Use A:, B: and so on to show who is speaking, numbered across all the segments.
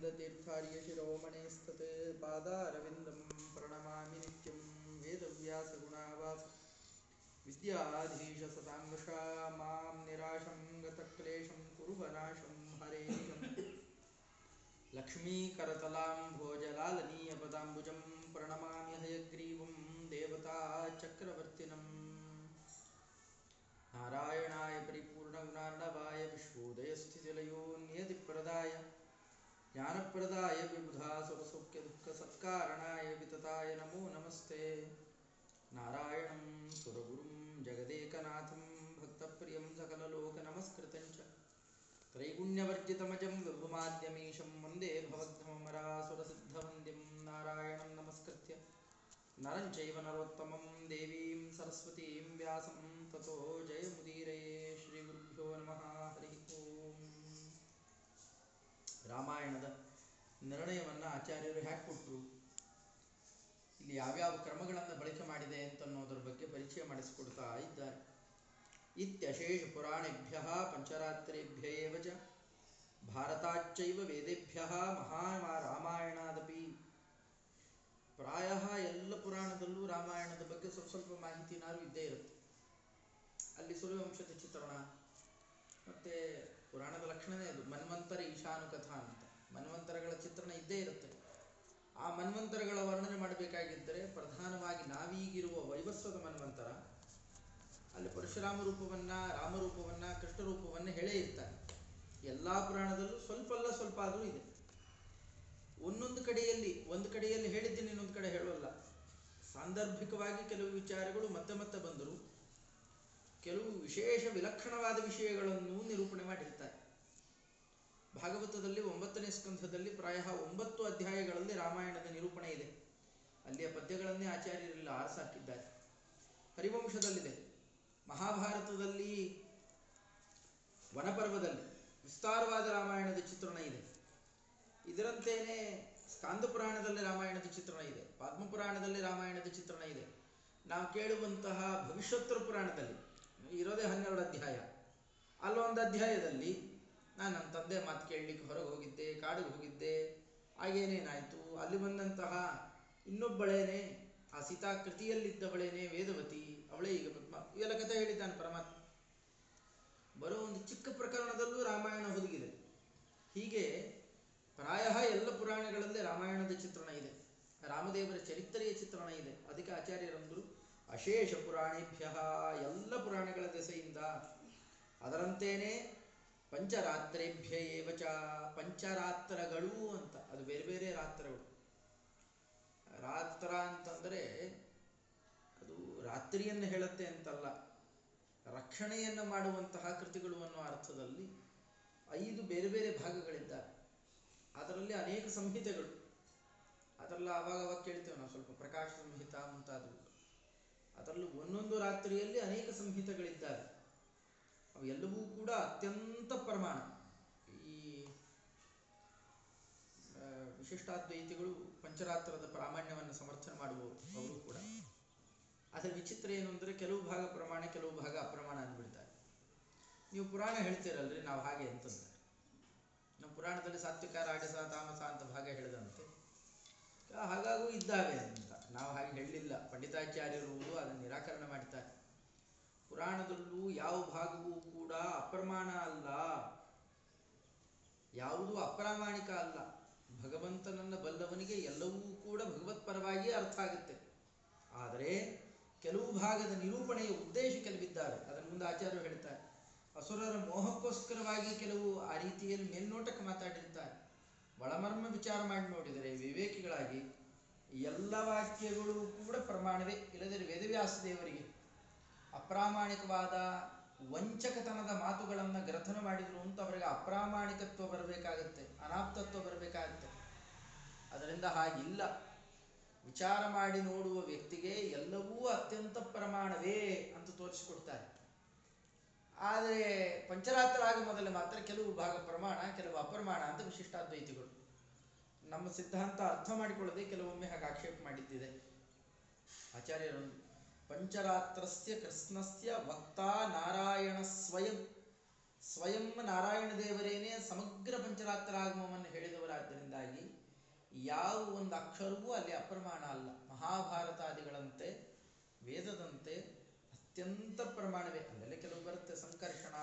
A: नित्यानन्दतीर्थार्यशिरोमणेस्तत् पादारविन्दं प्रणमामि नित्यं वेदव्यासगुणावास। विद्याधीशसताङ्गुषा माँ निराशं गतक्लेशं कुरुवनाशं हरे निजम् लक्ष्मीकरतलां भोजलालनीयपदाम्बुजं प्रणमामि हयग्रीवं देवता चक्रवर्तिनम् नारायणाय परिपूर्णगुणार्णवाय विश्वोदयस्थितिलयो नियतिप्रदाय ज्ञानप्रदाय विबुधा सुखसौख्यदुःखसत्कारणाय वितताय नमो नमस्ते। नारायणं सुरगुरुं जगदेकनाथं भक्तप्रियं सकललोकनमस्कृतं च त्रैगुण्यवर्जितमजं विभुमाद्यमीशं वंदे भवद्धमरासुरसिद्धवन्द्यं नारायणं नमस्कृत्य। नरं चैव नरोत्तमं देवीं सरस्वतीं व्यासं ततो जयमुदीरये श्रीगुरुभ्यो नमः। हरिः ರಾಮಾಯಣದ ನಿರ್ಣಯವನ್ನು ಆಚಾರ್ಯರು ಹ್ಯಾಕ್ ಕೊಟ್ಟರು ಇಲ್ಲಿ ಯಾವ್ಯಾವ ಕ್ರಮಗಳನ್ನು ಬಳಕೆ ಮಾಡಿದೆ ಅಂತನ್ನೋದ್ರ ಬಗ್ಗೆ ಪರಿಚಯ ಮಾಡಿಸಿಕೊಡ್ತಾ ಇದ್ದಾರೆ. ಇತ್ಯಶೇಷ ಪುರಾಣೇಭ್ಯ ಪಂಚರಾತ್ರೇಭ್ಯ ಚ ಭಾರತಾಚ್ಚೈವ ವೇದೇಭ್ಯ ಮಹಾ ರಾಮಾಯಣಾದಪಿ. ಪ್ರಾಯ ಎಲ್ಲ ಪುರಾಣದಲ್ಲೂ ರಾಮಾಯಣದ ಬಗ್ಗೆ ಸ್ವಲ್ಪ ಸ್ವಲ್ಪ ಮಾಹಿತಿನಾರು ಇದ್ದೇ ಇರುತ್ತೆ. ಅಲ್ಲಿ ಸೂರ್ಯವಂಶದ ಚಿತ್ರಣ, ಮತ್ತೆ ಪುರಾಣದ ಲಕ್ಷಣವೇ ಅದು. ಮನ್ವಂತರ ಈಶಾನುಕಥಾ ಅಂತ. ಮನ್ವಂತರಗಳ ಚಿತ್ರಣ ಇದ್ದೇ ಇರುತ್ತೆ. ಆ ಮನ್ವಂತರಗಳ ವರ್ಣನೆ ಮಾಡಬೇಕಾಗಿದ್ದರೆ ಪ್ರಧಾನವಾಗಿ ನಾವೀಗಿರುವ ವೈವಸ್ವದ ಮನ್ವಂತರ, ಅಲ್ಲಿ ಪರಶುರಾಮ ರೂಪವನ್ನ ರಾಮರೂಪವನ್ನ ಕೃಷ್ಣ ರೂಪವನ್ನ ಹೇಳೇ ಇರ್ತಾರೆ ಎಲ್ಲಾ ಪುರಾಣದಲ್ಲೂ ಸ್ವಲ್ಪ ಅಲ್ಲ ಸ್ವಲ್ಪ ಆದರೂ ಇದೆ. ಒಂದೊಂದು ಕಡೆಯಲ್ಲಿ, ಒಂದು ಕಡೆಯಲ್ಲಿ ಹೇಳಿದ್ದೀನಿ, ಇನ್ನೊಂದು ಕಡೆ ಹೇಳೋಲ್ಲ. ಸಾಂದರ್ಭಿಕವಾಗಿ ಕೆಲವು ವಿಚಾರಗಳು ಮತ್ತೆ ಮತ್ತೆ ಕೆಲವು ವಿಶೇಷ ವಿಲಕ್ಷಣವಾದ ವಿಷಯಗಳನ್ನು ನಿರೂಪಣೆ ಮಾಡಿರ್ತಾರೆ. ಭಾಗವತದಲ್ಲಿ ಒಂಬತ್ತನೇ ಸ್ಕಂಧದಲ್ಲಿ ಪ್ರಾಯ ಒಂಬತ್ತು ಅಧ್ಯಾಯಗಳಲ್ಲಿ ರಾಮಾಯಣದ ನಿರೂಪಣೆ ಇದೆ. ಅಲ್ಲಿಯ ಪದ್ಯಗಳನ್ನೇ ಆಚಾರ್ಯರೆಲ್ಲ ಆರಿಸಾಕಿದ್ದಾರೆ. ಹರಿವಂಶದಲ್ಲಿದೆ. ಮಹಾಭಾರತದಲ್ಲಿ, ವನಪರ್ವದಲ್ಲಿ ವಿಸ್ತಾರವಾದ ರಾಮಾಯಣದ ಚಿತ್ರಣ ಇದೆ. ಇದರಂತೆಯೇ ಸ್ಕಾಂದ ಪುರಾಣದಲ್ಲಿ ರಾಮಾಯಣದ ಚಿತ್ರಣ ಇದೆ. ಪದ್ಮಪುರಾಣದಲ್ಲಿ ರಾಮಾಯಣದ ಚಿತ್ರಣ ಇದೆ. ನಾವು ಕೇಳುವಂತಹ ಭವಿಷ್ಯೋತ್ತರ ಪುರಾಣದಲ್ಲಿ ಇರೋದೇ ಹನ್ನೆರಡು ಅಧ್ಯಾಯ. ಅಲ್ಲೊಂದು ಅಧ್ಯಾಯದಲ್ಲಿ ನಾನು ನನ್ನ ತಂದೆ ಮಾತು ಕೇಳಲಿಕ್ಕೆ ಹೊರಗೆ ಹೋಗಿದ್ದೆ, ಕಾಡಿಗೆ ಹೋಗಿದ್ದೆ. ಆಗೇನೇನಾಯಿತು ಅಲ್ಲಿ ಬಂದಂತಹ ಇನ್ನೊಬ್ಬಳೇನೆ, ಆ ಸೀತಾ ಕೃತಿಯಲ್ಲಿದ್ದವಳೇನೆ ವೇದವತಿ, ಅವಳೇ ಈಗ ಪದ್ಮ, ಇವೆಲ್ಲ ಕಥೆ ಹೇಳಿದ್ದಾನೆ ಪರಮಾತ್ಮ. ಬರೋ ಒಂದು ಚಿಕ್ಕ ಪ್ರಕರಣದಲ್ಲೂ ರಾಮಾಯಣ ಹುದುಗಿದೆ. ಹೀಗೆ ಪ್ರಾಯ ಎಲ್ಲ ಪುರಾಣಗಳಲ್ಲೇ ರಾಮಾಯಣದ ಚಿತ್ರಣ ಇದೆ. ರಾಮದೇವರ ಚರಿತ್ರೆಯ ಚಿತ್ರಣ ಇದೆ. ಅದಕ್ಕೆ ಆಚಾರ್ಯರಂದರು ಅಶೇಷ ಪುರಾಣೇಭ್ಯ ಎಲ್ಲ ಪುರಾಣಗಳ ದೆಸೆಯಿಂದ ಅದರಂತೇನೆ ಪಂಚರಾತ್ರೇಭ್ಯ ಏವಚ ಪಂಚರಾತ್ರಗಳು ಅಂತ. ಅದು ಬೇರೆ ಬೇರೆ ರಾತ್ರಗಳು. ರಾತ್ರ ಅಂತಂದರೆ ಅದು ರಾತ್ರಿಯನ್ನು ಹೇಳುತ್ತೆ ಅಂತಲ್ಲ. ರಕ್ಷಣೆಯನ್ನು ಮಾಡುವಂತಹ ಕೃತಿಗಳು ಅನ್ನೋ ಅರ್ಥದಲ್ಲಿ ಐದು ಬೇರೆ ಬೇರೆ ಭಾಗಗಳಿದ್ದಾರೆ ಅದರಲ್ಲಿ ಅನೇಕ ಸಂಹಿತೆಗಳು. ಅದರಲ್ಲಿ ಆವಾಗ ಅವಾಗ ಕೇಳ್ತೇವೆ ನಾವು ಸ್ವಲ್ಪ ಪ್ರಕಾಶ ಸಂಹಿತ ಮುಂತಾದವು. ಅದರಲ್ಲೂ ಒಂದೊಂದು ರಾತ್ರಿಯಲ್ಲಿ ಅನೇಕ ಸಂಹಿತೆಗಳಿದ್ದಾವೆ. ಅವೆಲ್ಲವೂ ಕೂಡ ಅತ್ಯಂತ ಪ್ರಮಾಣ. ಈ ವಿಶಿಷ್ಟಾದ್ವೈತಿಗಳು ಪಂಚರಾತ್ರದ ಪ್ರಾಮಾಣ್ಯವನ್ನು ಸಮರ್ಥನೆ ಮಾಡುವವರು ಅವರು ಕೂಡ. ಅದರ ವಿಚಿತ್ರ ಏನು ಅಂದರೆ ಕೆಲವು ಭಾಗ ಪ್ರಮಾಣ, ಕೆಲವು ಭಾಗ ಅಪ್ರಮಾಣ ಅಂದ್ಬಿಡ್ತಾರೆ ನೀವು ಪುರಾಣ ಹೇಳ್ತೀರಲ್ರಿ, ನಾವು ಹಾಗೆ ಅಂತಂದ್ರೆ. ನಮ್ಮ ಪುರಾಣದಲ್ಲಿ ಸಾತ್ವಿಕ, ರಾಜಸ, ತಾಮಸ ಅಂತ ಭಾಗ ಹೇಳಿದಂತೆ. ಹಾಗಾಗೂ ಇದ್ದಾವೆ ಅಂತ. ನಾವು ಹಾಗೆ ಹೇಳಲಿಲ್ಲ. ಪಂಡಿತಾಚಾರ್ಯರು ಅದನ್ನು ನಿರಾಕರಣೆ ಮಾಡ್ತಾರೆ. ಪುರಾಣದಲ್ಲೂ ಯಾವ ಭಾಗವೂ ಕೂಡ ಅಪ್ರಮಾಣ ಅಲ್ಲ. ಯಾವುದೂ ಅಪ್ರಾಮಾಣಿಕ ಅಲ್ಲ. ಭಗವಂತನನ್ನ ಬಲ್ಲವನಿಗೆ ಎಲ್ಲವೂ ಕೂಡ ಭಗವತ್ ಪರವಾಗಿಯೇ ಅರ್ಥ ಆಗುತ್ತೆ. ಆದರೆ ಕೆಲವು ಭಾಗದ ನಿರೂಪಣೆಯ ಉದ್ದೇಶ ಕೆಲವಿದ್ದಾರೆ. ಅದನ್ನು ಮುಂದೆ ಆಚಾರ್ಯರು ಹೇಳ್ತಾರೆ. ಅಸುರರ ಮೋಹಕ್ಕೋಸ್ಕರವಾಗಿ ಕೆಲವು ಆ ರೀತಿಯಲ್ಲಿ ಮೇಲ್ನೋಟಕ್ಕೆ ಮಾತಾಡಿರ್ತಾರೆ. ಒಳಮರ್ಮ ವಿಚಾರ ಮಾಡಿ ನೋಡಿದರೆ ವಿವೇಕಿಗಳಾಗಿ ಎಲ್ಲ ವಾಕ್ಯಗಳು ಕೂಡ ಪ್ರಮಾಣವೇ ಇಲ್ಲದರೆ ವೇದವ್ಯಾಸ ದೇವರಿಗೆ. ಅಪ್ರಾಮಾಣಿಕವಾದ ವಂಚಕತನದ ಮಾತುಗಳನ್ನು ಗ್ರಥನ ಮಾಡಿದ್ರು ಅಂತ ಅವರಿಗೆ ಅಪ್ರಾಮಾಣಿಕತ್ವ ಬರಬೇಕಾಗತ್ತೆ, ಅನಾಪ್ತತ್ವ ಬರಬೇಕಾಗತ್ತೆ. ಅದರಿಂದ ಹಾಗಿಲ್ಲ. ವಿಚಾರ ಮಾಡಿ ನೋಡುವ ವ್ಯಕ್ತಿಗೆ ಎಲ್ಲವೂ ಅತ್ಯಂತ ಪ್ರಮಾಣವೇ ಅಂತ ತೋರಿಸಿಕೊಡ್ತಾರೆ. ಆದರೆ ಪಂಚರಾತ್ರ ಆಗ ಮೊದಲು ಮಾತ್ರ ಕೆಲವು ಭಾಗ ಪ್ರಮಾಣ, ಕೆಲವು ಅಪ್ರಮಾಣ ಅಂತ ವಿಶಿಷ್ಟಾದ್ವೈತಿಗಳು. ನಮ್ಮ ಸಿದ್ಧಾಂತ ಅರ್ಥ ಮಾಡಿಕೊಳ್ಳದೆ ಕೆಲವೊಮ್ಮೆ ಹಾಗೆ ಆಕ್ಷೇಪ ಮಾಡಿದ್ದಿದೆ. ಆಚಾರ್ಯರು, ಪಂಚರಾತ್ರಸ್ಯ ಕೃಷ್ಣಸ್ಯ ವಕ್ತಾ ನಾರಾಯಣ ಸ್ವಯಂ. ಸ್ವಯಂ ನಾರಾಯಣ ದೇವರೇನೇ ಸಮಗ್ರ ಪಂಚರಾತ್ರ ಆಗಮವನ್ನು ಹೇಳಿದವರಾದ್ದರಿಂದಾಗಿ ಯಾವ ಒಂದು ಅಕ್ಷರವೂ ಅಲ್ಲಿ ಅಪ್ರಮಾಣ ಅಲ್ಲ. ಮಹಾಭಾರತಾದಿಗಳಂತೆ, ವೇದದಂತೆ ಅತ್ಯಂತ ಪ್ರಮಾಣವೇ. ಅಲ್ಲೆಲ್ಲ ಕೆಲವು ಬರುತ್ತೆ. ಸಂಕರ್ಷಣ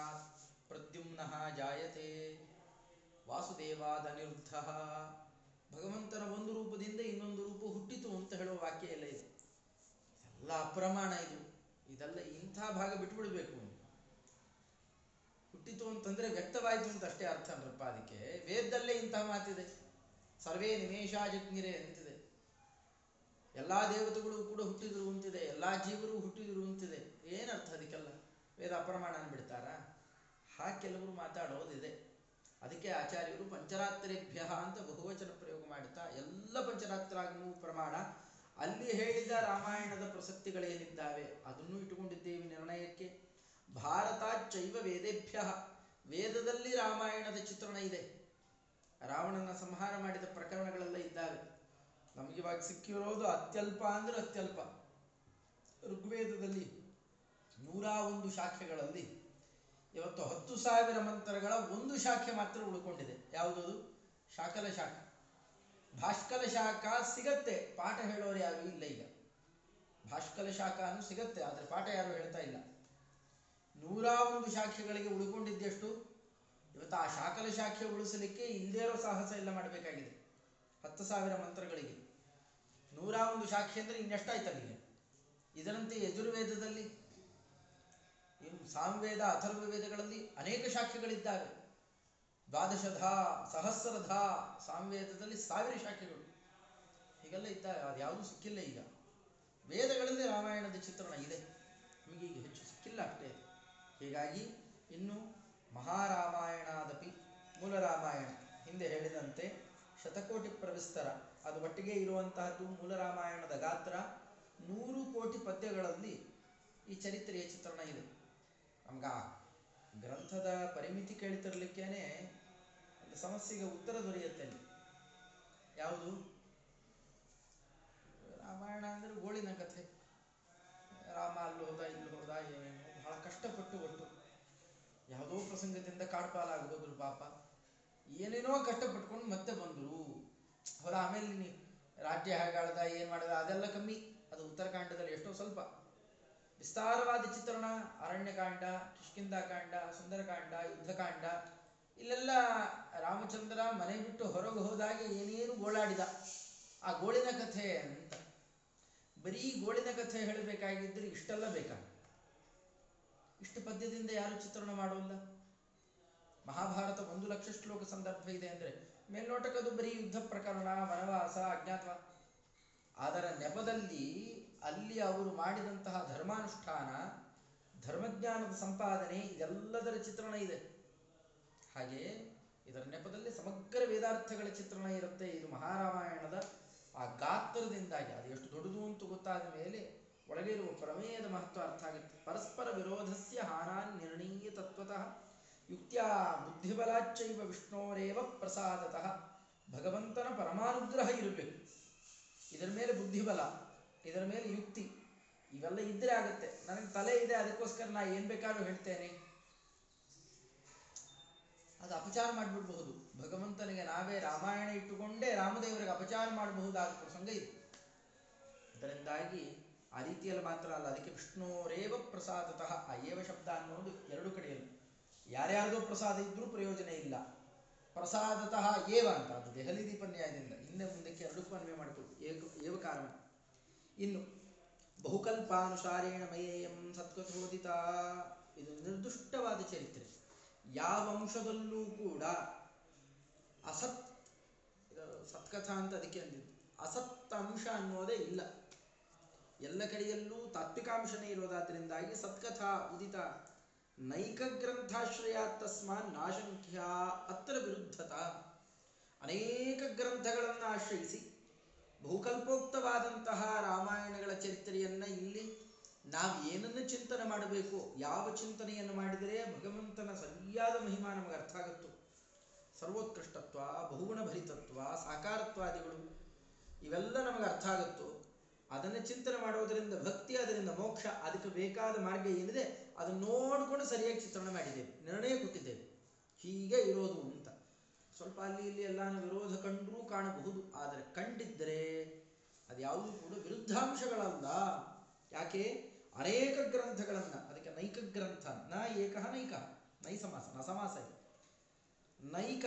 A: ಪ್ರದ್ಯುಮ್ನ ಜಾಯತೆ ವಾಸುದೇವಾದ ಅನಿರುದ್ಧ ಭಗವಂತನ ಒಂದು ರೂಪದಿಂದ ಇನ್ನೊಂದು ರೂಪ ಹುಟ್ಟಿತು ಅಂತ ಹೇಳುವ ವಾಕ್ಯ ಎಲ್ಲ ಇದೆ. ಎಲ್ಲ ಅಪ್ರಮಾಣ ಇದು. ಇದೆಲ್ಲ ಇಂಥ ಭಾಗ ಬಿಟ್ಬಿಡ್ಬೇಕು ಹುಟ್ಟಿತು ಅಂತಂದ್ರೆ ವ್ಯಕ್ತವಾಯಿತು ಅಂತ ಅಷ್ಟೇ ಅರ್ಥ ಅಂದ್ರಪ್ಪ ಅದಕ್ಕೆ. ವೇದದಲ್ಲೇ ಇಂಥ ಮಾತಿದೆ. ಸರ್ವೇ ನಿಮೇಶಾಜಜ್ಞರೇ ಅಂತಿದೆ. ಎಲ್ಲಾ ದೇವತೆಗಳು ಕೂಡ ಹುಟ್ಟಿದ್ರು ಅಂತಿದೆ. ಎಲ್ಲಾ ಜೀವರು ಹುಟ್ಟಿದ್ರು ಅಂತಿದೆ. ಏನರ್ಥ ಅದಕ್ಕೆಲ್ಲ? ವೇದ ಅಪ್ರಮಾಣ ಬಿಡ್ತಾರಾ? ಹಾ ಕೆಲವರು ಮಾತಾಡೋದಿದೆ. ಅದಕ್ಕೆ ಆಚಾರ್ಯರು ಪಂಚರಾತ್ರೇಭ್ಯ ಅಂತ ಬಹುವಚನ ಪ್ರಯೋಗ ಮಾಡುತ್ತಾ ಎಲ್ಲ ಪಂಚರಾತ್ರಾಗಮೂ ಪ್ರಮಾಣ. ಅಲ್ಲಿ ಹೇಳಿದ ರಾಮಾಯಣದ ಪ್ರಸಕ್ತಿಗಳೇನಿದ್ದಾವೆ ಅದನ್ನು ಇಟ್ಟುಕೊಂಡಿದ್ದೇವೆ ನಿರ್ಣಯಕ್ಕೆ. ಭಾರತ ಚೈವ ವೇದೇಭ್ಯ. ವೇದದಲ್ಲಿ ರಾಮಾಯಣದ ಚಿತ್ರಣ ಇದೆ. ರಾವಣನ ಸಂಹಾರ ಮಾಡಿದ ಪ್ರಕರಣಗಳೆಲ್ಲ ಇದ್ದಾವೆ. ನಮಗಿವಾಗ ಸಿಕ್ಕಿರೋದು ಅತ್ಯಲ್ಪ ಅಂದ್ರೆ ಅತ್ಯಲ್ಪ. ಋಗ್ವೇದದಲ್ಲಿ ನೂರ ಒಂದು ಶಾಖೆಗಳಲ್ಲಿ ಇವತ್ತು ಹತ್ತು ಸಾವಿರ ಮಂತ್ರಗಳ ಒಂದು ಶಾಖೆ ಮಾತ್ರ ಉಳ್ಕೊಂಡಿದೆ. ಯಾವುದದು? ಶಾಕಲ ಶಾಖ. ಭಾಷ್ಕಲ ಶಾಖ ಸಿಗತ್ತೆ. ಪಾಠ ಹೇಳೋರು ಯಾರು ಇಲ್ಲ ಈಗ. ಭಾಷ್ಕಲ ಶಾಖನೂ ಸಿಗತ್ತೆ, ಆದರೆ ಪಾಠ ಯಾರು ಹೇಳ್ತಾ ಇಲ್ಲ. ನೂರ ಒಂದು ಶಾಖೆಗಳಿಗೆ ಉಳ್ಕೊಂಡಿದ್ದೆಷ್ಟು? ಇವತ್ತು ಆ ಶಾಕಲ ಶಾಖೆ ಉಳಿಸಲಿಕ್ಕೆ ಇಲ್ಲದೇ ಇರೋ ಸಾಹಸ ಎಲ್ಲ ಮಾಡಬೇಕಾಗಿದೆ. ಹತ್ತು ಸಾವಿರ ಮಂತ್ರಗಳಿಗೆ. ನೂರ ಒಂದು ಶಾಖೆ ಅಂದರೆ ಇನ್ನೆಷ್ಟಾಯ್ತಲ್ಲಿಗೆ ಇದರಂತೆ ಯಜುರ್ವೇದದಲ್ಲಿ ಸಾಮವೇದ ಅಥರ್ವ ವೇದಗಳಲ್ಲಿ ಅನೇಕ ಶಾಖೆಗಳಿದ್ದಾವೆ. ದ್ವಾದಶಧ, ಸಹಸ್ರಧ, ಸಾಮವೇದದಲ್ಲಿ ಸಾವಿರ ಶಾಖೆಗಳು. ಹೀಗೆಲ್ಲ ಇದ್ದಾವೆ. ಅದು ಯಾವುದೂ ಸಿಕ್ಕಿಲ್ಲ ಈಗ. ವೇದಗಳಲ್ಲಿ ರಾಮಾಯಣದ ಚಿತ್ರಣ ಇದೆ. ನಮಗೆ ಈಗ ಹೆಚ್ಚು ಸಿಕ್ಕಿಲ್ಲ ಅಷ್ಟೇ. ಹೀಗಾಗಿ ಇನ್ನು ಮಹಾರಾಮಾಯಣಾದಪಿ ಮೂಲ ರಾಮಾಯಣ. ಹಿಂದೆ ಹೇಳಿದಂತೆ ಶತಕೋಟಿ ಪ್ರವಿಸ್ತರ. ಅದು ಒಟ್ಟಿಗೆ ಇರುವಂತಹದ್ದು ಮೂಲ ರಾಮಾಯಣದ ಗಾತ್ರ ನೂರು ಕೋಟಿ ಪದ್ಯಗಳಲ್ಲಿ ಈ ಚರಿತ್ರೆಯ ಚಿತ್ರಣ ಇದೆ. ನಮ್ಗೆ ಆ ಗ್ರಂಥದ ಪರಿಮಿತಿ ಕೇಳ್ತಿರ್ಲಿಕ್ಕೇನೆ ಒಂದು ಸಮಸ್ಯೆಗೆ ಉತ್ತರ ದೊರೆಯುತ್ತೆ ಯಾವುದು? ರಾಮಾಯಣ ಅಂದ್ರೆ ಗೋಳಿನ ಕಥೆ. ರಾಮ ಅಲ್ಲಿ ಹೋದ, ಇಲ್ಲಿ ಹೋದ ಬಹಳ ಕಷ್ಟಪಟ್ಟು ಒಟ್ಟು. ಯಾವುದೋ ಪ್ರಸಂಗದಿಂದ ಕಾಡ್ಪಾಲಾಗೋದ್ರು ಪಾಪ. ಏನೇನೋ ಕಷ್ಟಪಟ್ಕೊಂಡು ಮತ್ತೆ ಬಂದರು. ಹೊರ ಆಮೇಲೆ ರಾಜ್ಯ ಹೇಗಾಳ್ದ, ಏನು ಮಾಡದ, ಅದೆಲ್ಲ ಕಮ್ಮಿ. ಅದು ಉತ್ತರಕಾಂಡದಲ್ಲಿ ಎಷ್ಟೋ ಸ್ವಲ್ಪ. ವಿಸ್ತಾರವಾದ ಚಿತ್ರಣ, ಅರಣ್ಯಕಾಂಡ, ಕಿಷ್ಕಿಂಧಾಕಾಂಡ, ಸುಂದರಕಾಂಡ, ಯುದ್ಧಕಾಂಡ, ಇಲ್ಲೆಲ್ಲ ರಾಮಚಂದ್ರ ಮನೆ ಬಿಟ್ಟು ಹೊರಗೆ ಹೋದಾಗೆ ಏನೇನು ಗೋಳಾಡಿದ. ಆ ಗೋಳಿನ ಕಥೆ ಅಂತ. ಬರೀ ಗೋಳಿನ ಕಥೆ ಹೇಳಬೇಕಾಗಿದ್ದರೆ ಇಷ್ಟೆಲ್ಲ ಬೇಕಾ? ಇಷ್ಟು ಪದ್ಯದಿಂದ ಯಾರು ಚಿತ್ರಣ ಮಾಡೋಲ್ಲ ಮಹಾಭಾರತ ಒಂದು ಲಕ್ಷ ಶ್ಲೋಕ ಸಂದರ್ಭ ಇದೆ ಅಂದರೆ ಮೇಲ್ನೋಟಕ್ಕದು ಬರೀ ಯುದ್ಧ ಪ್ರಕರಣ, ವನವಾಸ, ಅಜ್ಞಾತವ. ಅದರ ನೆಪದಲ್ಲಿ ಅಲ್ಲಿ ಅವರು ಮಾಡಿದಂತಹ ಧರ್ಮಾನುಷ್ಠಾನ, ಧರ್ಮಜ್ಞಾನದ ಸಂಪಾದನೆ, ಇದೆಲ್ಲದರ ಚಿತ್ರಣ ಇದೆ. ಹಾಗೆ ಇದರ ನೆಪದಲ್ಲಿ ಸಮಗ್ರ ವೇದಾರ್ಥಗಳ ಚಿತ್ರಣ ಇರುತ್ತೆ. ಇದು ಮಹಾರಾಮಾಯಣದ ಆ ಗಾತ್ರದಿಂದಾಗಿ, ಅದು ಎಷ್ಟು ದೊಡ್ಡದು ಅಂತ ಗೊತ್ತಾದ ಮೇಲೆ ಒಳಗೆ ಇರುವ ಪ್ರಮೇಯದ ಮಹತ್ವ ಅರ್ಥ ಆಗುತ್ತೆ. ಪರಸ್ಪರ ವಿರೋಧಸ್ಯ ಹಾನಾನ್ ನಿರ್ಣೀಯ ತತ್ವತಃ, ಯುಕ್ತಿಯ ಬುದ್ಧಿಬಲಾಚ್ಚೈವ ವಿಷ್ಣೋರೇವ ಪ್ರಸಾದತಃ, ಭಗವಂತನ ಪರಮಾನುಗ್ರಹ ಇರಬೇಕು. ಇದರ ಮೇಲೆ ಬುದ್ಧಿಬಲ. ಇದರ ಮೇಲೆ ಯುಕ್ತಿ. ಇವೆಲ್ಲ ಇದ್ರೆ ಆಗುತ್ತೆ. ನನಗೆ ತಲೆ ಇದೆ, ಅದಕ್ಕೋಸ್ಕರ ನಾ ಏನ್ ಬೇಕಾದ್ರೂ ಹೇಳ್ತೇನೆ. ಅದು ಅಪಚಾರ ಮಾಡ್ಬಿಡಬಹುದು. ಭಗವಂತನಿಗೆ ನಾವೇ ರಾಮಾಯಣ ಇಟ್ಟುಕೊಂಡೇ ರಾಮದೇವರಿಗೆ ಅಪಚಾರ ಮಾಡಬಹುದಾದ ಪ್ರಸಂಗ ಇದೆ. ಅದರಿಂದಾಗಿ ಆ ರೀತಿಯಲ್ಲಿ ಮಾತ್ರ ಅಲ್ಲ, ಅದಕ್ಕೆ ವಿಷ್ಣುರೇವ ಪ್ರಸಾದತಃ ಏವ ಶಬ್ದ ಅನ್ನೋದು ಎರಡು ಕಡೆಯಲ್ಲಿ. ಯಾರ್ಯಾರ್ದೋ ಪ್ರಸಾದ ಇದ್ರೂ ಪ್ರಯೋಜನ ಇಲ್ಲ. ಪ್ರಸಾದತಃ ಏವ ಅಂತ, ಅದು ದೆಹಲಿ ದೀಪನ್ಯಾಯದಿಂದ, ಹಿಂದೆ ಮುಂದಕ್ಕೆ ಎರಡಕ್ಕೂ ಅನ್ವಯ ಮಾಡಿಕೊಳ್ಳಿ. ಏಕ ಏವಕಾರಣ ಇನ್ನು ಬಹುಕಲ್ಪಾನುಸಾರೇಣ ಮಯೇಯಂ ಸತ್ಕಥೋದಿತ ಇದು ನಿರ್ದುಷ್ಟವಾದ ಚರಿತ್ರೆ. ಯಾವ ಅಂಶದಲ್ಲೂ ಕೂಡ ಅಸತ್ ಸತ್ಕಥ ಅಂತ ಅದಕ್ಕೆ ಅಂದಿದ್ದು. ಅಸತ್ ಅಂಶ ಅನ್ನೋದೇ ಇಲ್ಲ. ಎಲ್ಲ ಕಡೆಯಲ್ಲೂ ತಾತ್ವಿಕಾಂಶನೇ ಇರೋದಾದ್ರಿಂದಾಗಿ ಸತ್ಕಥಾ ಉದಿತ ನೈಕ ಗ್ರಂಥಾಶ್ರಯ ತಸ್ಮಾನ್ ನಾಶಂಖ್ಯ ಅತ್ರ ವಿರುದ್ಧತ. ಅನೇಕ ಗ್ರಂಥಗಳನ್ನು ಆಶ್ರಯಿಸಿ ಬಹುಕಲ್ಪೋಕ್ತವಾದಂತಹ ರಾಮಾಯಣಗಳ ಚರಿತ್ರೆಯನ್ನ ಇಲ್ಲಿ ನಾವು ಏನನ್ನು ಚಿಂತನೆ ಮಾಡಬೇಕು, ಯಾವ ಚಿಂತನೆಯನ್ನು ಮಾಡಿದರೆ ಭಗವಂತನ ಸರಿಯಾದ ಮಹಿಮಾ ನಮಗೆ ಅರ್ಥ ಆಗುತ್ತೋ? ಸರ್ವೋತ್ಕೃಷ್ಟತ್ವ ಬಹುಗುಣ ಭರಿತತ್ವ ಸಾಕಾರತ್ವಾದಿಗಳು, ಇವೆಲ್ಲ ನಮಗೆ ಅರ್ಥ ಆಗುತ್ತೋ? ಅದನ್ನು ಚಿಂತನೆ ಮಾಡೋದರಿಂದ ಭಕ್ತಿ, ಅದರಿಂದ ಮೋಕ್ಷ, ಅದಕ್ಕೆ ಬೇಕಾದ ಮಾರ್ಗ ಏನಿದೆ, ಅದನ್ನು ನೋಡಿಕೊಂಡು ಸರಿಯಾಗಿ ಚಿತ್ರಣ ಮಾಡಿದ್ದೇವೆ, ನಿರ್ಣಯ ಕೊಟ್ಟಿದ್ದೇವೆ. ಹೀಗೆ ಇರೋದು ಸ್ವಲ್ಪ ಅಲ್ಲಿ ಇಲ್ಲಿ ಎಲ್ಲಾನು ವಿರೋಧ ಕಂಡರೂ ಕಾಣಬಹುದು, ಆದರೆ ಕಂಡಿದ್ದರೆ ಅದು ಯಾವುದೂ ಕೂಡ ವಿರುದ್ಧಾಂಶಗಳಲ್ಲ. ಯಾಕೆ? ಅನೇಕ ಗ್ರಂಥಗಳನ್ನು, ಅದಕ್ಕೆ ನೈಕ ಗ್ರಂಥ, ನ ಏಕ ನೈಕ, ನೈ ಸಮಾಸ, ನ ಸಮಾಸ ಇದು. ನೈಕ,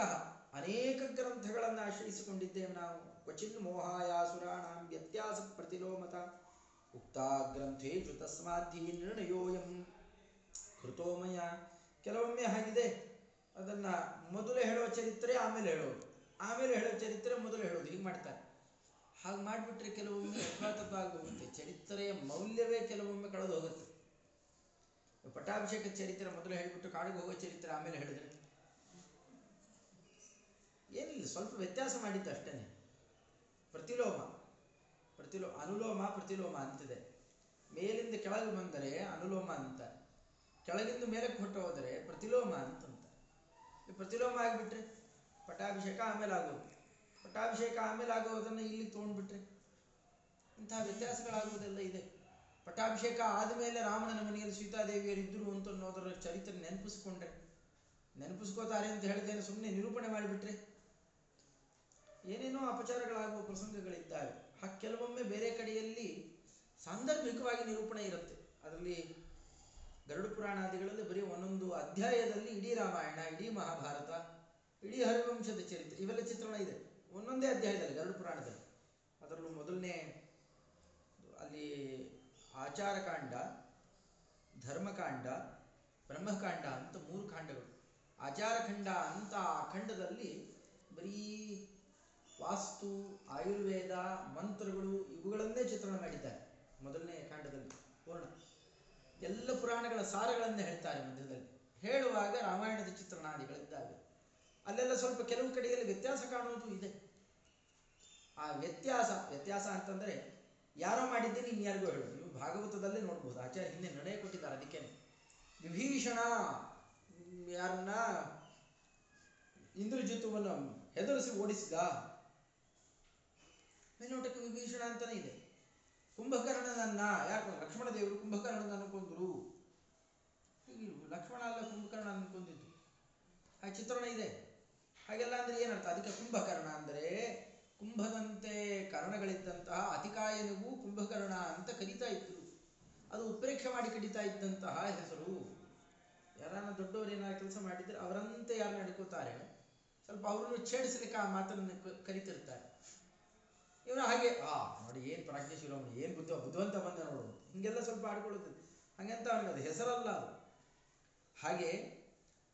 A: ಅನೇಕ ಗ್ರಂಥಗಳನ್ನು ಆಶ್ರಯಿಸಿಕೊಂಡಿದ್ದೇವೆ ನಾವು. ಕ್ವಚಿನ್ ಮೋಹಾಯಾಸುರಾಣಾಂ ವ್ಯತ್ಯಾಸ ಪ್ರತಿಲೋಮತ. ಉಕ್ತ ಗ್ರಂಥೇಶು ತಸ್ಮಾಧಿ ನಿರ್ಣಯೋಯಂ. ಕೃತೋಮಯ. ಕೆಲವೊಮ್ಮೆ ಹಾಗಿದೆ. ಅದನ್ನ ಮೊದಲು ಹೇಳುವ ಚರಿತ್ರೆ, ಆಮೇಲೆ ಹೇಳೋದು ಆಮೇಲೆ ಹೇಳುವ ಚರಿತ್ರೆ ಮೊದಲು ಹೇಳೋದು ಹೀಗೆ ಮಾಡ್ತಾರೆ. ಹಾಗೆ ಮಾಡಿಬಿಟ್ರೆ ಕೆಲವೊಮ್ಮೆ ಯಥಾತಥವಾಗಿ ಹೋಗುತ್ತೆ ಚರಿತ್ರೆಯ ಮೌಲ್ಯವೇ ಕೆಲವೊಮ್ಮೆ ಕಳೆದು ಹೋಗುತ್ತೆ. ಪಟ್ಟಾಭಿಷೇಕ ಚರಿತ್ರೆ ಮೊದಲು ಹೇಳಿಬಿಟ್ಟು ಕಾಡಿಗೆ ಹೋಗೋ ಚರಿತ್ರೆ ಆಮೇಲೆ ಹೇಳಿದ್ರೆ? ಏನಿಲ್ಲ, ಸ್ವಲ್ಪ ವ್ಯತ್ಯಾಸ ಮಾಡಿತ್ತು ಅಷ್ಟೇನೆ. ಪ್ರತಿಲೋಮ. ಪ್ರತಿಲೋ ಅನುಲೋಮ, ಪ್ರತಿಲೋಮ ಅಂತಿದೆ. ಮೇಲಿಂದ ಕೆಳಗೆ ಬಂದರೆ ಅನುಲೋಮ ಅಂತ. ಕೆಳಗಿಂದ ಮೇಲಕ್ಕೆ ಹೊಟ್ಟು ಹೋದರೆ ಪ್ರತಿಲೋಮ ಅಂತಂತ ಈ ಪ್ರತಿಲೋಮ ಆಗಿಬಿಟ್ರೆ ಪಟಾಭಿಷೇಕ ಆಮೇಲೆ ಆಗೋದು. ಪಟಾಭಿಷೇಕ ಆಮೇಲೆ ಆಗೋದನ್ನು ಇಲ್ಲಿ ತೊಗೊಂಡ್ಬಿಟ್ರೆ ಇಂತಹ ವ್ಯತ್ಯಾಸಗಳಾಗುವುದೆಲ್ಲ ಇದೆ. ಪಟ್ಟಾಭಿಷೇಕ ಆದಮೇಲೆ ರಾಮನ ಮನೆಯಲ್ಲಿ ಸೀತಾದೇವಿಯರಿದ್ದರು ಅಂತ ಅನ್ನೋದರ ಚರಿತ್ರೆ ನೆನಪಿಸ್ಕೊಂಡ್ರೆ ನೆನಪಿಸ್ಕೋತಾರೆ ಅಂತ ಹೇಳ್ತೇನೆ ಸುಮ್ಮನೆ ನಿರೂಪಣೆ ಮಾಡಿಬಿಟ್ರೆ ಏನೇನೋ ಅಪಚಾರಗಳಾಗುವ ಪ್ರಸಂಗಗಳಿದ್ದಾವೆ. ಹಾಗೆ ಕೆಲವೊಮ್ಮೆ ಬೇರೆ ಕಡೆಯಲ್ಲಿ ಸಾಂದರ್ಭಿಕವಾಗಿ ನಿರೂಪಣೆ ಇರುತ್ತೆ. ಅದರಲ್ಲಿ ಗರುಡ ಪುರಾಣಾದಿಗಳಲ್ಲಿ ಬರೀ ಒಂದೊಂದು ಅಧ್ಯಾಯದಲ್ಲಿ ಇಡೀ ರಾಮಾಯಣ, ಇಡೀ ಮಹಾಭಾರತ, ಇಡೀ ಹರಿವಂಶದ ಚರಿತ್ರೆ, ಇವೆಲ್ಲ ಚಿತ್ರಣ ಇದೆ. ಒಂದೊಂದೇ ಅಧ್ಯಾಯದಲ್ಲಿ, ಗರುಡ ಪುರಾಣದಲ್ಲಿ. ಅದರಲ್ಲೂ ಮೊದಲನೇ ಅಲ್ಲಿ ಆಚಾರಕಾಂಡ, ಧರ್ಮಕಾಂಡ, ಬ್ರಹ್ಮಕಾಂಡ ಅಂತ ಮೂರು ಕಾಂಡಗಳು. ಆಚಾರಖಂಡ ಅಂತ ಆ ಖಂಡದಲ್ಲಿ ಬರೀ ವಾಸ್ತು, ಆಯುರ್ವೇದ, ಮಂತ್ರಗಳು ಇವುಗಳನ್ನೇ ಚಿತ್ರಣ ಮಾಡಿದ್ದಾರೆ. ಮೊದಲನೇ ಕಾಂಡದಲ್ಲಿ ಪೂರ್ಣ. ಎಲ್ಲ ಪುರಾಣಗಳ ಸಾರಗಳನ್ನು ಹೇಳ್ತಾರೆ ಮಧ್ಯದಲ್ಲಿ ಹೇಳುವಾಗ ರಾಮಾಯಣದ ಚಿತ್ರಣಾದಿಗಳಿದ್ದಾವೆ ಅಲ್ಲೆಲ್ಲ ಸ್ವಲ್ಪ ಕೆಲವು ಕಡೆಯಲ್ಲಿ ವ್ಯತ್ಯಾಸ ಕಾಣುವುದು ಇದೆ. ಆ ವ್ಯತ್ಯಾಸ ವ್ಯತ್ಯಾಸ ಅಂತಂದ್ರೆ ಯಾರೋ ಮಾಡಿದ್ದೆ ನೀನು ಯಾರಿಗೂ ನೀವು ಭಾಗವತದಲ್ಲೇ ನೋಡ್ಬೋದು. ಆಚಾರ್ಯ ಹಿಂದೆ ನಡೆ ಕೊಟ್ಟಿದ್ದಾರೆ ಅದಕ್ಕೆ ವಿಭೀಷಣ, ಯಾರನ್ನ ಇಂದ್ರಜಿತುವನ್ನು ಹೆದರಿಸಿ ಓಡಿಸಿದ. ಮೇಲ್ನೋಟಕ್ಕೆ ವಿಭೀಷಣ ಅಂತಾನೆ ಇದೆ. ಕುಂಭಕರ್ಣನನ್ನ ಯಾಕೆ ಲಕ್ಷ್ಮಣ ದೇವರು ಕುಂಭಕರ್ಣನ ಹೀಗಿಲ್ವ ಲಕ್ಷ್ಮಣ ಅಲ್ಲ ಕುಂಭಕರ್ಣ ಕೊಂದಿದ್ದು ಆ ಚಿತ್ರಣ ಇದೆ. ಹಾಗೆಲ್ಲ ಅಂದ್ರೆ ಏನರ್ಥ? ಅದಕ್ಕೆ ಕುಂಭಕರ್ಣ ಅಂದರೆ ಕುಂಭದಂತೆ ಕರ್ಣಗಳಿದ್ದಂತಹ ಅತಿಕಾಯನಿಗೂ ಕುಂಭಕರ್ಣ ಅಂತ ಕರೀತಾ ಇದ್ರು. ಅದು ಉತ್ಪ್ರೇಕ್ಷೆ ಮಾಡಿ ಕಡಿತಾ ಇದ್ದಂತಹ ಹೆಸರು. ಯಾರನ್ನ ದೊಡ್ಡವರು ಏನಾರು ಕೆಲಸ ಮಾಡಿದ್ರೆ ಅವರಂತೆ ಯಾರು ನಡ್ಕೋತಾರೆ? ಸ್ವಲ್ಪ ಅವರನ್ನು ಛೇಡಿಸಲಿಕ್ಕೆ ಆ ಮಾತನ್ನು ಕರಿತಿರ್ತಾರೆ. ಇವನು ಹಾಗೆ, ಆ, ನೋಡಿ ಏನು ಪ್ರಾಜ್ಞೆ ಏನು ಬುದ್ಧ, ಬುದ್ಧಿವಂತ ಬಂದ ನೋಡು. ಹಿಂಗೆಲ್ಲ ಸ್ವಲ್ಪ ಆಡ್ಕೊಳ್ಳುತ್ತೆ. ಹಂಗೆಂತ ಅವನಿಗೆ ಅದು ಹೆಸರಲ್ಲ ಅದು. ಹಾಗೆ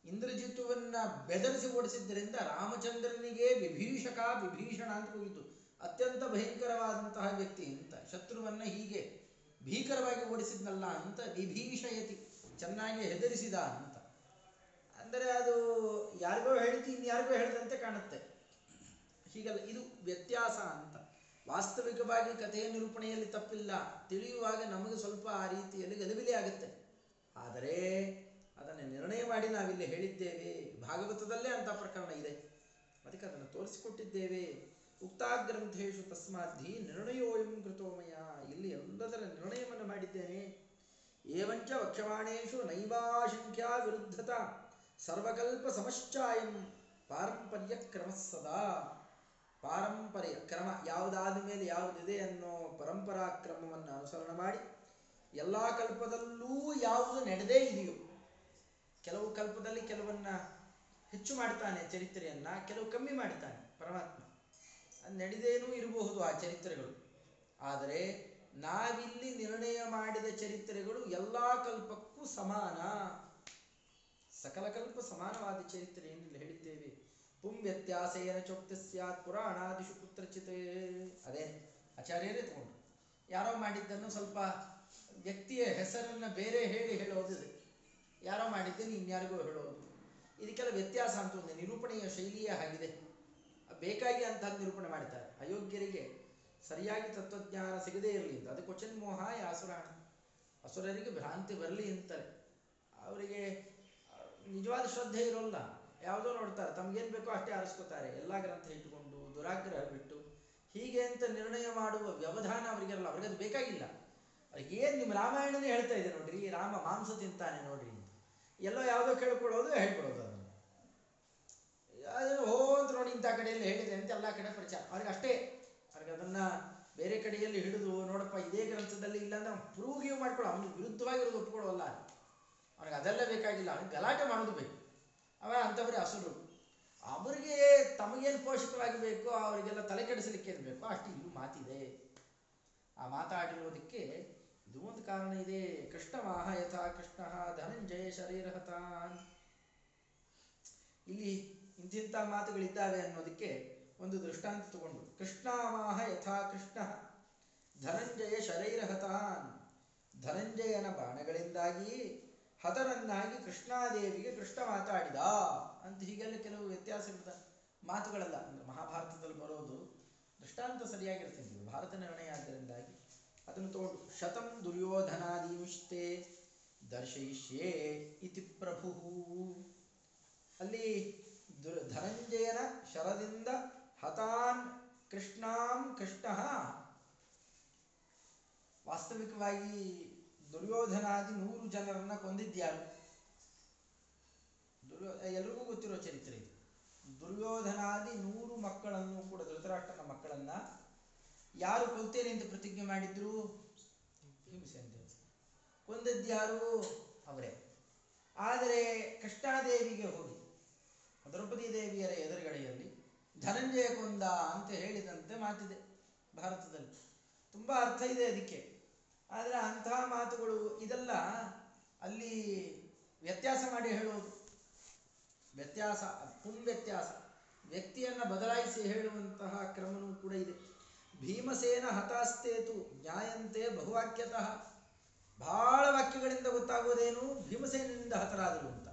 A: ಇಂದ್ರಜಿತ್ತುವನ್ನ ಬೆದರಿಸಿ ಓಡಿಸಿದ್ದರಿಂದ ರಾಮಚಂದ್ರನಿಗೆ ವಿಭೀಷಕ, ವಿಭೀಷಣ ಅಂತ ಹೋಯಿತು ಅತ್ಯಂತ ಭಯಂಕರವಾದಂತಹ ವ್ಯಕ್ತಿ ಅಂತ, ಶತ್ರುವನ್ನ ಹೀಗೆ ಭೀಕರವಾಗಿ ಓಡಿಸಿದ್ನಲ್ಲ ಅಂತ ವಿಭೀಷಯತಿ ಚೆನ್ನಾಗಿ ಹೆದರಿಸಿದ ಅಂತ. ಅಂದರೆ ಅದು ಯಾರಿಗೋ ಹೇಳ್ತಿ, ಇನ್ಯಾರಿಗೋ ಹೇಳಿದಂತೆ ಕಾಣುತ್ತೆ. ಹೀಗಲ್ಲ, ಇದು ವ್ಯತ್ಯಾಸ ಅಂತ. ವಾಸ್ತವಿಕವಾಗಿ ಕಥೆಯ ನಿರೂಪಣೆಯಲ್ಲಿ ತಪ್ಪಿಲ್ಲ. ತಿಳಿಯುವಾಗ ನಮಗೆ ಸ್ವಲ್ಪ ಆ ರೀತಿಯಲ್ಲಿ ಗಲಿಬಿಲಿ ಆಗುತ್ತೆ. ಆದರೆ ಅದನ್ನು ನಿರ್ಣಯ ಮಾಡಿ ನಾವಿಲ್ಲಿ ಹೇಳಿದ್ದೇವೆ. ಭಾಗವತದಲ್ಲೇ ಅಂತ ಪ್ರಕರಣ ಇದೆ. ಅದಕ್ಕೆ ಅದನ್ನು ತೋರಿಸಿಕೊಟ್ಟಿದ್ದೇವೆ. ಉಕ್ತಾಗ್ರಂಥೇಶು ತಸ್ಮಾಧಿ ನಿರ್ಣಯೋಯಂ ಕೃತೋಮಯ. ಇಲ್ಲಿ ಎಲ್ಲದರ ನಿರ್ಣಯವನ್ನು ಮಾಡಿದ್ದೇನೆ. ಏವಂಚ ವಕ್ಷಮಾಣೇಶು ನೈವಾಶಂಖ್ಯಾ ವಿರುದ್ಧತ ಸರ್ವಕಲ್ಪ ಸಮಶ್ಚಾಯಂ ಪಾರಂಪರ್ಯ ಕ್ರಮ ಸದಾ ಪಾರಂಪರ್ಯ ಕ್ರಮ ಯಾವುದಾದ ಮೇಲೆ ಯಾವುದಿದೆ ಅನ್ನೋ ಪರಂಪರಾ ಕ್ರಮವನ್ನು ಅನುಸರಣೆ ಮಾಡಿ ಎಲ್ಲ ಕಲ್ಪದಲ್ಲೂ ಯಾವುದು ನಡೆದೇ ಇದೆಯೋ, ಕೆಲವು ಕಲ್ಪದಲ್ಲಿ ಕೆಲವನ್ನ ಹೆಚ್ಚು ಮಾಡ್ತಾನೆ ಚರಿತ್ರೆಯನ್ನ, ಕೆಲವು ಕಮ್ಮಿ ಮಾಡ್ತಾನೆ ಪರಮಾತ್ಮ. ಅದು ನಡೆದೇನೂ ಇರಬಹುದು ಆ ಚರಿತ್ರೆಗಳು. ಆದರೆ ನಾವಿಲ್ಲಿ ನಿರ್ಣಯ ಮಾಡಿದ ಚರಿತ್ರೆಗಳು ಎಲ್ಲ ಕಲ್ಪಕ್ಕೂ ಸಮಾನ. ಸಕಲ ಕಲ್ಪ ಸಮಾನವಾದ ಚರಿತ್ರೆ ಎಂದು ಹೇಳಿದ್ದೇವೆ. ಪುಂ ವ್ಯತ್ಯಾಸೇನ ಚೋಕ್ತ ಸ್ಯಾತ್ ಪುರಾಣಾದಿಶು ಕುತ್ರಚಿತ್. ಅದೇ ಆಚಾರ್ಯರೇ ತಗೊಂಡು. ಯಾರೋ ಮಾಡಿದ್ದನ್ನು ಸ್ವಲ್ಪ ವ್ಯಕ್ತಿಯ ಹೆಸರನ್ನ ಬೇರೆ ಹೇಳಿ ಹೇಳೋದು ಯಾರೋ ಮಾಡಿದ್ದನ್ನು ಇನ್ಯಾರಿಗೋ ಹೇಳೋದು. ಇದಕ್ಕೆಲ್ಲ ವ್ಯತ್ಯಾಸ ಅಂತ ಒಂದು ನಿರೂಪಣೆಯ ಶೈಲಿಯೇ ಆಗಿದೆ. ಬೇಕಾಗಿ ಅಂತಹ ನಿರೂಪಣೆ ಮಾಡಿದ್ದಾರೆ ಅಯೋಗ್ಯರಿಗೆ ಸರಿಯಾಗಿ ತತ್ವಜ್ಞಾನ ಸಿಗದೇ ಇರಲಿ ಅಂತ. ಅದು ಕ್ವಚನ್ ಮೋಹ ಅಸುರಾಣ. ಅಸುರರಿಗೆ ಭ್ರಾಂತಿ ಬರಲಿ ಅಂತಾರೆ. ಅವರಿಗೆ ನಿಜವಾದ ಶ್ರದ್ಧೆ ಇರೋಲ್ಲ. ಯಾವುದೋ ನೋಡ್ತಾರೆ, ತಮ್ಗೇನು ಬೇಕೋ ಅಷ್ಟೇ ಆರಿಸ್ಕೋತಾರೆ. ಎಲ್ಲ ಗ್ರಂಥ ಇಟ್ಟುಕೊಂಡು ದುರಾಗ್ರಹ ಬಿಟ್ಟು ಹೀಗೆ ಅಂತ ನಿರ್ಣಯ ಮಾಡುವ ವ್ಯವಧಾನ ಅವರಿಗೆಲ್ಲ ಅವ್ರಿಗೆ ಅದು ಬೇಕಾಗಿಲ್ಲ. ಏನು ನಿಮ್ಮ ರಾಮಾಯಣನೇ ಹೇಳ್ತಾ ಇದೆ ನೋಡ್ರಿ ರಾಮ ಮಾಂಸ ತಿಂತಾನೆ ನೋಡ್ರಿ ಎಲ್ಲೋ ಯಾವುದೋ ಕೇಳ್ಕೊಳ್ಳೋದು ಹೇಳ್ಕೊಡೋದು ಅದನ್ನು. ಅದನ್ನು ಹೋ ಅಂತ ನೋಡಿ ಇಂಥ ಕಡೆಯಲ್ಲಿ ಹೇಳಿದೆ ಅಂತ ಎಲ್ಲ ಕಡೆ ಪರಿಚಯ ಅವ್ರಿಗೆ ಅಷ್ಟೇ. ಅವ್ರಿಗೆ ಅದನ್ನ ಬೇರೆ ಕಡೆಯಲ್ಲಿ ಹಿಡಿದು ನೋಡಪ್ಪ, ಇದೇ ಗ್ರಂಥದಲ್ಲಿ ಇಲ್ಲ ಅಂದ್ರೆ ಪ್ರೂವ್ ಮಾಡ್ಕೊಳ್ಳೋ, ಅವ್ನಿಗೆ ವಿರುದ್ಧವಾಗಿರೋದು ಒಪ್ಕೊಳ್ಳೋಲ್ಲ ಅವ್ರಿಗೆ ಅದೆಲ್ಲ ಬೇಕಾಗಿಲ್ಲ. ಅವ್ನಿಗೆ ಗಲಾಟೆ ಮಾಡೋದು ಬೇಕು. ಅವ ಅಂಥವ್ರೆ ಹಸುರು ಅವರಿಗೆ ತಮಗೇನು ಪೋಷಕವಾಗಿ ಬೇಕೋ ಅವರಿಗೆಲ್ಲ ತಲೆ ಕೆಡಿಸಲಿಕ್ಕೆ ಏನು ಬೇಕೋ ಅಷ್ಟು ಇಲ್ಲೂ ಮಾತಿದೆ. ಆ ಮಾತಾಡಿರೋದಕ್ಕೆ ಇದು ಒಂದು ಕಾರಣ ಇದೆ. ಕೃಷ್ಣವಾಹ ಯಥಾ ಕೃಷ್ಣ ಧನಂಜಯ ಶರೀರಹತಾನ್ ಇಲ್ಲಿ ಇಂತಿಂಥ ಮಾತುಗಳಿದ್ದಾವೆ ಅನ್ನೋದಕ್ಕೆ ಒಂದು ದೃಷ್ಟಾಂತ ತಗೊಂಡು. ಮಾಹ ಯಥಾ ಕೃಷ್ಣ ಧನಂಜಯ ಶರೈರಹತಾನ್. ಧನಂಜಯನ ಬಾಣಗಳಿಂದಾಗಿ ಹತರನ್ನಾಗಿ ಕೃಷ್ಣಾದೇವಿಗೆ ಕೃಷ್ಣ ಮಾತಾಡಿದ ಅಂತ ಹೀಗೆಲ್ಲ ಕೆಲವು ವ್ಯತ್ಯಾಸಗಳ ಮಾತುಗಳಲ್ಲ ಅಂದ್ರೆ ಮಹಾಭಾರತದಲ್ಲಿ ಬರೋದು ದೃಷ್ಟಾಂತ ಸರಿಯಾಗಿರ್ತದೆ. ಭಾರತ ನಿರ್ಣಯ ಆದ್ದರಿಂದಾಗಿ ಅದನ್ನು ತಗೊಂಡು, ಶತಂ ದುರ್ಯೋಧನಾದೀಂಶ್ತೆ ದರ್ಶಯಿಷ್ಯೇ ಇತಿ ಪ್ರಭು. ಅಲ್ಲಿ ದುರ್, ಧನಂಜಯನ ಶರದಿಂದ ಹತಾನ್ ಕೃಷ್ಣಾಂ ಕೃಷ್ಣ ವಾಸ್ತವಿಕವಾಗಿ ದುರ್ಯೋಧನಾದಿ ನೂರು ಜನರನ್ನ ಕೊಂದಿದ್ಯಾರು? ದುರ್ಯೋ ಎಲ್ರಿಗೂ ಗೊತ್ತಿರೋ ಚರಿತ್ರೆ ಇದು. ದುರ್ಯೋಧನಾದಿ ನೂರು ಮಕ್ಕಳನ್ನು ಕೂಡ, ಧೃತರಾಷ್ಟ್ರನ ಮಕ್ಕಳನ್ನ ಯಾರು ಕೊಲ್ತೇನೆ ಅಂತ ಪ್ರತಿಜ್ಞೆ ಮಾಡಿದ್ರು? ಕೊಂದಿದ್ಯಾರು ಕೊಂದದ್ಯಾರು? ಅವರೇ. ಆದರೆ ಕೃಷ್ಣಾದೇವಿಗೆ ಹೋಗಿ, ದ್ರೌಪದಿ ದೇವಿಯರ ಎದುರುಗಡೆಯಲ್ಲಿ ಧನಂಜಯ ಕೊಂದ ಅಂತ ಹೇಳಿದಂತೆ ಮಾತಿದೆ ಭಾರತದಲ್ಲಿ. ತುಂಬಾ ಅರ್ಥ ಇದೆ ಅದಕ್ಕೆ. ಆದರೆ ಅಂತಹ ಮಾತುಗಳು ಇದೆಲ್ಲ ಅಲ್ಲಿ ವ್ಯತ್ಯಾಸ ಮಾಡಿ ಹೇಳೋದು. ವ್ಯತ್ಯಾಸ ಪುಂ ವ್ಯತ್ಯಾಸ. ವ್ಯಕ್ತಿಯನ್ನು ಬದಲಾಯಿಸಿ ಹೇಳುವಂತಹ ಕ್ರಮವೂ ಕೂಡ ಇದೆ. ಭೀಮಸೇನ ಹತಾಸ್ತೇತು, ಜ್ಞಾಯಂತೆ ಬಹುವಾಕ್ಯತಃ. ಬಹಳ ವಾಕ್ಯಗಳಿಂದ ಗೊತ್ತಾಗೋದೇನು? ಭೀಮಸೇನಿಂದ ಹತರಾದರು ಅಂತ.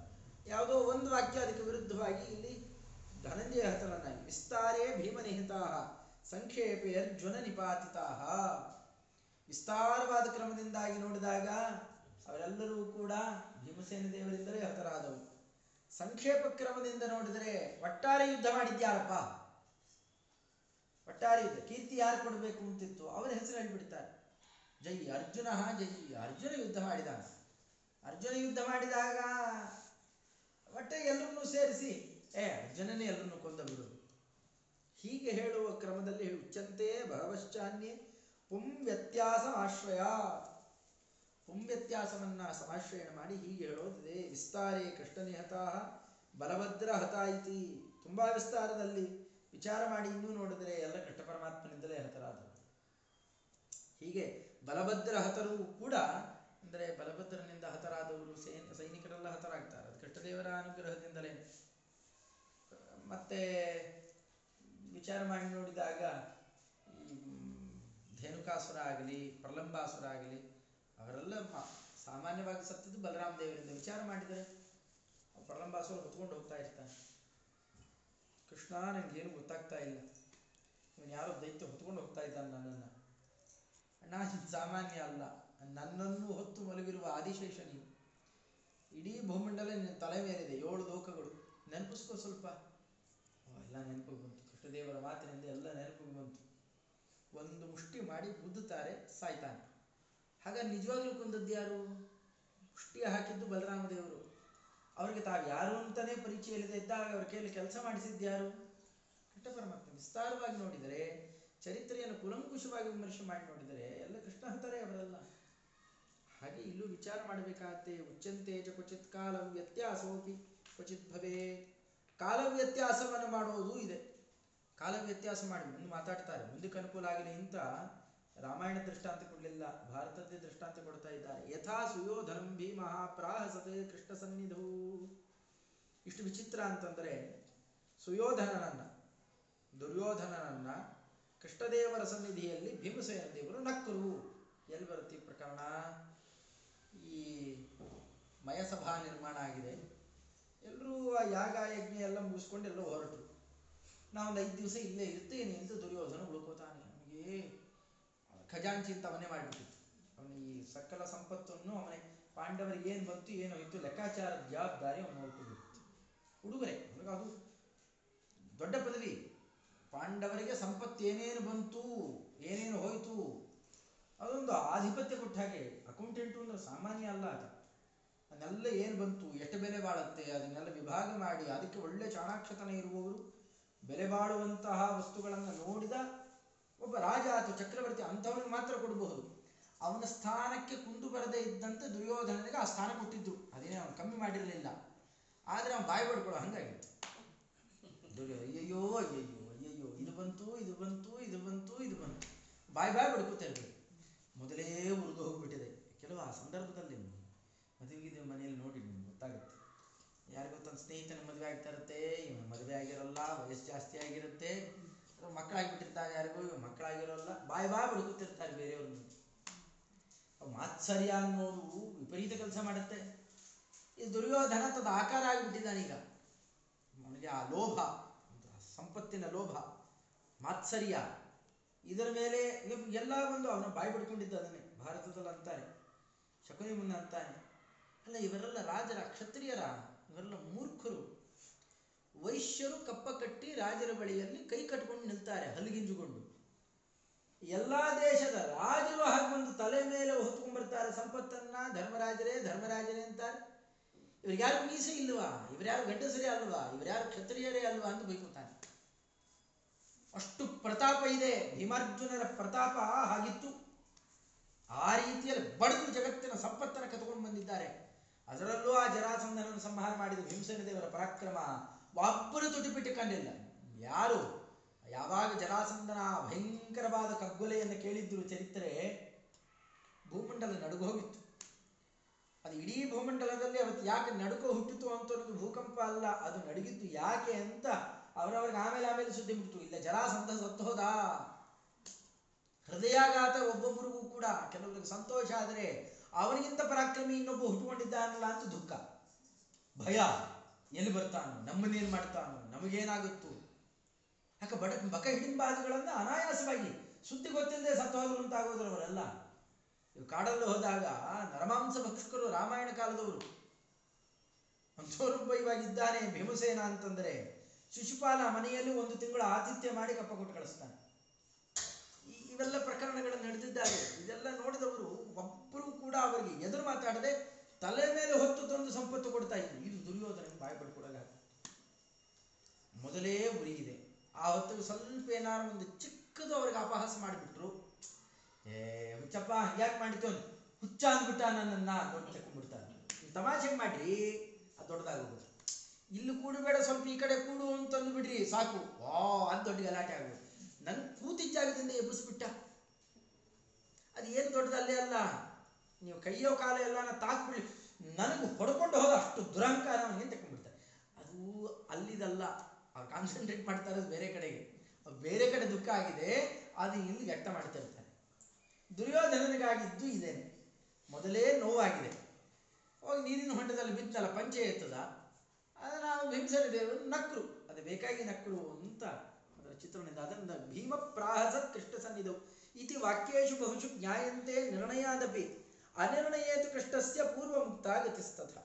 A: ಯಾವುದೋ ಒಂದು ವಾಕ್ಯ ಅದಕ್ಕೆ ವಿರುದ್ಧವಾಗಿ ಇಲ್ಲಿ ಧನಂಜಯ ಹತರನಾಗಿ, ವಿಸ್ತಾರೇ ಭೀಮನಿಹಿತಾ ಸಂಕ್ಷೇಪೆ ಅರ್ಜುನ ನಿಪಾತಿತಾ ವಿಸ್ತಾರವಾದ ಕ್ರಮದಿಂದಾಗಿ ನೋಡಿದಾಗ ಅವರೆಲ್ಲರೂ ಕೂಡ ಭೀಮಸೇನ ದೇವರಿಂದಲೇ ಹತರಾದವು. ಸಂಕ್ಷೇಪ ಕ್ರಮದಿಂದ ನೋಡಿದರೆ ಒಟ್ಟಾರೆ ಯುದ್ಧ ಮಾಡಿದ್ಯಾರಪ್ಪ? ಒಟ್ಟಾರೆ ಯುದ್ಧ. ಕೀರ್ತಿ ಯಾರು ಕೊಡಬೇಕು ಅಂತಿತ್ತು? ಅವರ ಹೆಸರು ಹೇಳ್ಬಿಡ್ತಾರೆ. ಜೈ ಅರ್ಜುನ ಜೈ ಅರ್ಜುನ ಯುದ್ಧ ಮಾಡಿದ ಅರ್ಜುನ ಯುದ್ಧ ಮಾಡಿದಾಗ ಒಟ್ಟೆ ಎಲ್ಲರನ್ನೂ ಸೇರಿಸಿ, ಏ, ಅರ್ಜುನನೇ ಎಲ್ಲರನ್ನೂ ಕೊಂದ ಬಿಡು. ಹೀಗೆ ಹೇಳುವ ಕ್ರಮದಲ್ಲಿ ಉಚ್ಚಂತೆ ಬಹವಶ್ಚಾನ್ಯೇ ಪುಂ ವ್ಯತ್ಯಾಸ ಆಶ್ರಯ. ಪುಂ ವ್ಯತ್ಯಾಸವನ್ನ ಸಮಾಶ್ರಯಣ ಮಾಡಿ ಹೀಗೆ ಹೇಳೋದಿದೆ. ವಿಸ್ತಾರೇ ಕೃಷ್ಣನಿಹತಾ ಬಲಭದ್ರ ಹತ ತುಂಬಾ ವಿಸ್ತಾರದಲ್ಲಿ ವಿಚಾರ ಮಾಡಿ ಇನ್ನೂ ನೋಡಿದರೆ ಎಲ್ಲ ಕೃಷ್ಣ ಪರಮಾತ್ಮನಿಂದಲೇ ಹತರಾದರು. ಹೀಗೆ ಬಲಭದ್ರ ಹತರು ಕೂಡ ಅಂದರೆ ಬಲಭದ್ರನಿಂದ ಹತರಾದವರು ಸೇನ ಸೈನಿಕರೆಲ್ಲ ಹತರಾಗ್ತಾರೆ. ಅದು ಕೃಷ್ಣದೇವರ ಅನುಗ್ರಹದಿಂದಲೇ. ಮತ್ತೆ ವಿಚಾರ ಮಾಡಿ ನೋಡಿದಾಗ ಧೇನುಕಾಸುರ ಆಗಲಿ ಪ್ರಲಂಬಾಸುರ ಆಗಲಿ ಅವರೆಲ್ಲ ಸಾಮಾನ್ಯವಾಗಿ ಸತ್ತಿದ್ದು ಬಲರಾಮ ದೇವರಿಂದ ವಿಚಾರ ಮಾಡಿದರೆ ಪ್ರಲಂಬಾಸುರ ಹೊತ್ಕೊಂಡು ಹೋಗ್ತಾ ಇರ್ತಾನೆ. ಕೃಷ್ಣ ಏನು ಗೊತ್ತಾಗ್ತಾ ಇಲ್ಲ. ಇವನು ಯಾರೋ ದೈತ್ಯ ಹೊತ್ಕೊಂಡು ಹೋಗ್ತಾ ಇದ್ದಾನೆ ನನ್ನನ್ನು. ಅಣ್ಣ, ಇದು ಸಾಮಾನ್ಯ ಅಲ್ಲ. ನನ್ನನ್ನು ಹೊತ್ತು ಮಲಗಿರುವ ಆದಿಶೇಷ ಇಡೀ ಭೂಮಂಡಲ ನಿನ್ನ ತಲೆ ಮೇಲಿದೆ. ಏಳು ಲೋಕಗಳು. ನೆನಪಿಸ್ಕೋ ಸ್ವಲ್ಪ. ಎಲ್ಲ ನೆನಪಿಗೆ ಬಂತು. ಕೃಷ್ಣದೇವರ ಮಾತಿನಿಂದ ಎಲ್ಲ ನೆನಪಿಗೆ ಬಂತು. ಒಂದು ಮುಷ್ಟಿ ಮಾಡಿ ಗುದ್ದುತ್ತಾರೆ ಸಾಯ್ತಾನೆ ಹಾಗ ನಿಜವಾಗ್ಲೂ ಕೊಂದದ್ದು ಯಾರು? ಮುಷ್ಟಿ ಹಾಕಿದ್ದು ಬಲರಾಮ ದೇವರು. ಅವರಿಗೆ ತಾವು ಯಾರು ಅಂತಲೇ ಪರಿಚಯ ಇಲ್ಲದೆ ಇದ್ದಾಗ ಅವ್ರ ಕೈಯಲ್ಲಿ ಕೆಲಸ ಮಾಡಿಸಿದ್ದು ಯಾರು? ಕೃಷ್ಣ ಪರಮಾತ್ಮ. ವಿಸ್ತಾರವಾಗಿ ನೋಡಿದರೆ, ಚರಿತ್ರೆಯನ್ನು ಕುಲಂಕುಷವಾಗಿ ವಿಮರ್ಶೆ ಮಾಡಿ ನೋಡಿದರೆ, ಎಲ್ಲ ಕೃಷ್ಣ ಅಂತಾರೆ ಅವರೆಲ್ಲ. ಹಾಗೆ ಇಲ್ಲೂ ವಿಚಾರ ಮಾಡಬೇಕಾಗತ್ತೆ. ಉಚ್ಚಂತೆ ಚ ಕ್ವಚಿತ್ ಕಾಲ ವ್ಯತ್ಯಾಸೋಪಿ ಕ್ವಚಿತ್ ಭವೇ ಕಾಲ ವ್ಯತ್ಯಾಸವನ್ನು ಮಾಡೋದು ಇದೆ. ಕಾಲ ವ್ಯತ್ಯಾಸ ಮಾಡಿ ಮುಂದೆ ಮಾತಾಡ್ತಾರೆ. ಮುಂದಕ್ಕೆ ಅನುಕೂಲ ಆಗಲಿ ಅಂತ ರಾಮಾಯಣ ದೃಷ್ಟಾಂತ ಕೊಡಲಿಲ್ಲ ಭಾರತದ್ದೇ ದೃಷ್ಟಾಂತ ಕೊಡ್ತಾ ಇದ್ದಾರೆ. ಯಥಾ ಸುಯೋಧನಂ ಭೀಮಃ ಪ್ರಾಹಸತೆ ಕೃಷ್ಣ ಸನ್ನಿಧು. ಇಷ್ಟು ವಿಚಿತ್ರ ಅಂತಂದರೆ ಸುಯೋಧನನನ್ನ, ದುರ್ಯೋಧನನನ್ನ ಕೃಷ್ಣದೇವರ ಸನ್ನಿಧಿಯಲ್ಲಿ ಭೀಮಸೇನ ದೇವರು ನಕ್ಕರು. ಎಲ್ಲಿ ಬರುತ್ತೆ ಪ್ರಕರಣ? ಈ ಮಯಸಭಾ ನಿರ್ಮಾಣ ಆಗಿದೆ. ಎಲ್ಲರೂ ಆ ಯಾಗ, ಯಜ್ಞ ಎಲ್ಲ ಮುಗಿಸ್ಕೊಂಡು ಎಲ್ಲ ಹೊರಟರು. ನಾವೊಂದು ಐದು ದಿವಸ ಇಲ್ಲೇ ಇರ್ತೇನೆ ಅಂತ ದುರ್ಯೋಧನ ಉಳ್ಕೋತಾನೆ. ಅವನಿಗೆ ಖಜಾಂಚಿ ಅಂತ ಅವನೇ ಮಾಡಿಬಿಟ್ಟಿತ್ತು. ಅವನ ಈ ಸಕಲ ಸಂಪತ್ತನ್ನು ಅವನೇ ಪಾಂಡವರಿಗೆ ಏನು ಬಂತು, ಏನು ಹೋಯ್ತು ಲೆಕ್ಕಾಚಾರದ ಜವಾಬ್ದಾರಿ ಅವನು ನೋಡ್ಕೊಬೇಕು ಹುಡುಗರೇ ಅವನಿಗೆ ಅದು ದೊಡ್ಡ ಪದವಿ. ಪಾಂಡವರಿಗೆ ಸಂಪತ್ತು ಏನೇನು ಬಂತು, ಏನೇನು ಹೋಯ್ತು, ಅದೊಂದು ಆಧಿಪತ್ಯ ಕೊಟ್ಟ ಹಾಗೆ. ಅಕೌಂಟೆಂಟು ಅಂದ್ರೆ ಸಾಮಾನ್ಯ ಅಲ್ಲ ಅದು. ಅದನ್ನೆಲ್ಲ ಏನು ಬಂತು, ಎಷ್ಟು ಬೆಲೆ ಬಾಳುತ್ತೆ, ಅದನ್ನೆಲ್ಲ ವಿಭಾಗ ಮಾಡಿ, ಅದಕ್ಕೆ ಒಳ್ಳೆ ಚಾಣಾಕ್ಷತನ ಇರುವವರು ಬೆಲೆ ಬಾಳುವಂತಹ ವಸ್ತುಗಳನ್ನು ನೋಡಿದ ಒಬ್ಬ ರಾಜ ಅಥವಾ ಚಕ್ರವರ್ತಿ ಅಂಥವನಿಗೆ ಮಾತ್ರ ಕೊಡಬಹುದು. ಅವನ ಸ್ಥಾನಕ್ಕೆ ಕುಂದು ಬರದೇ ಇದ್ದಂತೆ ದುರ್ಯೋಧನನಿಗೆ ಆ ಸ್ಥಾನ ಕೊಟ್ಟಿದ್ದು ಅದೇನೇ ಅವನು ಕಮ್ಮಿ ಮಾಡಿರಲಿಲ್ಲ. ಆದರೆ ಅವನು ಬಾಯಿ ಬಡ್ಕೊಳ್ಳೋ ಹಂಗಾಗಿತ್ತು. ದುರ್ಯೋ, ಅಯ್ಯಯ್ಯೋ ಅಯ್ಯಯ್ಯೋ ಅಯ್ಯಯ್ಯೋ, ಇದು ಬಂತು ಇದು ಬಂತು ಇದು ಬಂತು ಇದು ಬಂತು. ಬಾಯಿ ಬಾಯಿ ಬಡ್ಕೋತಾ ಮೊದಲೇ ಉರಿದು ಹೋಗ್ಬಿಟ್ಟಿದೆ. ಕೆಲವು ಆ ಸಂದರ್ಭದಲ್ಲಿ ಮದುವೆ ಮನೆಯಲ್ಲಿ ನೋಡಿ ಯಾರು ತನ್ನ ಸ್ನೇಹಿತನ ಮದುವೆ ಆಗ್ತಾ ಇರುತ್ತೆ, ಇವನು ಮದುವೆ ಆಗಿರಲ್ಲ, ವಯಸ್ಸು ಜಾಸ್ತಿ ಆಗಿರುತ್ತೆ. ಮಕ್ಕಳಾಗಿಬಿಟ್ಟಿರ್ತಾರೆ ಯಾರಿಗೂ ಇವ್ ಮಕ್ಕಳಾಗಿರೋಲ್ಲ. ಬಾಯಿ ಬಾಯಿ ಹುಡುಕುತ್ತಿರ್ತಾರೆ ಬೇರೆಯವ್ರನ್ನ. ಮಾತ್ಸರ್ಯ ಅನ್ನೋದು ವಿಪರೀತ ಕೆಲಸ ಮಾಡುತ್ತೆ. ಈ ದುರ್ಯೋಧನ ತದ ಆಕಾರ ಆಗಿಬಿಟ್ಟಿದ್ದಾನೀಗ ಅವನಿಗೆ ಆ ಲೋಭ ಸಂಪತ್ತಿನ ಲೋಭ. ಮಾತ್ಸರ್ಯ ಇದರ ಮೇಲೆ ಎಲ್ಲ ಒಂದು ಅವನ ಬಾಯಿ ಬಿಡ್ಕೊಂಡಿದ್ದ ಅದನ್ನೇ. ಭಾರತದಲ್ಲಿ ಅಂತಾನೆ ಶಕುನಿ ಮುನ್ನ ಅಂತಾನೆ. ಅಲ್ಲ, ಇವರೆಲ್ಲ ರಾಜರ, ಕ್ಷತ್ರಿಯರ? ಇವರೆಲ್ಲ ಮೂರ್ಖರು. ವೈಶ್ಯರು ಕಪ್ಪ ಕಟ್ಟಿ ರಾಜರ ಬಳಿಯಲ್ಲಿ ಕೈ ಕಟ್ಕೊಂಡು ನಿಲ್ತಾರೆ ಹಲಗಿಂಜುಕೊಂಡು ಎಲ್ಲಾ ದೇಶದ ರಾಜರು ಹಾಗೆ ಒಂದು ತಲೆ ಮೇಲೆ ಹೊತ್ಕೊಂಡ್ಬರ್ತಾರೆ ಸಂಪತ್ತನ್ನ ಧರ್ಮರಾಜರೇ ಧರ್ಮರಾಜರೇ ಅಂತಾರೆ. ಇವ್ರಿಗ್ಯಾರು ಮೀಸೆ ಇಲ್ವಾ ಇವ್ರ್ಯಾರು ಗಂಡಸರೇ ಅಲ್ವಾ? ಇವ್ರ್ಯಾರು ಕ್ಷತ್ರಿಯರೇ ಅಲ್ವಾ ಅಂತ ಬೈಕೋತಾನೆ. ಅಷ್ಟು ಪ್ರತಾಪ ಇದೆ. ಭೀಮಾರ್ಜುನರ ಪ್ರತಾಪ ಹಾಗಿತ್ತು. ಆ ರೀತಿಯಲ್ಲಿ ಬಡದು ಜಗತ್ತಿನ ಸಂಪತ್ತನ್ನು ಕತ್ಕೊಂಡು ಬಂದಿದ್ದಾರೆ. ಅದರಲ್ಲೂ ಆ ಜರಾಸಂಧನನ್ನು ಸಂಹಾರ ಮಾಡಿದ ಭೀಮಸೇನ ದೇವರ ಪರಾಕ್ರಮ ಒಬ್ಬರು ತುಟಿಪಿಟ್ಟು ಕಂಡಿಲ್ಲ. ಯಾರು? ಯಾವಾಗ ಜರಾಸಂಧನ ಭಯಂಕರವಾದ ಕಗ್ಗೊಲೆಯನ್ನು ಕೇಳಿದ್ರು ಚರಿತ್ರೆ ಭೂಮಂಡಲ ನಡುಗೋಗಿತ್ತು ಅದು ಇಡೀ ಭೂಮಂಡಲದಲ್ಲಿ ಅವತ್ತು ಯಾಕೆ ನಡುಕೋ ಹುಟ್ಟಿತು ಅಂತ ಅನ್ನೋದು ಭೂಕಂಪ ಅಲ್ಲ, ಅದು ನಡುಗಿದ್ದು ಯಾಕೆ ಅಂತ ಅವರವ್ರಿಗೆ ಆಮೇಲೆ ಆಮೇಲೆ ಸುದ್ದಿ ಬಿಡ್ತು ಇಲ್ಲ ಜರಾಸಂಧ ಸತ್ತೋದ ಹೃದಯಾಘಾತ ಒಬ್ಬೊಬ್ಬರಿಗೂ ಕೂಡ, ಕೆಲವರಿಗೆ ಸಂತೋಷ ಆದರೆ ಅವನಿಗಿಂತ ಪರಾಕ್ರಮಿ ಇನ್ನೊಬ್ಬ ಹುಟ್ಟುಕೊಂಡಿದ್ದಾನಲ್ಲ ಅಂತ ದುಃಖ. ಭಯ. ಎಲ್ಲಿ ಬರ್ತಾನೋ ನಮ್ಮನ್ನೇನು ಮಾಡ್ತಾನೋ, ನಮಗೇನಾಗುತ್ತೋ. ಯಾಕೆ ಬಡ ಬಕ ಹಿಡಿಂಬಾದುಗಳನ್ನು ಅನಾಯಾಸವಾಗಿ ಸುದ್ದಿ ಗೊತ್ತಿಲ್ಲದೆ ಸತ್ತೋದ್ರು ಅಂತ ಆಗೋದ್ರು ಅವರೆಲ್ಲ. ಇವು ಕಾಡಲ್ಲಿ ಹೋದಾಗ ನರಮಾಂಸ ಭಕ್ಷಕರು ರಾಮಾಯಣ ಕಾಲದವರು. ಅಂಥವರೊಬ್ಬ ಇವಾಗ ಇದ್ದಾನೆ ಭೀಮಸೇನ ಅಂತಂದ್ರೆ ಶಿಶುಪಾಲ ಮನೆಯಲ್ಲಿ ಒಂದು ತಿಂಗಳು ಆತಿಥ್ಯ ಮಾಡಿ ಕಪ್ಪ ಕೊಟ್ಟು ಕಳಿಸ್ತಾನೆ. ಇವೆಲ್ಲ ಪ್ರಕರಣಗಳು ನಡೆದಿದ್ದಾರೆ ಇದೆಲ್ಲ ನೋಡಿದವರು ಕೂಡ ಅವರಿಗೆ ಎದುರು ಮಾತಾಡದೆ ತಲೆ ಮೇಲೆ ಹೊತ್ತು ತಂದು ಸಂಪತ್ತು ಕೊಡ್ತಾ ಇದ್ರು. ಇದು ದುರ್ಯೋಧನ ಬಾಯಿ ಪಡ್ಕೊಡಲ್ಲ ಮೊದಲೇ ಉರಿಗಿದೆ ಆ ಹೊತ್ತಿಗೆ ಸ್ವಲ್ಪ ಏನಾರು ಒಂದು ಚಿಕ್ಕದು ಅವ್ರಿಗೆ ಅಪಹಾಸ ಮಾಡಿಬಿಟ್ರು. ಏ, ಹುಚ್ಚಪ್ಪ, ಯಾಕೆ ಮಾಡಿತು ಹುಚ್ಚ ಅಂದ್ಬಿಟ್ಟ ನನ್ನನ್ನ ದೊಡ್ಡ ತಕೊಂಡ್ಬಿಡ್ತಾರೆ ತಮಾಷೆ ಮಾಡ್ರಿ, ಅದು ದೊಡ್ಡದಾಗೋದು ಇಲ್ಲಿ ಕೂಡಬೇಡ, ಸ್ವಲ್ಪ ಈ ಕಡೆ ಕೂಡು ಅಂತ ಬಿಡ್ರಿ ಸಾಕು. ವಾ ಅದು ದೊಡ್ಡ ಗಲಾಟೆ ಆಗೋದು ನನ್ ಕೂತಿದ್ದ ಜಾಗದಿಂದ ಎಬ್ಬಿಸ್ಬಿಟ್ಟ ಅದು ಏನು ದೊಡ್ಡದಲ್ಲೇ ಅಲ್ಲ. ನೀವು ಕೈಯೋ ಕಾಲ ಎಲ್ಲ ತಾಕ್ಬಿಡಿ. ನನಗೆ ಹೊಡ್ಕೊಂಡು ಹೋದ ಅಷ್ಟು ದುರಹಂಕಾರ ಅವನಿಗೆ ತಕೊಂಡ್ಬಿಡ್ತಾರೆ ಅದು ಅಲ್ಲಿದಲ್ಲ. ಅವ್ರು ಕಾನ್ಸಂಟ್ರೇಟ್ ಮಾಡ್ತಾ ಇರೋದು ಬೇರೆ ಕಡೆಗೆ. ಬೇರೆ ಕಡೆ ದುಃಖ ಆಗಿದೆ, ಅದು ಇಲ್ಲಿ ವ್ಯಕ್ತ ಮಾಡ್ತಾ ಇರ್ತಾರೆ ದುರ್ಯೋಧನನಿಗಾಗಿದ್ದು ಇದೇನೆ ಮೊದಲೇ ನೋವಾಗಿದೆ. ಹೋಗಿ ನೀರಿನ ಹೊಂಡದಲ್ಲಿ ಬಿದ್ದಲ್ಲ, ಪಂಚೆ ಎತ್ತದ. ನಾವು ಭೀಮಸೇನ ದೇವರು ನಕ್ರು. ಅದು ಬೇಕಾಗಿ ನಕ್ರು ಅಂತ ಅದರ ಚಿತ್ರಣದಿಂದ ಅದರಿಂದ ಭೀಮ ಪ್ರಾಹಸತ್ ಕೃಷ್ಣ ಸನ್ನಿಧವು ಇತಿ ವಾಕ್ಯೇಶು ಬಹುಶು ಜ್ಞಾಯಂತೆ ನಿರ್ಣಯಾದಪಿ. ಅನಿರ್ಣಯೇತು ಕೃಷ್ಣಸ್ಯ ಪೂರ್ವ ಮುಕ್ತ ಗತಿಸ್ತಥ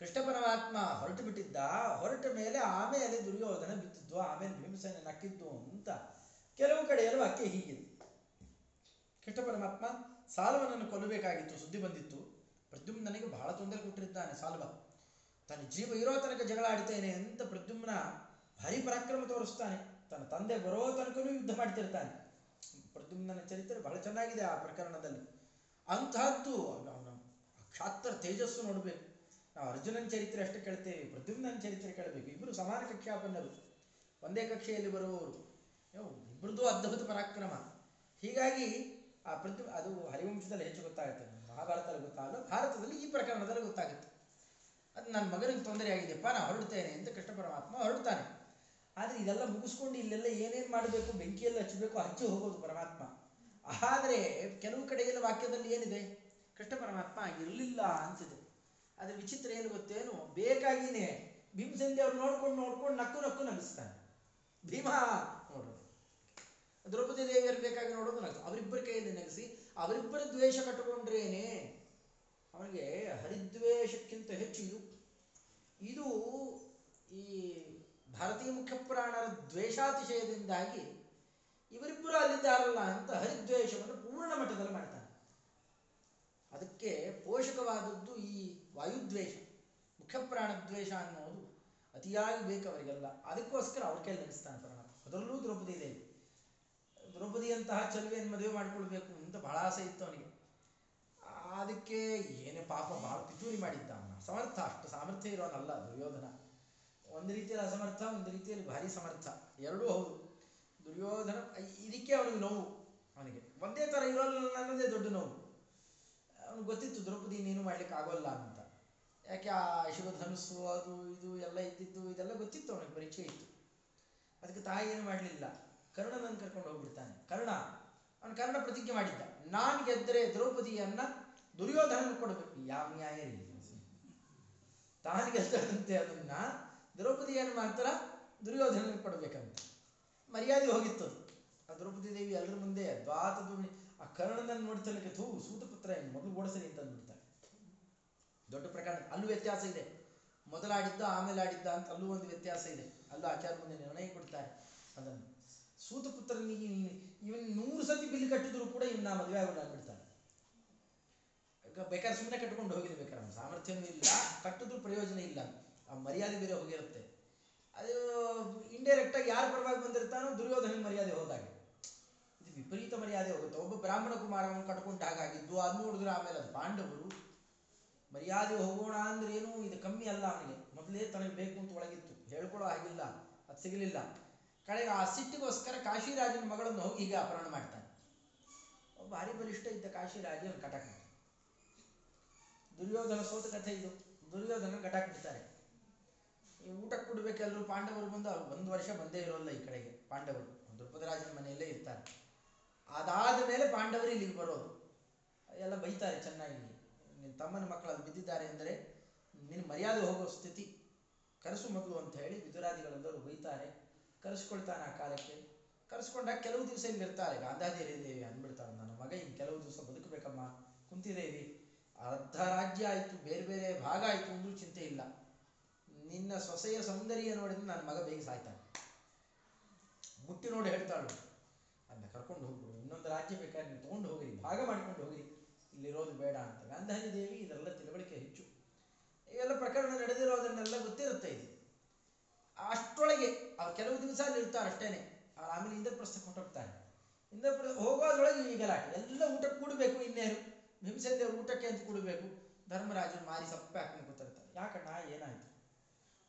A: ಕೃಷ್ಣ ಪರಮಾತ್ಮ ಹೊರಟು ಬಿಟ್ಟಿದ್ದ ಹೊರಟ ಮೇಲೆ ಆಮೇಲೆ ದುರ್ಯೋಧನ ಬಿತ್ತಿದ್ದು, ಆಮೇಲೆ ಭೀಮಸೇನ ನಕ್ಕಿದ್ದು ಅಂತ ಕೆಲವು ಕಡೆಯಲ್ಲೂ ಅಕ್ಕೆ ಹೀಗಿದೆ. ಕೃಷ್ಣ ಪರಮಾತ್ಮ ಸಾಲವನನ್ನು ಕೊಲ್ಲಬೇಕಾಗಿತ್ತು, ಸುದ್ದಿ ಬಂದಿತ್ತು. ಪ್ರದ್ಯುಮ್ನನಿಗೆ ಬಹಳ ತೊಂದರೆ ಕೊಟ್ಟಿರ್ತಾನೆ ಸಾಲ್ವ. ತನ್ನ ಜೀವ ಇರೋ ತನಕ ಜಗಳ ಆಡ್ತೇನೆ ಅಂತ ಪ್ರದ್ಯುಮ್ನ ಭಾರಿ ಪರಾಕ್ರಮ ತೋರಿಸ್ತಾನೆ. ತನ್ನ ತಂದೆ ಬರೋ ತನಕನೂ ಯುದ್ಧ ಮಾಡ್ತಿರ್ತಾನೆ. ಪ್ರದ್ಯುಮ್ನ ಚರಿತ್ರೆ ಬಹಳ ಚೆನ್ನಾಗಿದೆ ಆ ಪ್ರಕರಣದಲ್ಲಿ. ಅಂತಹದ್ದು ಅವನ ಕ್ಷಾತ್ರ ತೇಜಸ್ಸು ನೋಡಬೇಕು. ನಾವು ಅರ್ಜುನನ ಚರಿತ್ರೆ ಅಷ್ಟು ಕೇಳ್ತೇವೆ ಪ್ರದ್ಯುಮ್ನ ಚರಿತ್ರೆ ಕೇಳಬೇಕು. ಇಬ್ಬರು ಸಮಾನ ಕಕ್ಷಾಪನ್ನರು. ಒಂದೇ ಕಕ್ಷೆಯಲ್ಲಿ ಬರುವವರು. ಇಬ್ಬರದ್ದು ಇಬ್ಬರದು ಅದ್ಭುತ ಪರಾಕ್ರಮ. ಹೀಗಾಗಿ ಆ ಪ್ರತಿ ಅದು ಹರಿವಂಶದಲ್ಲಿ ಹೆಚ್ಚು ಗೊತ್ತಾಗುತ್ತೆ. ಮಹಾಭಾರತದಲ್ಲಿ ಗೊತ್ತಾಗಲ್ಲ, ಭಾರತದಲ್ಲಿ ಈ ಪ್ರಕರಣದಲ್ಲಿ ಗೊತ್ತಾಗುತ್ತೆ. ಅದು ನನ್ನ ಮಗನಿಗೆ ತೊಂದರೆ ಆಗಿದೆಯಪ್ಪ ನಾನು ಹೊರಡ್ತೇನೆ ಅಂತ ಕೃಷ್ಣ ಪರಮಾತ್ಮ ಹೊರಡ್ತಾನೆ. ಆದರೆ ಇದೆಲ್ಲ ಮುಗಿಸ್ಕೊಂಡು ಇಲ್ಲೆಲ್ಲ ಏನೇನು ಮಾಡಬೇಕು, ಬೆಂಕಿಯಲ್ಲಿ ಹಚ್ಚಬೇಕು ಹಚ್ಚಿ ಹೋಗೋದು ಪರಮಾತ್ಮ. ಆದರೆ ಕೆಲವು ಕಡೆಗೆಲ್ಲ ವಾಕ್ಯದಲ್ಲಿ ಏನಿದೆ? ಕೃಷ್ಣ ಪರಮಾತ್ಮ ಇರಲಿಲ್ಲ ಅಂತಿದೆ ಅದ್ರ ವಿಚಿತ್ರ ಏನು ಗೊತ್ತೇನು? ಬೇಕಾಗಿನೇ ಭೀಮಸೇನ ಅವ್ರು ನೋಡ್ಕೊಂಡು ನೋಡ್ಕೊಂಡು ನಕ್ಕು ನಕ್ಕು ನಗಿಸ್ತಾನೆ. ಭೀಮ ನೋಡು. ದ್ರೌಪದಿ ದೇವಿಯರು ಬೇಕಾಗಿ ನೋಡೋದು ನಗು. ಅವರಿಬ್ಬರ ಕೈಯಲ್ಲಿ ನಗಿಸಿ ಅವರಿಬ್ಬರ ದ್ವೇಷ ಕಟ್ಟಿಕೊಂಡ್ರೇನೆ ಅವನಿಗೆ ಹರಿದ್ವೇಷಕ್ಕಿಂತ ಹೆಚ್ಚು ಇದು. ಇದು ಈ ಭಾರತೀಯ ಮುಖ್ಯ ಪುರಾಣರ ದ್ವೇಷಾತಿಶಯದಿಂದಾಗಿ ಇವರಿಬ್ಬರು ಅಲ್ಲಿದ್ದಾರಲ್ಲ ಅಂತ ಹರಿದ್ವೇಷವನ್ನು ಪೂರ್ಣ ಮಟ್ಟದಲ್ಲಿ ಮಾಡ್ತಾನೆ ಅದಕ್ಕೆ ಪೋಷಕವಾದದ್ದು ಈ ವಾಯುದ್ವೇಷ, ಮುಖ್ಯಪ್ರಾಣದ್ವೇಷ ಅನ್ನೋದು ಅತಿಯಾಗಿ ಬೇಕು ಅವರಿಗೆಲ್ಲ. ಅದಕ್ಕೋಸ್ಕರ ಅವ್ರ ಕೈಯಲ್ಲಿ ನೆನೆಸ್ತಾನೆ ಪರಮಾತ್ಮ. ಅದರಲ್ಲೂ ದ್ರೌಪದಿ ದೇವಿ ದ್ರೌಪದಿಯಂತಹ ಚಲುವೆಯನ್ನು ಮದುವೆ ಮಾಡಿಕೊಳ್ಬೇಕು ಅಂತ ಬಹಳ ಆಸೆ ಇತ್ತು ಅವನಿಗೆ. ಅದಕ್ಕೆ ಏನೇ ಪಾಪ ಬಹಳ ಪಿತೂರಿ ಮಾಡಿದ್ದ ಅವನ. ಸಮರ್ಥ, ಅಷ್ಟು ಸಾಮರ್ಥ್ಯ ಇರೋನಲ್ಲ ದುರ್ಯೋಧನ. ಒಂದು ರೀತಿಯಲ್ಲಿ ಅಸಮರ್ಥ, ಒಂದು ರೀತಿಯಲ್ಲಿ ಭಾರಿ ಸಮರ್ಥ. ಎರಡೂ ಹೌದು. ದುರ್ಯೋಧನ ಇದಕ್ಕೆ ಅವನಿಗೆ ನೋವು. ಅವನಿಗೆ ಒಂದೇ ಥರ ಇರೋಲ್ಲ ಅನ್ನೋದೇ ದೊಡ್ಡ ನೋವು. ಅವನಿಗೆ ಗೊತ್ತಿತ್ತು, ದ್ರೌಪದಿ ನೀನು ಮಾಡ್ಲಿಕ್ಕೆ ಆಗೋಲ್ಲ ಅಂತ. ಯಾಕೆ ಆ ಶಿವಧನಸ್ಸು ಅದು ಇದು ಎಲ್ಲ ಇದ್ದಿದ್ದು, ಇದೆಲ್ಲ ಗೊತ್ತಿತ್ತು ಅವನಿಗೆ ಪರಿಚಯ ಇತ್ತು. ಅದಕ್ಕೆ ತಾಯಿ ಏನು ಮಾಡಲಿಲ್ಲ. ಕರ್ಣನನ್ನು ಕರ್ಕೊಂಡು ಹೋಗ್ಬಿಡ್ತಾನೆ. ಕರ್ಣ, ಅವನು ಕರ್ಣ ಪ್ರತಿಜ್ಞೆ ಮಾಡಿದ್ದ. ನಾನು ಗೆದ್ದರೆ ದ್ರೌಪದಿಯನ್ನ ದುರ್ಯೋಧನನ ಕೊಡಬೇಕು. ಯಾವ ನ್ಯಾಯ ತಾನು ಗೆದ್ದದಂತೆ ಅದನ್ನ ದ್ರೌಪದಿಯನ್ನು ಮಾತ್ರ ದುರ್ಯೋಧನನಿಗೆ ಕೊಡಬೇಕಂತ. ಮರ್ಯಾದೆ ಹೋಗಿತ್ತು. ಆ ದ್ರೌಪದಿ ದೇವಿ ಎಲ್ಲರ ಮುಂದೆ ದ್ವಾತದ ಆ ಕರ್ಣನನ್ನು ನೋಡ್ತಲಿಕ್ಕೆ ಥೂ, ಸೂತಪುತ್ರ ಏನು ಮೊದಲು ಓಡಿಸಲಿ ಅಂತ ಅಂದ್ಬಿಡ್ತಾರೆ ದೊಡ್ಡ ಪ್ರಕಾರ ಅಲ್ಲೂ ವ್ಯತ್ಯಾಸ ಇದೆ. ಮೊದಲಾಡಿದ್ದ ಆಮೇಲೆ ಆಡಿದ್ದ ಅಂತ ಅಲ್ಲೂ ಒಂದು ವ್ಯತ್ಯಾಸ ಇದೆ. ಅಲ್ಲೂ ಆಚಾರ ಮುಂದೆ ನಿರ್ಣಯ ಕೊಡ್ತಾರೆ ಅದನ್ನು. ಸೂತಪುತ್ರನಿಗೆ ಇವನ್ ನೂರು ಸತಿ ಬಿಲ್ ಕಟ್ಟಿದ್ರು ಕೂಡ ಇವನ್ನ ಮದುವೆ ಆಗೋಣ ಅಂದ್ಬಿಡ್ತಾನೆ ಬೇಕಾದ್ರೆ ಸುಮ್ಮನೆ ಕಟ್ಕೊಂಡು ಹೋಗಿದೆ ಬೇಕಾದ್ರೆ ಸಾಮರ್ಥ್ಯವೂ ಇಲ್ಲ, ಕಟ್ಟಿದ್ರು ಪ್ರಯೋಜನ ಇಲ್ಲ. ಆ ಮರ್ಯಾದೆ ಬೇರೆ ಹೋಗಿರುತ್ತೆ. ಅದು ಇಂಡೈರೆಕ್ಟ್ ಆಗಿ ಯಾರ ಪರವಾಗಿ ಬಂದಿರ್ತಾನೋ ದುರ್ಯೋಧನ ಮರ್ಯಾದೆ ಹೋದಾಗೆ. ಇದು ವಿಪರೀತ ಮರ್ಯಾದೆ ಹೋಗುತ್ತೆ. ಒಬ್ಬ ಬ್ರಾಹ್ಮಣ ಕುಮಾರವನ್ನು ಕಟ್ಕೊಂಡು ಹಾಗಾಗಿದ್ದು, ಅದು ನೋಡಿದ್ರೆ ಆಮೇಲೆ ಅದು ಪಾಂಡವರು ಮರ್ಯಾದೆ ಹೋಗೋಣ ಅಂದ್ರೆ ಏನು ಇದು ಕಮ್ಮಿ ಅಲ್ಲ ಅವನಿಗೆ. ಮೊದಲೇ ತನಗೆ ಬೇಕು ಅಂತ ಒಳಗಿತ್ತು. ಹೇಳ್ಕೊಳ್ಳೋ ಹಾಗಿಲ್ಲ. ಅದು ಸಿಗಲಿಲ್ಲ. ಕಡೆಗೆ ಆ ಸಿಟ್ಟಿಗೋಸ್ಕರ ಕಾಶಿರಾಜನ ಮಗಳನ್ನು ಹೋಗಿ ಹೀಗೆ ಅಪಹರಣ ಮಾಡ್ತಾನೆ. ಭಾರಿ ಬಲಿಷ್ಠ ಇದ್ದ ಕಾಶಿರಾಜ ಕಟಾಕ್. ದುರ್ಯೋಧನ ಸೋತ ಕಥೆ ಇದು. ದುರ್ಯೋಧನ ಕಟಾಕ್ ಬಿಡ್ತಾರೆ. ಊಟಕ್ಕೆ ಕೊಡ್ಬೇಕು ಎಲ್ಲರೂ ಪಾಂಡವರು ಬಂದು ಒಂದು ವರ್ಷ ಬಂದೇ ಇರೋಲ್ಲ ಈ ಕಡೆಗೆ ಪಾಂಡವರು. ದ್ರುಪದರಾಜನ ಮನೆಯಲ್ಲೇ ಇರ್ತಾರೆ. ಅದಾದ ಮೇಲೆ ಪಾಂಡವರು ಇಲ್ಲಿಗೆ ಬರೋದು. ಎಲ್ಲ ಬೈತಾರೆ ಚೆನ್ನಾಗಿ. ನಿನ್ನ ತಮ್ಮನ ಮಕ್ಕಳು ಅಲ್ಲಿ ಬಿದ್ದಿದ್ದಾರೆ ಅಂದರೆ ನಿನ್ನ ಮರ್ಯಾದೆ ಹೋಗೋ ಸ್ಥಿತಿ. ಕರೆಸು ಮೊದಲು ಅಂತ ಹೇಳಿ ವಿದುರಾದಿಗಳೆಲ್ಲರೂ ಬೈತಾರೆ. ಕರೆಸ್ಕೊಳ್ತಾನೆ ಆ ಕಾಲಕ್ಕೆ. ಕರೆಸ್ಕೊಂಡಾಗ ಕೆಲವು ದಿವಸ ಇಲ್ಲಿ ಇರ್ತಾರೆ. ಗಾಂಧಾದೇವಿ ದೇವಿ ಅಂದ್ಬಿಡ್ತಾಳೆ ನನ್ನ ಮಗ, ಇನ್ನು ಕೆಲವು ದಿವಸ ಬದುಕಬೇಕಮ್ಮ. ಕುಂತಿದೇವಿ. ಅರ್ಧ ರಾಜ್ಯ ಆಯಿತು, ಬೇರೆ ಬೇರೆ ಭಾಗ ಆಯಿತು ಅಂದ್ರೂ ಚಿಂತೆ ಇಲ್ಲ. ನಿನ್ನ ಸೊಸೆಯ ಸೌಂದರ್ಯ ನೋಡಿದ್ರೆ ನನ್ನ ಮಗ ಬೇಗ ಸಾಯ್ತಾನೆ. ಮುಟ್ಟಿ ನೋಡಿ ಹೇಳ್ತಾಳು. ಅದನ್ನ ಕರ್ಕೊಂಡು ಹೋಗ್ಬಿಡು ಇನ್ನೊಂದು ರಾಜ್ಯ ಬೇಕಾದ್ರೆ ನೀವು ತೊಗೊಂಡು ಹೋಗಿರಿ. ಭಾಗ ಮಾಡ್ಕೊಂಡು ಹೋಗಿರಿ. ಇಲ್ಲಿರೋದು ಬೇಡ ಅಂತ. ಗಾಂಧಾರಿ ದೇವಿ ಇದೆಲ್ಲ ತಿಳುವಳಿಕೆ ಹೆಚ್ಚು. ಇವೆಲ್ಲ ಪ್ರಕರಣ ನಡೆದಿರೋದನ್ನೆಲ್ಲ ಗೊತ್ತಿರುತ್ತೆ ಇದು. ಅಷ್ಟೊಳಗೆ ಅವ್ರು ಕೆಲವು ದಿವಸ ಅಲ್ಲಿ ಇರ್ತಾರೆ ಅಷ್ಟೇನೆ. ಅವ್ರು ಆಮೇಲೆ ಇಂದ್ರಪ್ರಸ್ಥಕ್ಕೆ ಹೊರಟೋಗ್ತಾರೆ ಇಂದ್ರಪ್ರ ಹೋಗೋದ್ರೊಳಗೆ ಈ ಎಲ್ಲ ಊಟಕ್ಕೆ ಕೂಡಬೇಕು ಇನ್ನೇನು ಭೀಮಸೇನ ಊಟಕ್ಕೆ ಅಂತ ಕೂಡಬೇಕು. ಧರ್ಮರಾಜರು ಮಾರಿ ಸಪ್ಪೆ ಹಾಕೊಂಡು ಕೂತಿರ್ತಾರೆ. ಯಾಕಣ್ಣ, ಏನಾಯ್ತು?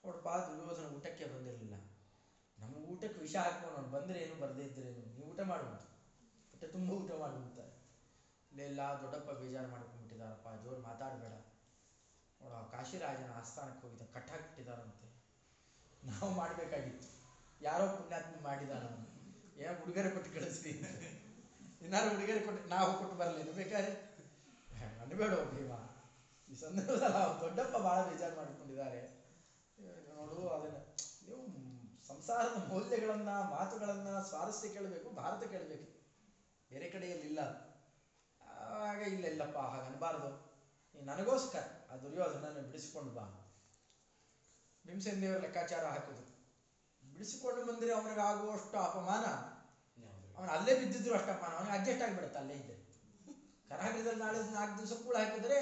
A: ನೋಡಪ್ಪ ದುರ್ಯೋಧನ ಊಟಕ್ಕೆ ಬಂದಿರಲಿಲ್ಲ. ನಮ್ಮ ಊಟಕ್ಕೆ ವಿಷ ಹಾಕೋಣ ಬಂದ್ರೆ ಏನು, ಬರದೇ ಇದ್ರೇನು ನೀವು ಊಟ ಮಾಡುವಂತ? ಊಟ ತುಂಬ ಊಟ ಮಾಡುವಂತಾರೆ ಇಲ್ಲೆಲ್ಲ ದೊಡ್ಡಪ್ಪ ಬೇಜಾರು ಮಾಡ್ಕೊಂಡ್ಬಿಟ್ಟಿದಾರಪ್ಪ, ಜೋರು ಮಾತಾಡಬೇಡ. ನೋಡ ಕಾಶಿರಾಜನ ಆಸ್ಥಾನಕ್ಕೆ ಹೋಗಿದ್ದ ಕಟ್ ಹಾಕ್ಬಿಟ್ಟಿದಾರಂತೆ ನಾವು ಮಾಡಬೇಕಾಗಿತ್ತು. ಯಾರೋ ಪುಣ್ಯಾತ್ಮ ಮಾಡಿದಾರ ಏನೋ ಉಡುಗೊರೆ ಕೊಟ್ಟು ಕಳಿಸ್ರಿ. ಇನ್ನಾರು ಉಡುಗೊರೆ ಕೊಟ್ಟು ನಾವು ಕೊಟ್ಟು ಬರಲಿಲ್ಲ ಬೇಕಾದ್ರೆ? ಅನ್ಬೇಡ ಭೀಮ. ಈ ಸಂದರ್ಭದಲ್ಲಿ ದೊಡ್ಡಪ್ಪ ಭಾಳ ಬೇಜಾರು ಮಾಡಿಕೊಂಡಿದ್ದಾರೆ. ನೋಡು, ಅದನ್ನ ನೀವು ಸಂಸಾರದ ಮೌಲ್ಯಗಳನ್ನ, ಮಾತುಗಳನ್ನ ಸ್ವಾರಸ್ಯ ಕೇಳಬೇಕು, ಭಾರತ ಕೇಳಬೇಕು. ಬೇರೆ ಕಡೆಯಲ್ಲಿಲ್ಲ. ಆಗ ಇಲ್ಲ, ಇಲ್ಲಪ್ಪ, ಹಾಗೆ ಅನ್ಬಾರ್ದು. ನೀ ನನಗೋಸ್ಕರ ಆ ದುರ್ಯೋಧನನ ಬಿಡಿಸಿಕೊಂಡು ಬಾ. ಭೀಮಸೇನ ದೇವರ ಲೆಕ್ಕಾಚಾರ ಹಾಕಿದ್ರು ಬಿಡಿಸಿಕೊಂಡು ಬಂದರೆ ಅವನಿಗೆ ಆಗುವಷ್ಟು ಅಪಮಾನ? ಅವನು ಅಲ್ಲೇ ಬಿದ್ದಿದ್ರು ಅಷ್ಟು ಅಪಮಾನ. ಅವನಿಗೆ ಅಡ್ಜಸ್ಟ್ ಆಗಿಬಿಡುತ್ತೆ, ಅಲ್ಲೇ ಇದ್ದರೆ ಕರಾಗರದಲ್ಲಿ ನಾಳೆ ನಾಲ್ಕು ದಿವಸ ಕೂಡ ಹಾಕಿದ್ರೆ,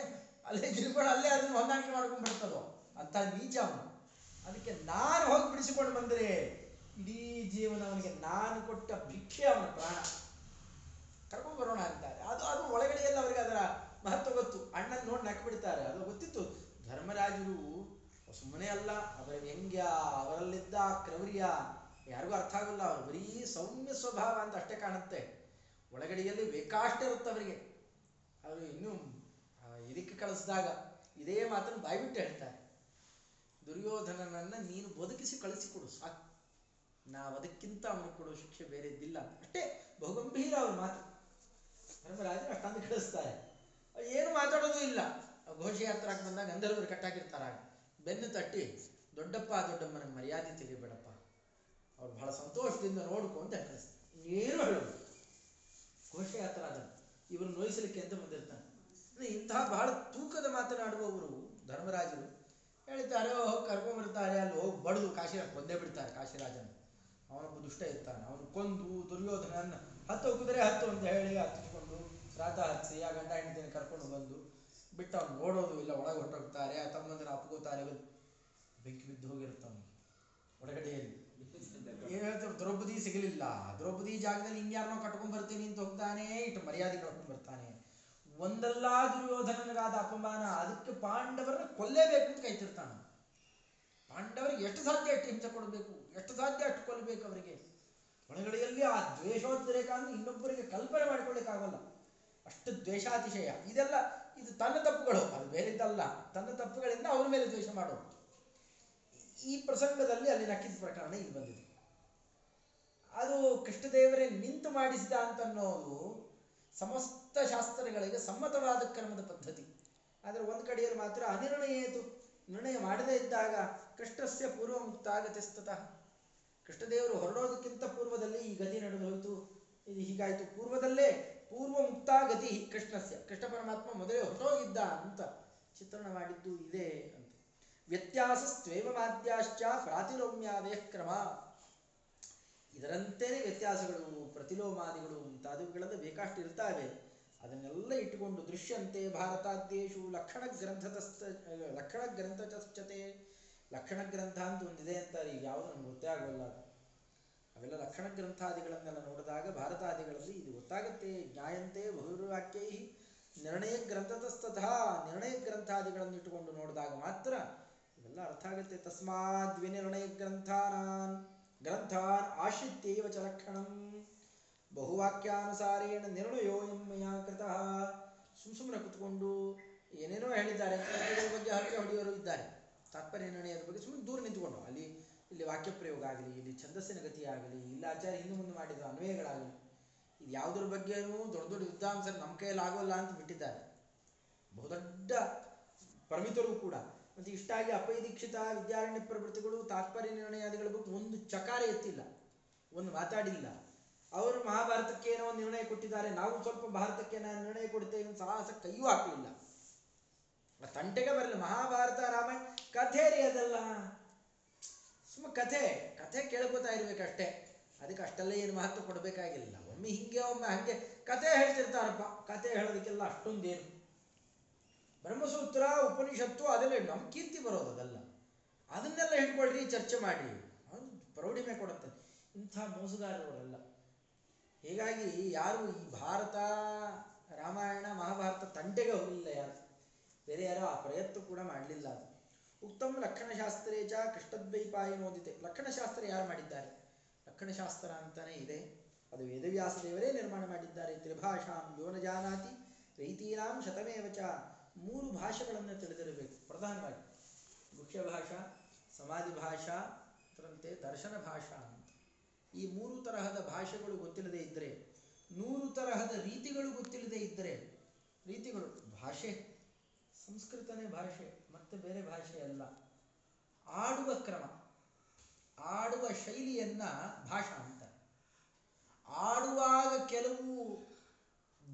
A: ಅಲ್ಲೇ ಗಿರ್ಕೊಂಡು ಅಲ್ಲೇ ಅದನ್ನು ಹೊಂದಾಣಿಕೆ ಮಾಡ್ಕೊಂಡು ಬಿಡ್ತದೋ ಅಂತ ನೀಚ ಅವನು. ಅದಕ್ಕೆ ನಾನು ಹೋಗಿ ಬಿಡಿಸಿಕೊಂಡು ಬಂದರೆ ಇಡೀ ಜೀವನ ಅವನಿಗೆ ನಾನು ಕೊಟ್ಟ ಭಿಕ್ಷೆ ಅವನ ಪ್ರಾಣ. ಕರ್ಕೊಂಡು ಬರೋಣ ಅಂತಾರೆ. ಅದು ಅದು ಒಳಗಡೆಯಲ್ಲಿ ಅವರಿಗೆ ಅದರ ಮಹತ್ವ ಗೊತ್ತು. ಅಣ್ಣನ ನೋಡಿ ನಕ್ಕ ಬಿಡ್ತಾರೆ ಅದು ಗೊತ್ತಿತ್ತು. ಧರ್ಮರಾಜರು ಸುಮ್ಮನೆ ಅಲ್ಲ, ಅವರ ವ್ಯಂಗ್ಯ, ಅವರಲ್ಲಿದ್ದ ಕ್ರೌರ್ಯ, ಯಾರಿಗೂ ಅರ್ಥ ಆಗಲ್ಲ. ಅವರು ಬರೀ ಸೌಮ್ಯ ಸ್ವಭಾವ ಅಂತ ಅಷ್ಟೇ ಕಾಣುತ್ತೆ. ಒಳಗಡೆಯಲ್ಲಿ ಬೇಕಾಷ್ಟ ಇರುತ್ತೆ ಅವರಿಗೆ. ಅವರು ಇನ್ನೂ ಇದಕ್ಕೆ ಕಳಿಸಿದಾಗ ಇದೇ ಮಾತನ್ನು ಬಾಯ್ಬಿಟ್ಟು ಹೇಳ್ತಾರೆ. ದುರ್ಯೋಧನನನ್ನ ನೀನು ಬದುಕಿಸಿ ಕಳಿಸಿಕೊಡು, ಸಾಕು. ನಾವು ಅದಕ್ಕಿಂತ ಅವನಿಗೆ ಕೊಡೋ ಶಿಕ್ಷೆ ಬೇರೆ ಇದ್ದಿಲ್ಲ ಅಷ್ಟೇ, ಬಹುಗಂಭೀರ ಅವ್ರ ಮಾತು. ಧರ್ಮರಾಜರು ಅಷ್ಟೊಂದು ಕಳಿಸ್ತಾರೆ. ಏನು ಮಾತಾಡೋದು ಇಲ್ಲ. ಘೋಷಯಾತ್ರಾಗ ಬಂದಾಗ ಗಂಧರ್ವರು ಕಟ್ಟಾಕಿರ್ತಾರಾಗ ಬೆನ್ನು ತಟ್ಟಿ, ದೊಡ್ಡಪ್ಪ ದೊಡ್ಡಮ್ಮನ ಮರ್ಯಾದೆ ತೆಗಿಬೇಡಪ್ಪ ಅವ್ರು ಬಹಳ ಸಂತೋಷದಿಂದ ನೋಡ್ಕೊಂತ ಕಳಿಸ್ತಾರೆ. ಏನು ಹೇಳೋದು? ಘೋಷಯಾತ್ರಾದ ಇವರು ನೋಯಿಸಲಿಕ್ಕೆ ಅಂತ ಬಂದಿರ್ತಾನೆ? ಇಂತಹ ಬಹಳ ತೂಕದ ಮಾತನಾಡುವವರು ಧರ್ಮರಾಜರು. ಹೇಳಿದ್ದಾರೆ ಹೋಗಿ ಕರ್ಕೊಂಡ್ಬಿಡ್ತಾರೆ ಅಲ್ಲಿ ಹೋಗಿ ಬಡದು. ಕಾಶಿರಾಜ್ ಕೊಂದೇ ಬಿಡ್ತಾರೆ, ಕಾಶಿರಾಜನ. ಅವನೊಬ್ಬ ದುಷ್ಟ ಇರ್ತಾನೆ. ಅವನು ಕೊಂದು ದುರ್ಯೋಧನನ್ನ ಹತ್ತು ಕುದುರೆ ಹತ್ತು ಅಂತ ಹೇಳಿ ಹತ್ತಿಕೊಂಡು ಶ್ರಾದ್ದ ಹಚ್ಚಿ ಆ ಗಂಡ ಹೆಂಡತಿನ ಕರ್ಕೊಂಡು ಬಂದು ಬಿಟ್ಟು ಅವ್ನು ನೋಡೋದು ಇಲ್ಲ ಒಳಗೆ ಹೊರಟೋಗ್ತಾರೆ ಆ ತಮ್ಮಂದಿರ ಅಪ್ಕೋತಾರೆ. ಬೆಂಕಿ ಬಿದ್ದು ಹೋಗಿರ್ತಾನೆ ಒಳಗಡೆಯಲ್ಲಿ ಏನ್ ಹೇಳ್ತಾರೆ? ದ್ರೌಪದಿ ಸಿಗಲಿಲ್ಲ. ದ್ರೌಪದಿ ಜಾಗದಲ್ಲಿ ಹಿಂಗ್ಯಾರನೋ ಕಟ್ಕೊಂಡ್ ಬರ್ತೀನಿ ಅಂತ ಹೋಗ್ತಾನೆ ಇಟ್ಟು ಮರ್ಯಾದೆ ಕಟ್ಕೊಂಡ್ ಬರ್ತಾನೆ ಒಂದಲ್ಲ ದುರ್ಯೋಧನನಿಗಾದ ಅಪಮಾನ, ಅದಕ್ಕೆ ಪಾಂಡವರನ್ನ ಕೊಲ್ಲೇಬೇಕು ಅಂತ ಕೈತಿರ್ತಾನೆ. ಪಾಂಡವರಿಗೆ ಎಷ್ಟು ಸಾಧ್ಯ ಅಷ್ಟು ಹಿಂಸೆ ಕೊಡಬೇಕು, ಎಷ್ಟು ಸಾಧ್ಯ ಅಷ್ಟು ಕೊಲ್ಲಬೇಕು ಅವರಿಗೆ? ಒಳಗಡೆಯಲ್ಲಿ ಆ ದ್ವೇಷೋದ್ರೇಕ ಅಂದ್ರೆ ಇನ್ನೊಬ್ಬರಿಗೆ ಕಲ್ಪನೆ ಮಾಡ್ಕೊಳ್ಳಿಕ್ಕಾಗಲ್ಲ. ಅಷ್ಟು ದ್ವೇಷಾತಿಶಯ. ಇದೆಲ್ಲ, ಇದು ತನ್ನ ತಪ್ಪುಗಳು. ಅದು ಬೇರೆದ್ದಲ್ಲ ತನ್ನ ತಪ್ಪುಗಳಿಂದ ಅವ್ರ ಮೇಲೆ ದ್ವೇಷ ಮಾಡೋದು ಈ ಪ್ರಸಂಗದಲ್ಲಿ ಅಲ್ಲಿ ನಕ್ಕಿದ ಪ್ರಕರಣ ಇಲ್ಲಿ ಬಂದಿದೆ. ಅದು ಕೃಷ್ಣದೇವರೇ ನಿಂತು ಮಾಡಿಸಿದ ಅಂತ ಅನ್ನೋದು ಸಮಸ್ತ ಶಾಸ್ತ್ರಗಳಿಗೆ ಸಮ್ಮತವಾದ ಕ್ರಮದ ಪದ್ಧತಿ. ಆದರೆ ಒಂದು ಕಡೆಯಲ್ಲಿ ಮಾತ್ರ ಅನಿರ್ಣಯೇತು. ನಿರ್ಣಯ ಮಾಡದೇ ಇದ್ದಾಗ ಕೃಷ್ಣಸ್ಯ ಪೂರ್ವ ಮುಕ್ತಾಗತಿಸ್ತತಃ ಕೃಷ್ಣದೇವರು ಹೊರಡೋದಕ್ಕಿಂತ ಪೂರ್ವದಲ್ಲಿ ಈ ಗತಿ ನಡೆದು ಹೋಯಿತು. ಇದು ಹೀಗಾಯಿತು. ಪೂರ್ವದಲ್ಲೇ ಪೂರ್ವ ಮುಕ್ತಾಗತಿ ಕೃಷ್ಣಸ್ಯ. ಕೃಷ್ಣ ಪರಮಾತ್ಮ ಮೊದಲೇ ಹೊರಟೋಗಿದ್ದ ಅಂತ ಚಿತ್ರಣ ಮಾಡಿದ್ದು ಇದೆ ಅಂತ. ವ್ಯತ್ಯಾಸಸ್ತ್ವೇವ ಮಾದ್ಯಾಶ್ಚ ಪ್ರಾತಿರೋಮ್ಯಾದೇ ಕ್ರಮ. ಇದರಂತೆಯೇ ವ್ಯತ್ಯಾಸಗಳು, ಪ್ರತಿಲೋಮಾದಿಗಳು ಮುಂತಾದವುಗಳೆಲ್ಲ ಬೇಕಷ್ಟು ಇರ್ತಾವೆ ಅದನ್ನೆಲ್ಲ ಇಟ್ಟುಕೊಂಡು ದೃಶ್ಯಂತೆ ಭಾರತಾದ್ಯೇಶು ಲಕ್ಷಣ ಗ್ರಂಥತಸ್ತ ಲಕ್ಷಣ ಗ್ರಂಥಚತೆ ಲಕ್ಷಣ ಗ್ರಂಥ ಅಂತ ಒಂದಿದೆ ಅಂತಾರೆ ಈಗ ಯಾವುದು ನಮ್ಗೆ ಗೊತ್ತೇ ಆಗೋಲ್ಲ. ಅವೆಲ್ಲ ಲಕ್ಷಣ ಗ್ರಂಥಾದಿಗಳನ್ನೆಲ್ಲ ನೋಡಿದಾಗ ಭಾರತಾದಿಗಳಲ್ಲಿ ಇದು ಗೊತ್ತಾಗುತ್ತೆ. ಜ್ಞಾಯಂತೆ ಬಹುರ್ವಾಕ್ಯೈ ನಿರ್ಣಯ ಗ್ರಂಥತಸ್ತಃ ನಿರ್ಣಯ ಗ್ರಂಥಾದಿಗಳನ್ನು ಇಟ್ಟುಕೊಂಡು ನೋಡಿದಾಗ ಮಾತ್ರ ಇವೆಲ್ಲ ಅರ್ಥ ಆಗುತ್ತೆ. ತಸ್ಮಾದ್ ವಿನಿರ್ಣಯ ಗ್ರಂಥಾನಾನ್. ಗ್ರಂಥಾನ್ ಆಶ್ರಿತ್ಯವ ಚ ಲಕ್ಷಣಂ ಬಹುವಾಕ್ಯಾನುಸಾರೇಣ ನಿರ್ಣಯೋ ಮಯಾ ಕೃತಃ ಸುಮ್ ಸುಮ್ಮನೆ ಕುತ್ಕೊಂಡು ಏನೇನೋ ಹೇಳಿದ್ದಾರೆ ಬಗ್ಗೆ ಹರಕೆ ಹೊಡೆಯೋರು ಇದ್ದಾರೆ. ತಾತ್ಪರ್ಯ ನಿರ್ಣಯದ ಬಗ್ಗೆ ಸುಮ್ಮನೆ ದೂರ ನಿಂತ್ಕೊಂಡು ಅಲ್ಲಿ, ಇಲ್ಲಿ ವಾಕ್ಯ ಪ್ರಯೋಗ ಆಗಲಿ, ಇಲ್ಲಿ ಛಂದಸ್ಸಿನ ಗತಿ ಆಗಲಿ, ಇಲ್ಲ ಆಚಾರ್ಯ ಹಿಂದೆ ಮುಂದೆ ಮಾಡಿದ ಅನ್ವಯಗಳಾಗಲಿ, ಇದು ಯಾವುದ್ರ ಬಗ್ಗೆನೂ ದೊಡ್ಡ ದೊಡ್ಡ ವಿದ್ವಾಂಸರು ನಮ್ಮ ಕೈಯಲ್ಲಿ ಆಗೋಲ್ಲ ಅಂತ ಬಿಟ್ಟಿದ್ದಾರೆ. ಬಹುದೊಡ್ಡ ಪರಿಮಿತರು ಕೂಡ. ಮತ್ತು ಇಷ್ಟಾಗಿ ಅಪೈ ದೀಕ್ಷಿತ ವಿದ್ಯಾರಣ್ಯ ಪ್ರವೃತ್ತಿಗಳು, ತಾತ್ಪರ್ಯ ನಿರ್ಣಯಾದಿಗಳ ಬಗ್ಗೆ ಒಂದು ಚಕಾರ ಎತ್ತಿಲ್ಲ, ಒಂದು ಮಾತಾಡಿಲ್ಲ. ಅವರು ಮಹಾಭಾರತಕ್ಕೆ ಏನೋ ಒಂದು ನಿರ್ಣಯ ಕೊಟ್ಟಿದ್ದಾರೆ, ನಾವು ಸ್ವಲ್ಪ ಭಾರತಕ್ಕೆ ನಾನು ನಿರ್ಣಯ ಕೊಡ್ತೇವೆ ಸಾಹಸ ಕೈಯೂ ಹಾಕಲಿಲ್ಲ ತಂಟೆಗೆ ಬರಲಿಲ್ಲ ಮಹಾಭಾರತ ರಾಮಾಯಣ ಕಥೆ ರೀ ಅದಲ್ಲ. ಸುಮ್ಮ ಕಥೆ ಕಥೆ ಕೇಳ್ಕೊತಾ ಇರ್ಬೇಕಷ್ಟೇ. ಅದಕ್ಕೆ ಅಷ್ಟೆಲ್ಲ ಏನು ಮಹತ್ವ ಕೊಡಬೇಕಾಗಿಲ್ಲ. ಒಮ್ಮೆ ಹಿಂಗೆ, ಒಮ್ಮೆ ಹಂಗೆ ಕಥೆ ಹೇಳ್ತಿರ್ತಾರಪ್ಪ, ಕಥೆ ಹೇಳೋದಕ್ಕೆಲ್ಲ ಅಷ್ಟೊಂದೇನು. ಬ್ರಹ್ಮಸೂತ್ರ, ಉಪನಿಷತ್ತು, ಅದೆಲ್ಲ ನಮ್ಮ ಕೀರ್ತಿ ಬರೋದು ಅದೆಲ್ಲ. ಅದನ್ನೆಲ್ಲ ಹಿಡ್ಕೊಳ್ರಿ, ಚರ್ಚೆ ಮಾಡಿ. ಅದು ಪ್ರೌಢಿಮೆ ಕೊಡುತ್ತೆ. ಇಂಥ ಮೋಸಗಾರರವರೆಲ್ಲ ಹೀಗಾಗಿ ಯಾರು ಈ ಭಾರತ, ರಾಮಾಯಣ, ಮಹಾಭಾರತ ತಂಟೆಗೆ ಹೋಗಲಿಲ್ಲ ಯಾರು? ಬೇರೆ ಯಾರೋ ಆ ಪ್ರಯತ್ನ ಕೂಡ ಮಾಡಲಿಲ್ಲ ಅದು. ಉತ್ತಮ ಲಕ್ಷಣಶಾಸ್ತ್ರೇ ಚ ಕೃಷ್ಣದ್ವೈಪಾಯನೋದಿತೆ ಲಕ್ಷಣಶಾಸ್ತ್ರ ಯಾರು ಮಾಡಿದ್ದಾರೆ? ಲಕ್ಷಣಶಾಸ್ತ್ರ ಅಂತಾನೆ ಇದೆ. ಅದು ವೇದವ್ಯಾಸ ದೇವರೇ ನಿರ್ಮಾಣ ಮಾಡಿದ್ದಾರೆ. ತ್ರಿಭಾಷಾಂ ಯೋನ ಜಾನಾತಿ ರೈತೀನಾಂ ಶತಮೇವ ಚ. ಮೂರು ಭಾಷೆಗಳನ್ನು ತಿಳಿದಿರಬೇಕು. ಪ್ರಧಾನವಾಗಿ ಮುಖ್ಯ ಭಾಷಾ, ಸಮಾಧಿ ಭಾಷಾ ಅದರಂತೆ ದರ್ಶನ ಭಾಷಾ ಅಂತ. ಈ ಮೂರು ತರಹದ ಭಾಷೆಗಳು ಗೊತ್ತಿಲ್ಲದೆ ಇದ್ದರೆ ನೂರು ತರಹದ ರೀತಿಗಳು ಗೊತ್ತಿಲ್ಲದೆ ಇದ್ದರೆ ರೀತಿಗಳು ಭಾಷೆ, ಸಂಸ್ಕೃತನೇ ಭಾಷೆ, ಮತ್ತೆ ಬೇರೆ ಭಾಷೆ ಅಲ್ಲ. ಆಡುವ ಕ್ರಮ, ಆಡುವ ಶೈಲಿಯನ್ನ ಭಾಷಾ ಅಂತ. ಆಡುವಾಗ ಕೆಲವು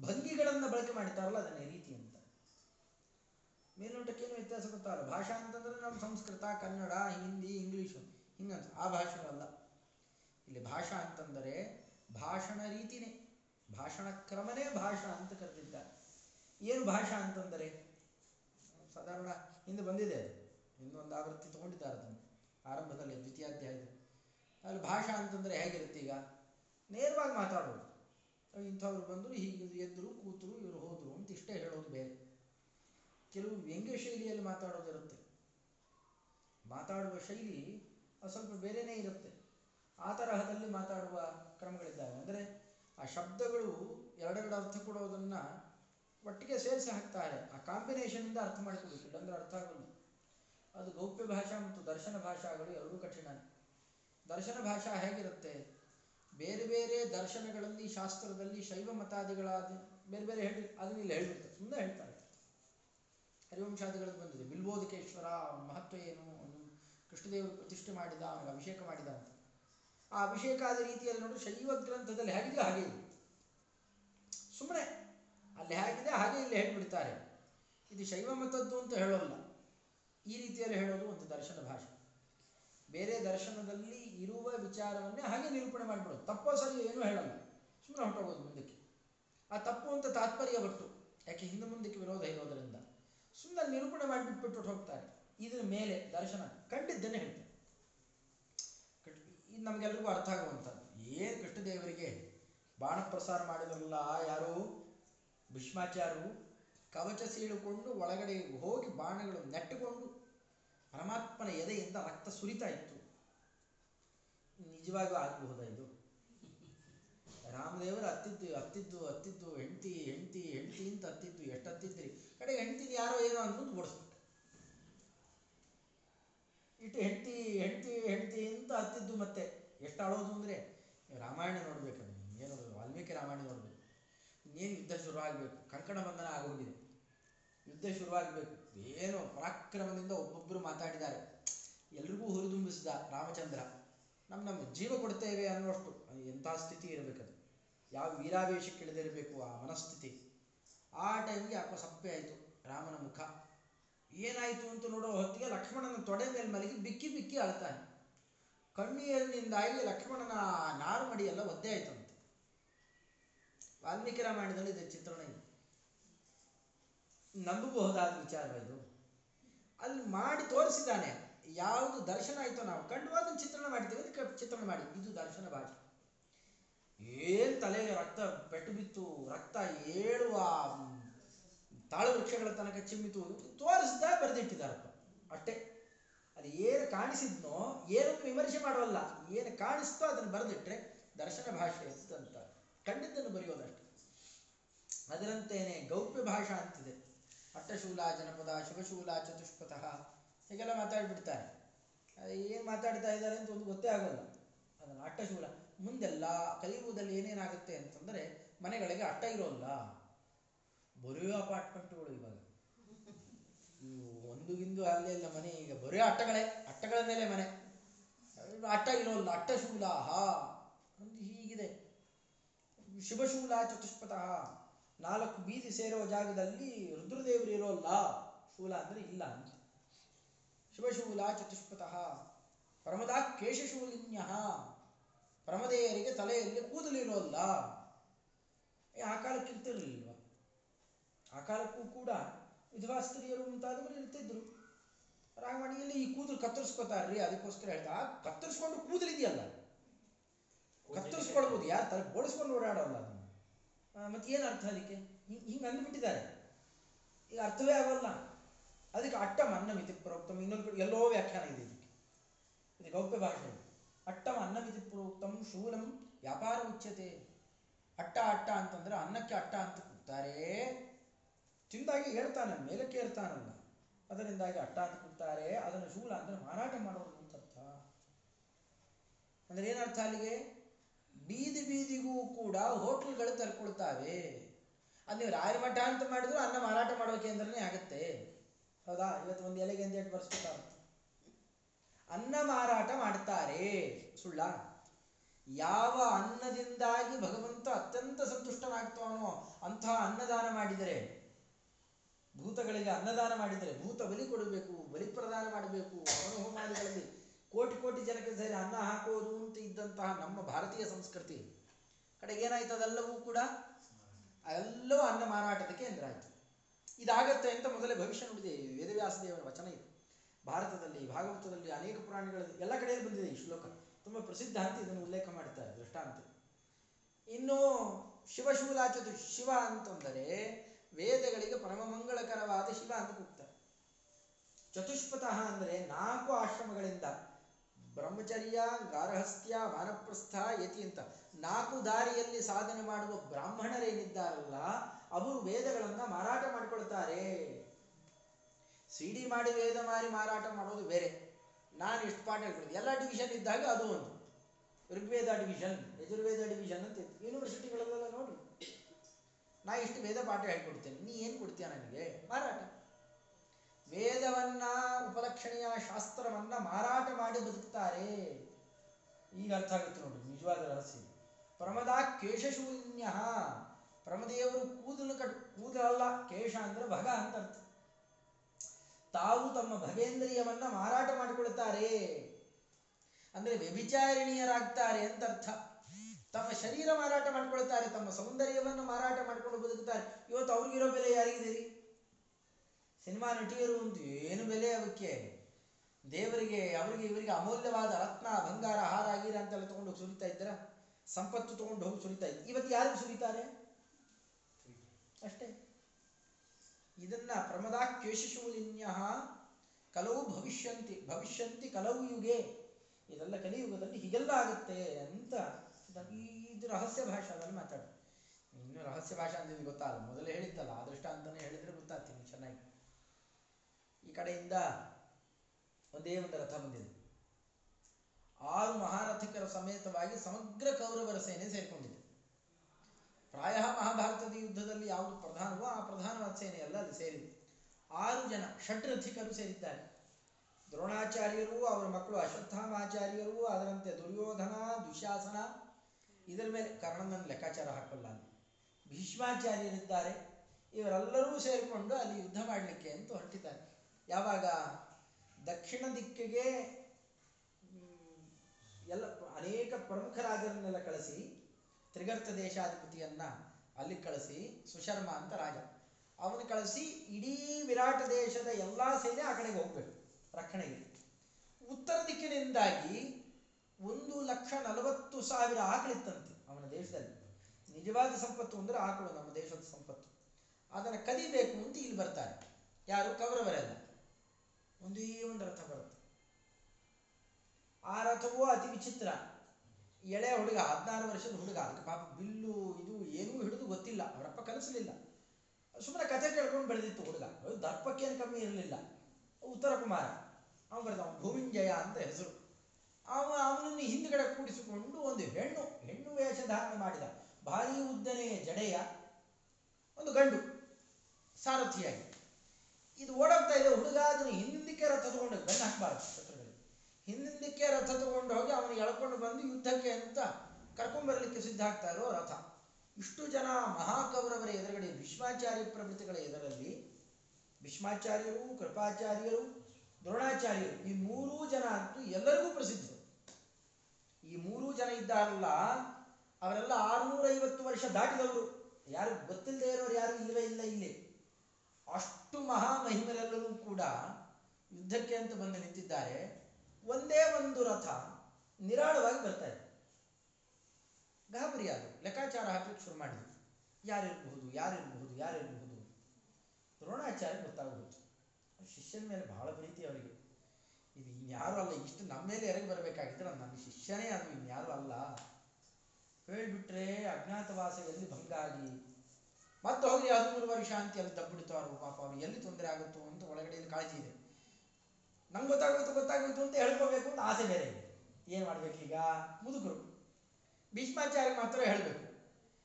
A: ಭಂಗಿಗಳನ್ನು ಬಳಕೆ ಮಾಡ್ತಾರಲ್ಲ, ಅದನ್ನೇ ರೀತಿ ಅಂತ. ಮೇಲ್ನೋಟಕ್ಕೇನು ವ್ಯತ್ಯಾಸ ಗೊತ್ತಾಗಲ್ಲ. ಭಾಷಾ ಅಂತಂದ್ರೆ ನಮ್ಮ ಸಂಸ್ಕೃತ, ಕನ್ನಡ, ಹಿಂದಿ, ಇಂಗ್ಲೀಷು. ಹಿಂಗಂತ. ಆ ಭಾಷೆಗಳಲ್ಲ ಇಲ್ಲಿ ಭಾಷಾ ಅಂತಂದರೆ ಭಾಷಣ ರೀತಿನೇ. ಭಾಷಣ ಕ್ರಮನೇ ಭಾಷಾ ಅಂತ ಕರೆದಿದ್ದಾರೆ. ಏನು ಭಾಷಾ ಅಂತಂದರೆ? ಸಾಧಾರಣ ಹಿಂದೆ ಬಂದಿದೆ ಅದು. ಇನ್ನೊಂದು ಆವೃತ್ತಿ ತಗೊಂಡಿದ್ದಾರೆ ಅದನ್ನು. ಆರಂಭದಲ್ಲಿ ದ್ವಿತೀಯಾಧ್ಯಾಯದ. ಅಲ್ಲಿ ಭಾಷಾ ಅಂತಂದರೆ ಹೇಗಿರುತ್ತೆ ಈಗ? ನೇರವಾಗಿ ಮಾತಾಡೋದು. ಇಂಥವ್ರು ಬಂದರು ಹೀಗೆ ಎದ್ದರು ಕೂತರು, ಇವರು ಹೋದರು ಅಂತ ಇಷ್ಟೇ ಹೇಳೋದು ಬೇರೆ. ಕೆಲವು ವ್ಯಂಗ್ಯ ಶೈಲಿಯಲ್ಲಿ ಮಾತಾಡೋದಿರುತ್ತೆ ಮಾತಾಡುವ ಶೈಲಿ ಸ್ವಲ್ಪ ಬೇರೆಯೇ ಇರುತ್ತೆ. ಆ ತರಹದಲ್ಲಿ ಮಾತಾಡುವ ಕ್ರಮಗಳಿದ್ದಾವೆ. ಅಂದರೆ ಆ ಶಬ್ದಗಳು ಎರಡೆರಡು ಅರ್ಥ ಕೊಡೋದನ್ನು ಒಟ್ಟಿಗೆ ಸೇರಿಸಿ ಹಾಕ್ತಾರೆ. ಆ ಕಾಂಬಿನೇಷನಿಂದ ಅರ್ಥ ಮಾಡ್ಕೋಬೇಕು. ಇಲ್ಲಾಂದ್ರೆ ಅರ್ಥ ಆಗೋಲ್ಲ. ಅದು ಗೌಪ್ಯ ಭಾಷಾ ಮತ್ತು ದರ್ಶನ ಭಾಷಾಗಳು ಎರಡೂ ಕಠಿಣ. ದರ್ಶನ ಭಾಷಾ ಹೇಗಿರುತ್ತೆ? ಬೇರೆ ಬೇರೆ ದರ್ಶನಗಳಲ್ಲಿ, ಶಾಸ್ತ್ರದಲ್ಲಿ ಶೈವ ಮತಾದಿಗಳಾದ, ಬೇರೆ ಬೇರೆ ಹೇಳಿ ಅದನ್ನ ಇಲ್ಲಿ ಹೇಳಿರುತ್ತೆ ಸುಮ್ಮನೆ ಹೇಳ್ತಾರೆ. ಹರಿವಂಶಾದಿಗಳಲ್ಲಿ ಬಂದಿದೆ. ಬಿಲ್ಬೋಧಕೇಶ್ವರ ಮಹತ್ವ ಏನು ಕೃಷ್ಣದೇವರು ಪ್ರತಿಷ್ಠೆ ಮಾಡಿದ, ಅವನಿಗೆ ಅಭಿಷೇಕ ಮಾಡಿದ ಅಂತ. ಆ ಅಭಿಷೇಕಾದ ರೀತಿಯಲ್ಲಿ ನೋಡಿ, ಶೈವ ಗ್ರಂಥದಲ್ಲಿ ಹೇಗಿದೆ ಹಾಗೆ ಇದೆ. ಸುಮ್ಮನೆ ಅಲ್ಲಿ ಹೇಗಿದೆ ಹಾಗೆ ಇಲ್ಲಿ ಹೇಳಿಬಿಡ್ತಾರೆ. ಇದು ಶೈವ ಮತದ್ದು ಅಂತ ಹೇಳೋಲ್ಲ. ಈ ರೀತಿಯಲ್ಲಿ ಹೇಳೋದು ಒಂದು ದರ್ಶನ ಭಾಷೆ. ಬೇರೆ ದರ್ಶನದಲ್ಲಿ ಇರುವ ವಿಚಾರವನ್ನೇ ಹಾಗೆ ನಿರೂಪಣೆ ಮಾಡಿಬಿಡೋದು. ತಪ್ಪೋ ಸರಿ ಏನೂ ಹೇಳಲ್ಲ. ಸುಮ್ಮನೆ ಹೊಟ್ಟೋಗೋದು ಮುಂದಕ್ಕೆ. ಆ ತಪ್ಪು ಅಂತ ತಾತ್ಪರ್ಯ ಬಟ್ಟು. ಯಾಕೆ ಹಿಂದೆ ಮುಂದಕ್ಕೆ ವಿರೋಧ ಇರೋದರಿಂದ. ಸುಮ್ಮನೆ ನಿರೂಪಣೆ ಮಾಡಿಬಿಟ್ಬಿಟ್ಟು ಹೋಗ್ತಾರೆ. ಇದರ ಮೇಲೆ ದರ್ಶನ ಕಂಡಿದ್ದನ್ನೇ ಹೇಳ್ತಾರೆ ಇದು ನಮಗೆಲ್ರಿಗೂ ಅರ್ಥ ಆಗುವಂಥದ್ದು. ಏನು ಕೃಷ್ಣದೇವರಿಗೆ ಬಾಣ ಪ್ರಸಾರ ಮಾಡಿದ್ರಲ್ಲ ಯಾರು? ಭೀಷ್ಮಾಚಾರ್ಯರು ಕವಚ ಸೀಳುಕೊಂಡು ಒಳಗಡೆ ಹೋಗಿ ಬಾಣಗಳು ನೆಟ್ಟುಕೊಂಡು ಪರಮಾತ್ಮನ ಎದೆಯಿಂದ ರಕ್ತ ಸುರಿತಾ ಇತ್ತು. ನಿಜವಾಗೂ ಆಗಬಹುದಾ ಇದು? ರಾಮದೇವರು ಹತ್ತಿದ್ದು ಹತ್ತಿದ್ದು ಹತ್ತಿದ್ದು, ಹೆಂಡತಿ ಹೆಂಡತಿ ಹೆಂಡತಿ ಅಂತ ಹತ್ತಿದ್ದು ಎಷ್ಟು ಹತ್ತಿದ್ರಿ ಕಡೆ ಹೆಂಡತಿ ಯಾರೋ ಏನೋ ಅಂದ್ಬಿಟ್ಟು ಓಡಿಸ್ಬಿಟ್ಟು ಇಟ್ಟು ಹೆಂಡತಿ ಹೆಂಡತಿ ಹೆಂಡತಿ ಅಂತ ಹತ್ತಿದ್ದು ಮತ್ತೆ ಎಷ್ಟು ಆಳೋದು ಅಂದರೆ ರಾಮಾಯಣ ನೋಡ್ಬೇಕು ಏನು ವಾಲ್ಮೀಕಿ ರಾಮಾಯಣ ನೋಡಬೇಕು. ಇನ್ನೇನು ಯುದ್ಧ ಶುರುವಾಗಬೇಕು. ಕಂಕಣ ಬಂಧನ ಆಗೋಗಿದೆ. ಯುದ್ಧ ಶುರುವಾಗಬೇಕು. ಏನು ಪರಾಕ್ರಮದಿಂದ ಒಬ್ಬೊಬ್ಬರು ಮಾತಾಡಿದ್ದಾರೆ. ಎಲ್ರಿಗೂ ಹುರಿದುಂಬಿಸಿದ ರಾಮಚಂದ್ರ. ನಮ್ಮ ನಮ್ಮ ಜೀವ ಕೊಡ್ತೇವೆ ಅನ್ನೋಷ್ಟು ಎಂಥ ಸ್ಥಿತಿ ಇರಬೇಕದು. ಯಾವ ವೀರಾವೇಶಕ್ಕೆ ಇಳಿದಿರಬೇಕು ಆ ಮನಸ್ಥಿತಿ. ಆ ಟೈಮ್ಗೆ ಯಾಕೋ ಸಪ್ಪೆ ಆಯಿತು. ರಾಮನ ಮುಖ. ಏನಾಯಿತು ಅಂತ ನೋಡೋ ಹೊತ್ತಿಗೆ ಲಕ್ಷ್ಮಣನ ತೊಡೆ ಮೇಲೆ ಮಲಗಿ ಬಿಕ್ಕಿ ಬಿಕ್ಕಿ ಅಳ್ತಾನೆ. ಕಣ್ಣೀರಿನಿಂದಾಗಿ ಲಕ್ಷ್ಮಣನ ನಾರು ಮಡಿ ಎಲ್ಲ ಒದ್ದೆ ಆಯ್ತಂತೆ. ವಾಲ್ಮೀಕಿ ರಾಮಾಯಣದಲ್ಲಿ ಇದೆ ಚಿತ್ರಣ ಇದೆ. ನಂಬಬಹುದಾದ ವಿಚಾರ ಇದು. ಅಲ್ಲಿ ಮಾಡಿ ತೋರಿಸಿದ್ದಾನೆ. ಯಾವುದು ದರ್ಶನ ಆಯಿತು ನಾವು. ಕಂಡು ಚಿತ್ರಣ ಮಾಡ್ತೀವಿ ಚಿತ್ರಣ ಮಾಡಿ. ಇದು ದರ್ಶನ ಭಾಷೆ ಏನ್ ತಲೆಗೆ ರಕ್ತ ಪೆಟ್ಟು ಬಿತ್ತು, ರಕ್ತ ಏಳುವ ತಾಳು ವೃಕ್ಷಗಳ ತನಕ ಚಿಮ್ಮಿತು ತೋರಿಸ್ದ ಬರೆದಿಟ್ಟಿದ್ದಾರಪ್ಪ. ಅಷ್ಟೇ. ಅದು ಏನು ಕಾಣಿಸಿದ್ನೋ, ಏನನ್ನು ವಿಮರ್ಶೆ ಮಾಡೋಲ್ಲ, ಏನು ಕಾಣಿಸ್ತೋ ಅದನ್ನು ಬರೆದಿಟ್ರೆ ದರ್ಶನ ಭಾಷೆ ಅಂತ ಕಂಡಿದ್ದನ್ನು ಬರೆಯೋದಷ್ಟೆ. ಅದರಂತೇನೆ ಗೌಪ್ಯ ಭಾಷಾ ಅಂತಿದೆ. ಅಟ್ಟಶೂಲ, ಜನಪದ ಶಿವಶೂಲ ಚತುಷ್ಪಥ ಹೀಗೆಲ್ಲ ಮಾತಾಡ್ಬಿಡ್ತಾರೆ. ಏನು ಮಾತಾಡ್ತಾ ಇದ್ದಾರೆ ಅಂತ ಒಂದು ಗೊತ್ತೇ ಆಗೋಲ್ಲ. ಅದನ್ನು ಅಟ್ಟಶೂಲ. ಮುಂದೆಲ್ಲ ಕಲಿಯುವುದಲ್ಲಿ ಏನೇನಾಗುತ್ತೆ ಅಂತಂದರೆ ಮನೆಗಳಿಗೆ ಅಟ್ಟ ಇರೋಲ್ಲ. ಬರೆಯೋ ಅಪಾರ್ಟ್ಮೆಂಟ್ಗಳು ಇವಾಗ. ಇವು ಒಂದು ಬಿಂದು ಅಲ್ಲೇ ಇಲ್ಲ ಮನೆ, ಈಗ ಬರೆಯೋ ಅಟ್ಟಗಳೇ, ಅಟ್ಟಗಳ ಮೇಲೆ ಮನೆ. ಅಟ್ಟ ಇರೋಲ್ಲ ಅಟ್ಟಶೂಲಾಹ ಅಂತ ಹೀಗಿದೆ. ಶಿವಶೂಲ ಚತುಷ್ಪಥಃ ನಾಲ್ಕು ಬೀದಿ ಸೇರುವ ಜಾಗದಲ್ಲಿ ರುದ್ರದೇವರು ಇರೋಲ್ಲ. ಶೂಲ ಅಂದ್ರೆ ಇಲ್ಲ ಅಂತ. ಶಿವಶೂಲ ಚತುಷ್ಪಥಃ ಪರಮದಾ ಕೇಶಶೂಲಿನ್ಯ ಪ್ರಮದೆಯರಿಗೆ ತಲೆಯಲ್ಲಿ ಕೂದಲು ಇರೋಲ್ಲ. ಆ ಕಾಲಕ್ಕೆ ಇರ್ತಿರ್ಲಿಲ್ವ? ಆ ಕಾಲಕ್ಕೂ ಕೂಡ ವಿಧವಾ ಸ್ತ್ರೀಯರು ಮುಂತಾದವರು ಇರ್ತಿದ್ರು. ರಾಮಣಿಯಲ್ಲಿ ಈ ಕೂದಲು ಕತ್ತರಿಸ್ಕೋತಾರ್ರಿ ಅದಕ್ಕೋಸ್ಕರ ಹೇಳ್ತಾ ಆ ಕತ್ತರಿಸ್ಕೊಂಡು ಕೂದಲಿದೆಯಲ್ಲ ಕತ್ತರಿಸ್ಕೊಳ್ಬೋದು ಯಾರು ತಲೆ ಬೋಡಿಸ್ಕೊಂಡು ಓಡಾಡೋಲ್ಲ ಅದನ್ನು? ಮತ್ತೆ ಏನು ಅರ್ಥ ಅದಕ್ಕೆ? ಹಿಂಗೆ ಅಂದ್ಬಿಟ್ಟಿದ್ದಾರೆ. ಈಗ ಅರ್ಥವೇ ಆಗೋಲ್ಲ. ಅದಕ್ಕೆ ಅಟ್ಟ ಮನ್ನ ಮಿತಿ ಪ್ರೋಕ್ತಮ್ ಇನ್ನೊಂದು ಎಲ್ಲೋ ವ್ಯಾಖ್ಯಾನ ಇದೆ ಇದಕ್ಕೆ. ಇದು ಗೌಪ್ಯ ಭಾಷೆ ಅಟ್ಟಮ ಅನ್ನವಿಧಿ ಪ್ರೋಕ್ತಂ ಶೂಲಂ ವ್ಯಾಪಾರ ಉಚ್ಯತೆ. ಅಟ್ಟ ಅಟ್ಟ ಅಂತಂದ್ರೆ ಅನ್ನಕ್ಕೆ ಅಟ್ಟ ಅಂತ ಕೂಗ್ತಾರೆ. ತಿಂದಾಗಿ ಹೇಳ್ತಾನೆ ಮೇಲಕ್ಕೆ ಇರ್ತಾನಲ್ಲ ಅದರಿಂದಾಗಿ ಅಟ್ಟ ಅಂತ ಕೂಗ್ತಾರೆ. ಅದನ್ನು ಶೂಲ ಅಂದ್ರೆ ಮಾರಾಟ ಮಾಡೋರು ಅಂತ ಅರ್ಥ. ಅಂದ್ರೆ ಏನರ್ಥ ಅಲ್ಲಿಗೆ? ಬೀದಿ ಬೀದಿಗೂ ಕೂಡ ಹೋಟ್ಲ್ಗಳು ತರ್ಕೊಳ್ತಾವೆ. ಅದು ನೀವು ರಾಯರಮಠ ಅಂತ ಮಾಡಿದ್ರು, ಅನ್ನ ಮಾರಾಟ ಮಾಡೋ ಕೇಂದ್ರನೇ ಆಗುತ್ತೆ. ಹೌದಾ? ಇವತ್ತು ಒಂದು ಎಲೆಗೆ ಅಂತ ಹೇಳಿ ಬರ್ಸ್ಕೊತಾರೆ ಅನ್ನ ಮಾರಾಟ ಮಾಡ್ತಾರೆ. ಸುಳ್ಳ? ಯಾವ ಅನ್ನದಿಂದಾಗಿ ಭಗವಂತ ಅತ್ಯಂತ ಸಂತುಷ್ಟನಾಗ್ತಾನೋ ಅಂತಹ ಅನ್ನದಾನ ಮಾಡಿದರೆ, ಭೂತಗಳಿಗೆ ಅನ್ನದಾನ ಮಾಡಿದರೆ ಭೂತ ಬಲಿ ಕೊಡಬೇಕು, ಬಲಿ ಪ್ರದಾನ ಮಾಡಬೇಕು ಹೋಮಾದಿಗಳಲ್ಲಿ ಕೋಟಿ ಕೋಟಿ ಜನಕ್ಕೆ ಸೇರಿ ಅನ್ನ ಹಾಕೋದು ಅಂತ ಇದ್ದಂತಹ ನಮ್ಮ ಭಾರತೀಯ ಸಂಸ್ಕೃತಿ. ಕಡೆಗೆ ಏನಾಯ್ತು? ಅದೆಲ್ಲವೂ ಕೂಡ ಎಲ್ಲವೂ ಅನ್ನ ಮಾರಾಟದ ಕೇಂದ್ರ ಆಯಿತು. ಇದಾಗತ್ತೆ ಅಂತ ಮೊದಲೇ ಭವಿಷ್ಯ ನುಡಿದೆ. ವೇದವ್ಯಾಸ ದೇವರ ವಚನ ಇದೆ. ಭಾರತದಲ್ಲಿ, ಭಾಗವತದಲ್ಲಿ ಅನೇಕ ಪುರಾಣಗಳಲ್ಲಿ ಎಲ್ಲ ಕಡೆಯಲ್ಲಿ ಬಂದಿದೆ ಈ ಶ್ಲೋಕ. ತುಂಬ ಪ್ರಸಿದ್ಧ ಅಂತ ಇದನ್ನು ಉಲ್ಲೇಖ ಮಾಡ್ತಾರೆ, ದೃಷ್ಟಾಂತ. ಇನ್ನು ಶಿವಶೂಲಾಚತು ಶಿವ ಅಂತಂದರೆ ವೇದಗಳಿಗೆ ಪರಮ ಮಂಗಳಕರವಾದ ಶಿವ ಅಂತ ಕೂಗ್ತಾರೆ. ಚತುಷ್ಪಥಃ ಅಂದರೆ ನಾಲ್ಕು ಆಶ್ರಮಗಳಿಂದ ಬ್ರಹ್ಮಚರ್ಯ, ಗಾರ್ಹಸ್ಥ್ಯ, ವಾನಪ್ರಸ್ಥ, ಯತಿ ಅಂತ ನಾಲ್ಕು ದಾರಿಯಲ್ಲಿ ಸಾಧನೆ ಮಾಡುವ ಬ್ರಾಹ್ಮಣರೇನಿದ್ದಾರಲ್ಲ, ಅವರು ವೇದಗಳನ್ನ ಮಾರಾಟ ಮಾಡಿಕೊಳ್ತಾರೆ. ಸಿಡಿ ಮಾಡಿ ವೇದ ಮಾರಿ ಮಾರಾಟ ಮಾಡೋದು ಬೇರೆ. ನಾನು ಎಷ್ಟು ಪಾಠ ಹೇಳ್ಕೊಡೋದು ಎಲ್ಲ ಡಿವಿಷನ್ ಇದ್ದಾಗ ಅದು ಒಂದು. ಋಗ್ವೇದ ಡಿವಿಷನ್ ಯಜುರ್ವೇದ ಡಿವಿಷನ್ ಅಂತ ಇತ್ತು. ಯೂನಿವರ್ಸಿಟಿಗಳಲ್ಲೆಲ್ಲ ನೋಡಿ ನಾ ಇಷ್ಟು ವೇದ ಪಾಠ ಹೇಳ್ಕೊಡ್ತೇನೆ. ನೀ ಏನು ಕೊಡ್ತೀಯ ನನಗೆ? ಮಾರಾಟ. ವೇದವನ್ನ, ಉಪಲಕ್ಷಣೀಯ ಶಾಸ್ತ್ರವನ್ನ ಮಾರಾಟ ಮಾಡಿ ಬದುಕ್ತಾರೆ. ಈಗ ಅರ್ಥ ಆಗುತ್ತೆ ನೋಡಿ ನಿಜವಾದ ರಹಸ್ಯ ಪ್ರಮದ ಕೇಶಶೂನ್ಯ ಪ್ರಮದೇವರು ಕೂದಲು ಕಟ್, ಕೂದಲಲ್ಲ, ಕೇಶ ಅಂದ್ರೆ ಭಗ ಅಂತ ಅರ್ಥ. ತಾವು ತಮ್ಮ ಭಗೇಂದ್ರಿಯವನ್ನ ಮಾರಾಟ ಮಾಡಿಕೊಳ್ತಾರೆ ಅಂದ್ರೆ ವ್ಯಭಿಚಾರಿಣಿಯರಾಗ್ತಾರೆ ಅಂತ ಅರ್ಥ ತಮ್ಮ ಶರೀರ ಮಾರಾಟ ಮಾಡ್ಕೊಳ್ತಾರೆ ತಮ್ಮ ಸೌಂದರ್ಯವನ್ನು ಮಾರಾಟ ಮಾಡ್ಕೊಂಡು ಬದುಕುತ್ತಾರೆ. ಇವತ್ತು ಅವ್ರಿಗಿರೋ ಬೆಲೆ ಯಾರಿಗಿದೆ ರೀ ಸಿನಿಮಾ ನಟಿಯರು ಅಂತ ಏನು ಬೆಲೆ ಅವಕ್ಕೆ? ದೇವರಿಗೆ, ಅವರಿಗೆ, ಇವರಿಗೆ ಅಮೂಲ್ಯವಾದ ರತ್ನ, ಬಂಗಾರ, ಹಾರ ಗೀರ ಅಂತೆಲ್ಲ ತಗೊಂಡು ಹೋಗಿ ಸುರಿತಾ ಇದ್ದೀರ? ಸಂಪತ್ತು ತಗೊಂಡು ಹೋಗಿ ಸುರಿತಾ ಇದ್ದ ಇವತ್ತು ಯಾರು ಸುರಿತಾರೆ? ಅಷ್ಟೇ. ಇದನ್ನ ಪ್ರಮದಾಕ್ಯೇಶಿಶೂಲಿನ್ಯ ಕಲವು ಭವಿಷ್ಯಂತಿ ಭವಿಷ್ಯಂತಿ ಕಲವು ಯುಗೆ ಇದೆಲ್ಲ ಕಲಿಯುಗದಲ್ಲಿ ಹೀಗೆಲ್ಲ ಆಗುತ್ತೆ ಅಂತ ಇದು ರಹಸ್ಯ ಭಾಷಾದಲ್ಲಿ ಮಾತಾಡು. ಇನ್ನು ರಹಸ್ಯ ಭಾಷಾ ಅಂತ ಇದು ಗೊತ್ತಾಗಲ್ಲ ಮೊದಲೇ ಹೇಳಿದ್ದಲ್ಲ ಅದೃಷ್ಟ ಅಂತಾನೆ ಹೇಳಿದ್ರೆ ಗೊತ್ತಾಗ್ತೀನಿ ಚೆನ್ನಾಗಿ. ಈ ಕಡೆಯಿಂದ ಒಂದೇ ಒಂದು ರಥ ಬಂದಿದೆ. ಆರು ಮಹಾರಥಿಕರ ಸಮೇತವಾಗಿ ಸಮಗ್ರ ಕೌರವರ ಸೇನೆ ಸೇರಿಕೊಂಡಿದೆ. ಪ್ರಾಯ ಮಹಾಭಾರತದ ಯುದ್ಧದಲ್ಲಿ ಯಾವುದು ಪ್ರಧಾನವೋ ಆ ಪ್ರಧಾನವಾದ ಸೇನೆ ಎಲ್ಲ ಅಲ್ಲಿ ಸೇರಿದೆ. ಆರು ಜನ ಷಟ್ರಥಿಕರು ಸೇರಿದ್ದಾರೆ. ದ್ರೋಣಾಚಾರ್ಯರು, ಅವರ ಮಕ್ಕಳು ಅಶ್ವತ್ಥಾಮಾಚಾರ್ಯರು, ಅದರಂತೆ ದುರ್ಯೋಧನ, ದುಶಾಸನ, ಇದರ ಮೇಲೆ ಕರ್ಣನನ್ನು ಲೆಕ್ಕಾಚಾರ ಹಾಕಲ್ಲ ಅಲ್ಲಿ. ಭೀಷ್ಮಾಚಾರ್ಯರಿದ್ದಾರೆ. ಇವರೆಲ್ಲರೂ ಸೇರಿಕೊಂಡು ಅಲ್ಲಿ ಯುದ್ಧ ಮಾಡಲಿಕ್ಕೆ ಅಂತ ಹೊರಟಿದ್ದಾರೆ. ಯಾವಾಗ ದಕ್ಷಿಣ ದಿಕ್ಕಿಗೆ ಎಲ್ಲ ಅನೇಕ ಪ್ರಮುಖ ರಾಜರನ್ನೆಲ್ಲ ಕಳಿಸಿ ತ್ರಿಗರ್ತ ದೇಶಾಧಿಪತಿಯನ್ನ ಅಲ್ಲಿ ಕಳಿಸಿ ಸುಶರ್ಮ ಅಂತ ರಾಜ. ಅವನು ಕಳಿಸಿ ಇಡೀ ವಿರಾಟ ದೇಶದ ಎಲ್ಲಾ ಸೇನೆ ಆ ಕಡೆಗೆ ಹೋಗ್ಬೇಕು, ರಕ್ಷಣೆಗೆ. ಉತ್ತರ ದಿಕ್ಕಿನಿಂದಾಗಿ ಒಂದು ಲಕ್ಷ ನಲವತ್ತು ಸಾವಿರ ಆಕಳಿತ್ತಂತೆ ಅವನ ದೇಶದಲ್ಲಿ. ನಿಜವಾದ ಸಂಪತ್ತು ಅಂದ್ರೆ ಆಕಳು ನಮ್ಮ ದೇಶದ ಸಂಪತ್ತು. ಅದನ್ನು ಕದಿಬೇಕು ಅಂತ ಇಲ್ಲಿ ಬರ್ತಾರೆ. ಯಾರು? ಕೌರವರೆಲ್ಲ. ಒಂದೇ ಒಂದು ರಥ ಬರುತ್ತೆ. ಆ ರಥವೂ ಅತಿ ವಿಚಿತ್ರ. ಎಳೆ ಹುಡುಗ, ಹದಿನಾರು ವರ್ಷದ ಹುಡುಗ, ಅದಕ್ಕೆ ಪಾಪ ಬಿಲ್ಲು ಇದು ಏನೂ ಹಿಡಿದು ಗೊತ್ತಿಲ್ಲ, ಅವರಪ್ಪ ಕಲಿಸಲಿಲ್ಲ ಸುಮ್ಮನೆ ಕಥೆ ಕೇಳ್ಕೊಂಡು ಬೆಳೆದಿತ್ತು ಹುಡುಗ ದರ್ಪಕ್ಕೇನು ಕಮ್ಮಿ ಇರಲಿಲ್ಲ. ಉತ್ತರ ಕುಮಾರ, ಅವನು ಬರೆದ ಅವನು ಭೂಮಿಂಜಯ ಅಂತ ಹೆಸರು. ಅವ ಅವನನ್ನು ಹಿಂದ್ಗಡೆ ಕೂಡಿಸಿಕೊಂಡು ಒಂದು ಹೆಣ್ಣು ಹೆಣ್ಣು ವೇಷಧಾರಣೆ ಮಾಡಿದ. ಭಾರಿ ಉದ್ದನೆಯ ಜಡೆಯ ಒಂದು ಗಂಡು, ಸಾರಥಿಯಾಗಿ. ಇದು ಓಡೋಗ್ತಾ ಇದೆ ಹುಡುಗ, ಅದನ್ನು ಹಿಂದಕ್ಕೆ ರಥ ತಗೊಂಡು ಗಂಡು ಹಾಕಬಾರ್ದು. ಹಿಂದಕ್ಕೆ ರಥ ತಗೊಂಡು ಹೋಗಿ ಅವನಿಗೆ ಎಳ್ಕೊಂಡು ಬಂದು ಯುದ್ಧಕ್ಕೆ ಅಂತ ಕರ್ಕೊಂಡ್ಬರಲಿಕ್ಕೆ ಸಿದ್ಧ ಆಗ್ತಾ ಇರೋ ರಥ. ಇಷ್ಟು ಜನ ಮಹಾಕೌರವರ ಎದುರುಗಡೆ ಭೀಷ್ಮಾಚಾರ್ಯ ಪ್ರಭೃತಿಗಳ ಎದುರಲ್ಲಿ ಭೀಷ್ಮಾಚಾರ್ಯರು, ಕೃಪಾಚಾರ್ಯರು, ದ್ರೋಣಾಚಾರ್ಯರು ಈ ಮೂರೂ ಜನ ಅಂತೂ ಎಲ್ಲರಿಗೂ ಪ್ರಸಿದ್ಧರು. ಈ ಮೂರೂ ಜನ ಇದ್ದಾರಲ್ಲ ಅವರೆಲ್ಲ ಆರುನೂರೈವತ್ತು ವರ್ಷ ದಾಟಿದವರು. ಯಾರು ಗೊತ್ತಿಲ್ಲದೆ ಇರೋರು ಯಾರು ಇಲ್ಲವೇ ಇಲ್ಲ ಇಲ್ಲಿ. ಅಷ್ಟು ಮಹಾ ಮಹಿಮರೆಲ್ಲರೂ ಕೂಡ ಯುದ್ಧಕ್ಕೆ ಅಂತ ಬಂದು ನಿಂತಿದ್ದಾರೆ. ಒಂದೇ ಒಂದು ರಥ ನಿರಾಳವಾಗಿ ಬರ್ತಾ ಇದೆ. ಗಾಬರಿ ಅದು ಲೆಕ್ಕಾಚಾರ ಹಾಕ್ಲಿಕ್ಕೆ ಶುರು ಮಾಡಿದ್ರು. ಯಾರಿರಬಹುದು ಯಾರಿರಬಹುದು ಯಾರಿರಬಹುದು ದ್ರೋಣಾಚಾರ್ಯ ಗೊತ್ತಾಗೋದು. ಶಿಷ್ಯನ ಮೇಲೆ ಬಹಳ ಪ್ರೀತಿ ಅವರಿಗೆ. ಇದು ಇನ್ಯಾರು ಅಲ್ಲ, ಇಷ್ಟು ನಮ್ಮ ಮೇಲೆ ಎರಗಿ ಬರಬೇಕಾಗಿದ್ರೆ ನನ್ನ ಶಿಷ್ಯನೇ ಅದು, ಇನ್ಯಾರು ಅಲ್ಲ. ಹೇಳ್ಬಿಟ್ರೆ ಅಜ್ಞಾತವಾಸದಲ್ಲಿ ಭಂಗ ಆಗಿ ಮತ್ತೆ ಹೋಗಿ ಹದಿಮೂರು ವರ್ಷ ಅಂತ ಎಲ್ಲಿ ದಬ್ಬಿಡ್ತಾರೋ, ಪಾಪ ಎಲ್ಲಿ ತೊಂದರೆ ಆಗುತ್ತೋ ಅಂತ ಒಳಗಡೆಯಲ್ಲಿ ಕಾಳಜಿ ಇದೆ. ನಂಗೆ ಗೊತ್ತಾಗೋಯ್ತು ಗೊತ್ತಾಗೋಯ್ತು ಅಂತ ಹೇಳ್ಕೋಬೇಕು ಅಂತ ಆಸೆ ಬೇರೆ ಇದೆ. ಏನು ಈಗ? ಮುದುಕರು. ಭೀಷ್ಮಾಚಾರ್ಯ ಮಾತ್ರ ಹೇಳಬೇಕು.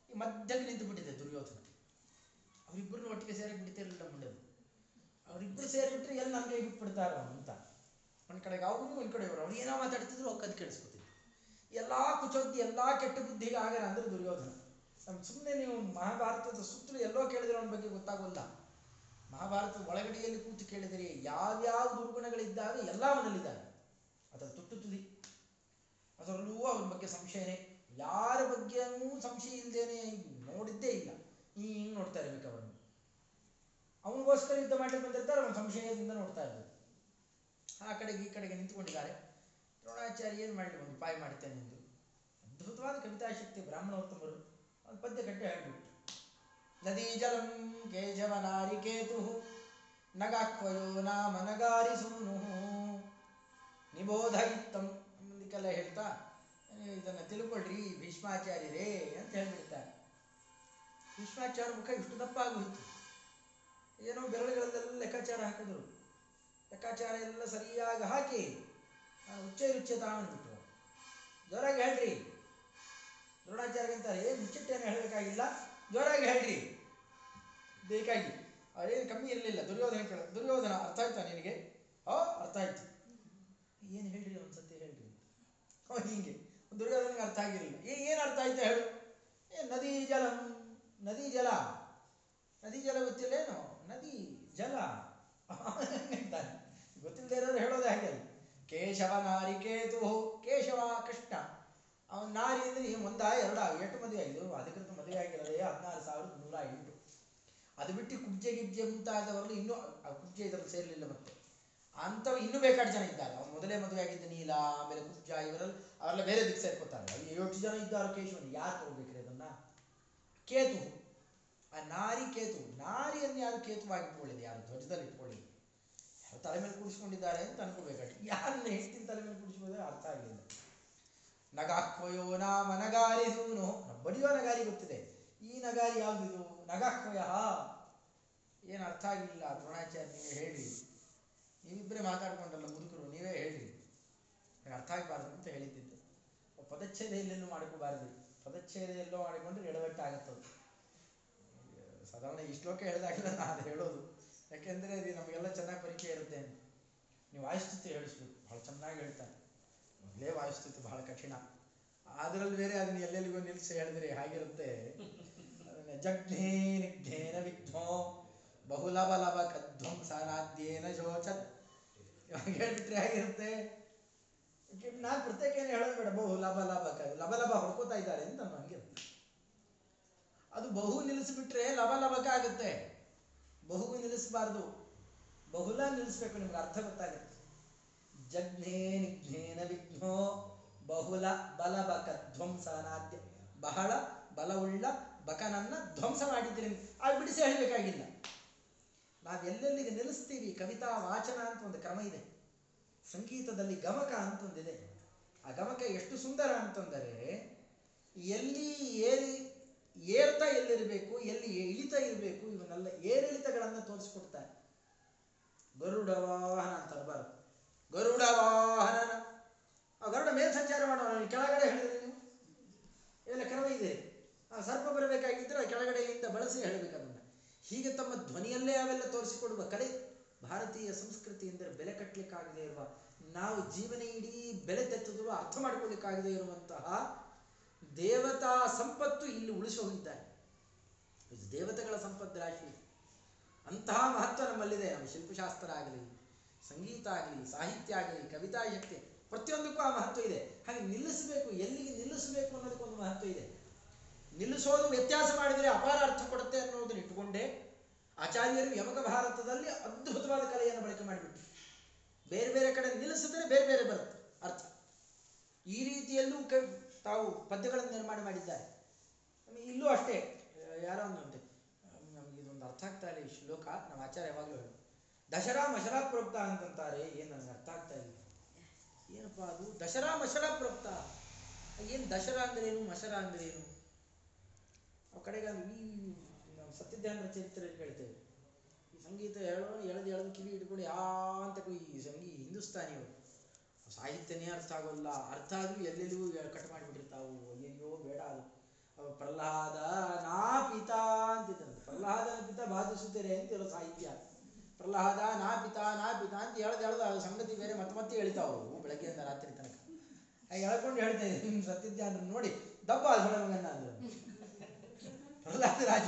A: ಈ ಮಧ್ಯಕ್ಕೆ ನಿಂತು ಬಿಟ್ಟಿದೆ ದುರ್ಯೋಧನ. ಅವರಿಬ್ಬರು ಒಟ್ಟಿಗೆ ಸೇರಿ ಬಿಡ್ತಿರಲಿಲ್ಲ ಮುಂದೆ ಅವರಿಬ್ಬರು ಸೇರಿಬಿಟ್ರೆ ಎಲ್ಲಿ ನನಗೆ ಬಿಟ್ಬಿಡ್ತಾರೋ ಅಂತ. ಒಂದು ಕಡೆಗೆ ಅವರು, ಒಂದು ಕಡೆ ಇವರು. ಅವ್ರು ಏನೋ ಮಾತಾಡ್ತಿದ್ರು ಒಕ್ಕದ್ ಕೇಳಿಸ್ಕೊತಿದ್ರು. ಎಲ್ಲ ಕುಚೋದ್ದಿ ಎಲ್ಲ ಕೆಟ್ಟ ಬುದ್ಧಿಗೆ ಆಗಲ್ಲ ಅಂದ್ರೆ ದುರ್ಯೋಧನ. ನಮ್ ಸುಮ್ಮನೆ ನೀವು ಮಹಾಭಾರತದ ಸುತ್ತಲೂ ಎಲ್ಲೋ ಕೇಳಿದ್ರೆ ಅವನ ಬಗ್ಗೆ ಗೊತ್ತಾಗೋಲ್ಲ. ಮಹಾಭಾರತದ ಒಳಗಡೆಯಲ್ಲಿ ಕೂತು ಕೇಳಿದರೆ ಯಾವ್ಯಾವ ದುರ್ಗುಣಗಳಿದ್ದಾವೆ ಎಲ್ಲ ಅವನಲ್ಲಿದ್ದಾವೆ ಅದರ ತುಟ್ಟು ತುದಿ. ಅದರಲ್ಲೂ ಅವನ ಬಗ್ಗೆ ಸಂಶಯನೇ. ಯಾರ ಬಗ್ಗೆನೂ ಸಂಶಯ ಇಲ್ಲದೇನೆ ನೋಡಿದ್ದೇ ಇಲ್ಲ. ಹಿಂಗೆ ನೋಡ್ತಾ ಇರಬೇಕು ಅವನು. ಅವನಿಗೋಸ್ಕರ ಯುದ್ಧ ಮಾಡಲಿಕ್ಕೆ ಬಂದಿರ್ತಾರೆ, ಅವನು ಸಂಶಯದಿಂದ ನೋಡ್ತಾ ಇರ್ಬೋದು ಆ ಕಡೆಗೆ ಈ ಕಡೆಗೆ ನಿಂತ್ಕೊಂಡಿದ್ದಾರೆ. ದ್ರೋಣಾಚಾರ್ಯ ಏನು ಮಾಡಲಿ, ಒಂದು ಉಪಾಯ ಮಾಡ್ತೇನೆ ಎಂದು. ಅದ್ಭುತವಾದ ಕವಿತಾಶಕ್ತಿ ಬ್ರಾಹ್ಮಣೋತ್ತಮರು. ಒಂದು ಪದ್ಯ ಕಟ್ಟೆ ಹೇಳ್ಬಿಟ್ಟು ನದೀ ಜಲಂ ಕೇಶವ ನಾರಿಕೇತು ನಗಾಕ್ವಯೋ ನಾಮ ನಗಾರಿ ಸೂನು ನಿಬೋಧ ಇತ್ತಂ ಮುಂದಕ್ಕೆಲ್ಲ ಹೇಳ್ತಾ ಇದನ್ನು ತಿಳ್ಕೊಳ್ರಿ ಭೀಷ್ಮಾಚಾರ್ಯರೇ ಅಂತ ಹೇಳ್ಬಿಡ್ತಾರೆ. ಭೀಷ್ಮಾಚಾರ್ಯ ಮುಖ ಇಷ್ಟು ದಪ್ಪ ಆಗೋಯ್ತು ಏನೋ ಬೆರಳುಗಳಲ್ಲೆಲ್ಲ ಲೆಕ್ಕಾಚಾರ ಹಾಕಿದ್ರು. ಲೆಕ್ಕಾಚಾರ ಎಲ್ಲ ಸರಿಯಾಗಿ ಹಾಕಿ ನಾನು ಉಚ್ಚ ರುಚ್ಯತ ಅಂದ್ಬಿಟ್ರು ಜೋರಾಗಿ ಹೇಳ್ರಿ. ದ್ರೋಣಾಚಾರ್ಯ ಅಂತಾರೆ ಏನು ಮುಚ್ಚಿಟ್ಟೇನು ಹೇಳಬೇಕಾಗಿಲ್ಲ. ಜೋರಾಗಿ ಹೇಳ್ರಿ. ಬೇಕಾಗಿ. ಅದೇನು ಕಮ್ಮಿ ಇರಲಿಲ್ಲ. ದುರ್ಯೋಧನ ಕೇಳ ದುರ್ಯೋಧನ ಅರ್ಥ ಆಯ್ತಾ ನಿನಗೆ? ಓ ಅರ್ಥ ಆಯ್ತು. ಏನು ಹೇಳ್ರಿ ಒಂದ್ಸತಿ ಹೇಳ್ರಿ. ಓ ಹೀಗೆ. ದುರ್ಯೋಧನಿಗೆ ಅರ್ಥ ಆಗಿರಲಿಲ್ಲ. ಏನು ಅರ್ಥ ಆಯ್ತಾ ಹೇಳು? ಏ, ನದಿ ಜಲ ನದಿ ಜಲ. ನದಿ ಜಲ ಗೊತ್ತಿಲ್ಲೇನು? ನದಿ ಜಲ. ಗೊತ್ತಿಲ್ಲದೆ ಇರೋರು ಹೇಳೋದೇ ಹಾಗೆ ಕೇಶವ ನಾರಿಕೇತು ಕೇಶವ ಕೃಷ್ಣ. ಅವನ ನಾರಿ ಅಂದ್ರೆ ಒಂದ ಎರಡ ಎಂಟು ಮದುವೆ ಆಯಿತು. ಅಧಿಕೃತ ಮದುವೆ ಆಗಿರೋದೇ ಹದಿನಾರು ಸಾವಿರದ ನೂರ ಎಂಟು. ಅದು ಬಿಟ್ಟು ಕುಬ್ಜೆ ಗಿಬ್ಜೆ ಮುಂತಾದವರಲ್ಲಿ ಇನ್ನೂ ಕುಬ್ಜೆ ಇದರಲ್ಲಿ ಸೇರಲಿಲ್ಲ ಮತ್ತೆ. ಅಂಥವು ಇನ್ನೂ ಬೇಕಾದ ಜನ ಇದ್ದಾರೆ. ಅವ್ನು ಮೊದಲೇ ಮದುವೆ ಆಗಿದ್ದ ನೀಲ, ಆಮೇಲೆ ಕುಬ್ಜ ಇವರಲ್ಲಿ, ಅವರೆಲ್ಲ ಬೇರೆ ದಿಕ್ಕು ಸೇರ್ಕೋತಾರೆ. ಎಷ್ಟು ಜನ ಇದ್ದಾರೆ ಕೇಶವನ್, ಯಾರು ತಗೋಬೇಕ್ರಿ ಅದನ್ನ? ಕೇತು. ಆ ನಾರಿ ಕೇತು. ನಾರಿಯನ್ನು ಯಾರು ಕೇತುವಾಗಿ ಇಟ್ಕೊಳ್ಳಿದೆ ಯಾರು ಧ್ವಜದಲ್ಲಿ ಇಟ್ಕೊಳ್ಳಿ ತಲೆ ಮೇಲೆ ಕೂಡಿಸ್ಕೊಂಡಿದ್ದಾರೆ ಅಂತ ಅನ್ಕೋಬೇಕಾಗಿ ಯಾರನ್ನ ಹೆಂಡತಿನ ತಲೆ ಮೇಲೆ ಕುಡಿಸ್ಕೊಂಡ್ರೆ ಅರ್ಥ ಆಗಲಿಲ್ಲ ನಗಾಕ್ವಯೋ ನಾಮ ನಗಾರಿದೂನು ಬಡಿಯೋ ನಗಾರಿ ಗೊತ್ತಿದೆ. ಈ ನಗಾರಿ ಯಾವುದಿದು? ನಗಾಕ್ವಯ ಏನು ಅರ್ಥ ಆಗಲಿಲ್ಲ ದ್ರೋಣಾಚಾರ್ಯ, ನೀವೇ ಹೇಳಿ ನೀವಿಬ್ಬರೇ ಮಾತಾಡ್ಕೊಂಡಲ್ಲ ಮುದುಕರು, ನೀವೇ ಹೇಳಿ ನನಗೆ ಅರ್ಥ ಆಗಬಾರ್ದು ಅಂತ ಹೇಳಿದ್ದಿದ್ದು. ಪದಚ್ಛೇದ ಎಲ್ಲೆಲ್ಲೂ ಮಾಡ್ಕೋಬಾರ್ದು. ಪದಚ್ಛೇದ ಎಲ್ಲೋ ಮಾಡಿಕೊಂಡ್ರೆ ಎಡವಟ್ಟಾಗತ್ತದು ಸಾಧಾರಣ ಈ ಶ್ಲೋಕ ಹೇಳಿದಾಗಲ್ಲ ನಾನು ಹೇಳೋದು. ಯಾಕೆಂದರೆ ಅದು ನಮಗೆಲ್ಲ ಚೆನ್ನಾಗಿ ಪರಿಚಯ ಇರುತ್ತೆ ನೀವು ವಾಯುಸ್ತುತಿ ಹೇಳಿಸ್ಬೇಕು. ಬಹಳ ಚೆನ್ನಾಗಿ ಹೇಳ್ತಾರೆ. ಮೊದಲೇ ವಾಯುಸ್ತುತಿ ಬಹಳ ಕಠಿಣ. ಅದರಲ್ಲಿ ಬೇರೆ ಅದನ್ನ ಎಲ್ಲೆಲ್ಲಿಗೂ ನಿಲ್ಲಿಸಿ ಹೇಳಿದ್ರೆ ಹಾಗಿರುತ್ತೆ. ಅದನ್ನ ಜಗ್ನೇ ನಿಘ್ನೇನ ವಿಘ್ನೋ ಬಹುಲಭ ಲಭ ಕಧ್ವಂಸನಾದ್ಯೇನ ಶೋಚತ್. ಇವಾಗ ಹೇಳ್ಬಿಟ್ರೆ ಹೇಗಿರುತ್ತೆ. ನಾನು ಪ್ರತ್ಯೇಕ ಏನು ಹೇಳೋದು ಬೇಡ. ಬಹು ಲಭ ಲಭ ಲಭ ಲಭ ಹೊಡ್ಕೋತಾ ಇದ್ದಾರೆ ಅಂತ ಹಂಗೆ ಅದು ಬಹು ನಿಲ್ಲಿಸ್ಬಿಟ್ರೆ ಲಭ ಲಭಕ ಆಗುತ್ತೆ. ಬಹು ನಿಲ್ಲಿಸಬಾರ್ದು. ಬಹುಲ ನಿಲ್ಲಿಸ್ಬೇಕು ನಿಮ್ಗೆ ಅರ್ಥ ಗೊತ್ತಾಗುತ್ತೆ. ಜಗ್ನೇ ನಿಘ್ನೇನ ವಿಘ್ನೋ ಬಹುಲ ಬಲ ಬಕ ಧ್ವಂಸನಾದ್ಯ. ಬಹಳ ಬಲವುಳ್ಳ ಬಕನನ್ನ ಧ್ವಂಸ ಮಾಡಿದ್ರಿ ಆ ಬಿಡಿಸಿ ಹೇಳಬೇಕಾಗಿಲ್ಲ. ನಾವು ಎಲ್ಲೆಲ್ಲಿಗೆ ನಿಲ್ಲಿಸ್ತೀವಿ ಕವಿತಾ ವಾಚನ ಅಂತ ಒಂದು ಕ್ರಮ ಇದೆ. ಸಂಗೀತದಲ್ಲಿ ಗಮಕ ಅಂತೊಂದಿದೆ ಆ ಗಮಕ ಎಷ್ಟು ಸುಂದರ ಅಂತಂದರೆ, ಎಲ್ಲಿ ಏರಿ, ಏರ್ತಾ ಎಲ್ಲಿರಬೇಕು, ಎಲ್ಲಿ ಇಳಿತಾ ಇರಬೇಕು, ಇವನ್ನೆಲ್ಲ ಏರಿಳಿತಗಳನ್ನು ತೋರಿಸ್ಕೊಡ್ತಾರೆ. ಗರುಡ ವಾಹನ ಅಂತ ಬಾರ ಗರುಡ ವಾಹನ ಆ ಗರುಡ ಮೇಲೆ ಸಂಚಾರ ಮಾಡೋಣ. ಕೆಳಗಡೆ ಹೇಳಿದ್ರೆ ನೀವು? ಎಲ್ಲ ಕ್ರಮ ಇದೆ. ಆ ಸರ್ಪ ಬರಬೇಕಾಗಿದ್ದರೆ ಕೆಳಗಡೆಯಿಂದ ಬಳಸಿ ಹೇಳಬೇಕು ಹೀಗೆ ತಮ್ಮ ಧ್ವನಿಯಲ್ಲೇ ಅವೆಲ್ಲ ತೋರಿಸಿಕೊಡುವ ಕಲೆ ಭಾರತೀಯ ಸಂಸ್ಕೃತಿ ಎಂದರೆ ಬೆಲೆ ಕಟ್ಟಲಿಕ್ಕಾಗದೇ ಇರುವ, ನಾವು ಜೀವನ ಇಡೀ ಬೆಲೆ ತೆತ್ತುದರೂ ಅರ್ಥ ಮಾಡಿಕೊಳ್ಳಿಕ್ಕಾಗದೇ ಇರುವಂತಹ ದೇವತಾ ಸಂಪತ್ತು ಇಲ್ಲಿ ಉಳಿಸಿ ಹೋಗಿದ್ದಾರೆ. ಇದು ದೇವತೆಗಳ ಸಂಪತ್ತು ರಾಶಿ. ಅಂತಹ ಮಹತ್ವ ನಮ್ಮಲ್ಲಿದೆ. ನಮ್ಮ ಶಿಲ್ಪಶಾಸ್ತ್ರ ಆಗಲಿ, ಸಂಗೀತ ಆಗಲಿ, ಸಾಹಿತ್ಯ ಆಗಲಿ, ಕವಿತಾ ಶಕ್ತಿ. ಪ್ರತಿಯೊಂದಕ್ಕೂ ಆ ಮಹತ್ವ ಇದೆ. ಹಾಗೆ ನಿಲ್ಲಿಸಬೇಕು, ಎಲ್ಲಿಗೆ ನಿಲ್ಲಿಸಬೇಕು ಅನ್ನೋದಕ್ಕೊಂದು ಮಹತ್ವ ಇದೆ. ನಿಲ್ಲಿಸೋದು ವ್ಯತ್ಯಾಸ ಮಾಡಿದರೆ ಅಪಾರ ಅರ್ಥ ಕೊಡುತ್ತೆ ಅನ್ನೋದನ್ನ ಇಟ್ಟುಕೊಂಡೇ ಆಚಾರ್ಯರು ಯಮಕ ಭಾರತದಲ್ಲಿ ಅದ್ಭುತವಾದ ಕಲೆಯನ್ನು ಬಳಕೆ ಮಾಡಿಬಿಟ್ಟು ಬೇರೆ ಬೇರೆ ಕಡೆ ನಿಲ್ಲಿಸಿದ್ರೆ ಬೇರೆ ಬೇರೆ ಬರುತ್ತೆ ಅರ್ಥ. ಈ ರೀತಿಯಲ್ಲೂ ತಾವು ಪದ್ಯಗಳನ್ನು ನಿರ್ಮಾಣ ಮಾಡಿದ್ದಾರೆ. ಇಲ್ಲೂ ಅಷ್ಟೇ, ಯಾರೋ ಒಂದು ನಮಗೆ ಇದೊಂದು ಅರ್ಥ ಆಗ್ತಾ ಇಲ್ಲ ಈ ಶ್ಲೋಕ ನಮ್ಮ ಆಚಾರ್ಯ ಯಾವಾಗಲೂ ದಶರಾ ಮಶರಾ ಪ್ರೋಕ್ತ ಅಂತಂತಾರೆ, ಏನು ನನಗೆ ಅರ್ಥ ಆಗ್ತಾ ಇಲ್ಲ. ಏನಪ್ಪ ಅದು? ದಶರಾ ಮಶರಾ ಪ್ರಪ್ತ. ಏನು ದಶರಾ ಅಂದ್ರೆ ಏನು ಮಶರಾ ಅಂದ್ರೆ ಏನು ಆ ಕಡೆಗೆ ಈ ನಾವು ಸತ್ಯಧ್ಯಾನ ಚರಿತ್ರೆ ಕೇಳ್ತೇವೆ. ಈ ಸಂಗೀತ ಹೇಳೋ ಎಳೆದು ಎಳೆದು ಕಿವಿ ಇಟ್ಕೊಂಡು ಯಾ ಅಂತ ಈ ಸಂಗೀ ಹಿಂದೂಸ್ತಾನಿಯವರು. ಸಾಹಿತ್ಯನೇ ಅರ್ಥ ಆಗೋಲ್ಲ. ಅರ್ಥ ಆದರೂ ಎಲ್ಲೆಲ್ಲಿಗೂ ಕಟ್ ಮಾಡಿಬಿಟ್ಟಿರ್ತಾವು. ಅಯ್ಯಯ್ಯೋ, ಬೇಡ ಅದು. ಪ್ರಹ್ಲಾದ ನಾ ಪಿತಾ ಅಂತಿದ್ದಂತೆ ಪ್ರಹ್ಲಾದನ ಪಿತ ಅಂತ ಅಂತಿರೋ ಸಾಹಿತ್ಯ. ಪ್ರಹ್ಲಾದ, ನಾ ಪಿತಾ, ನಾ ಪಿತ ಅಂತ ಹೇಳ್ದು ಹೇಳ್ದು ಆ ಸಂಗತಿ ಬೇರೆ ಮತ್ತೆ ಮತ್ತೆ ಹೇಳ್ತಾವು ಅವರು ಬೆಳಗ್ಗೆಯಿಂದ ರಾತ್ರಿ ತನಕ. ಹೇಳ್ಕೊಂಡು ಹೇಳ್ತಾ ಇದ್ದೀನಿ ಸತ್ಯಜ್ಞಾನ ನೋಡಿ, ದಪ್ಪ ಹೊಳಮಗನ್ನ ಅಂದ್ರು. ಪ್ರಹ್ಲಾದ ರಾಜ,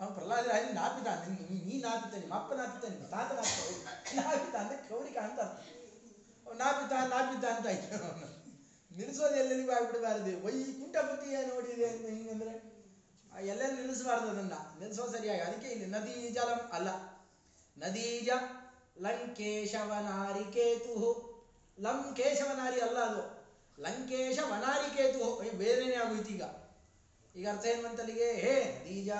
A: ಅವ್ನು ಪ್ರಹ್ಲಾದ ರಾಜ ನಾಪಿತ ನೀ ನೀ ನಾಪಿತ ನಿಮ್ಮ ಅಪ್ಪ ನಾಪಿತ ನಿಮ್ಮ ತಾತ ನಾಪಿತ ನಾಪಿತ ಅಂದ್ರೆ ಕೌರಿಕ ಅಂತ ನಾ ಅವ್ನು ನಾಪಿತ ನಾಪಿತ ಅಂತ ಆಯ್ತು. ಅವನು ನಿಲ್ಲಿಸೋದು ಎಲ್ಲೆಲ್ಲಿಗೂ ಆಗ್ಬಿಡಬಾರದು ವೈಕುಂಠಪತಿಯ ನೋಡಿದೆ ಅಂತ ಹಿಂಗಂದ್ರೆ, ಆ ಎಲ್ಲೆಲ್ಲಿ ನಿಲ್ಲಿಸಬಾರ್ದು ಅದನ್ನ. ನಿಲ್ಸೋದು ಸರಿಯಾಗಿ. ಅದಕ್ಕೆ ಇಲ್ಲಿ ನದಿ ಜಲಂ ಅಲ್ಲ. ನದೀಜ ಲಂಕೇಶವನಾರಿಕೇತು ಲಂಕೇಶವನಾರಿ ಅಲ್ಲ ಅದು. ಲಂಕೇಶ ವನಾರಿಕೇತು ಬೇರೆನೆ ಆಗೋಯ್ತು ಈಗ. ಈಗ ಅರ್ಥ ಏನು ಬಂತಲ್ಲಿಗೆ? ಹೇ, ನದೀಜ.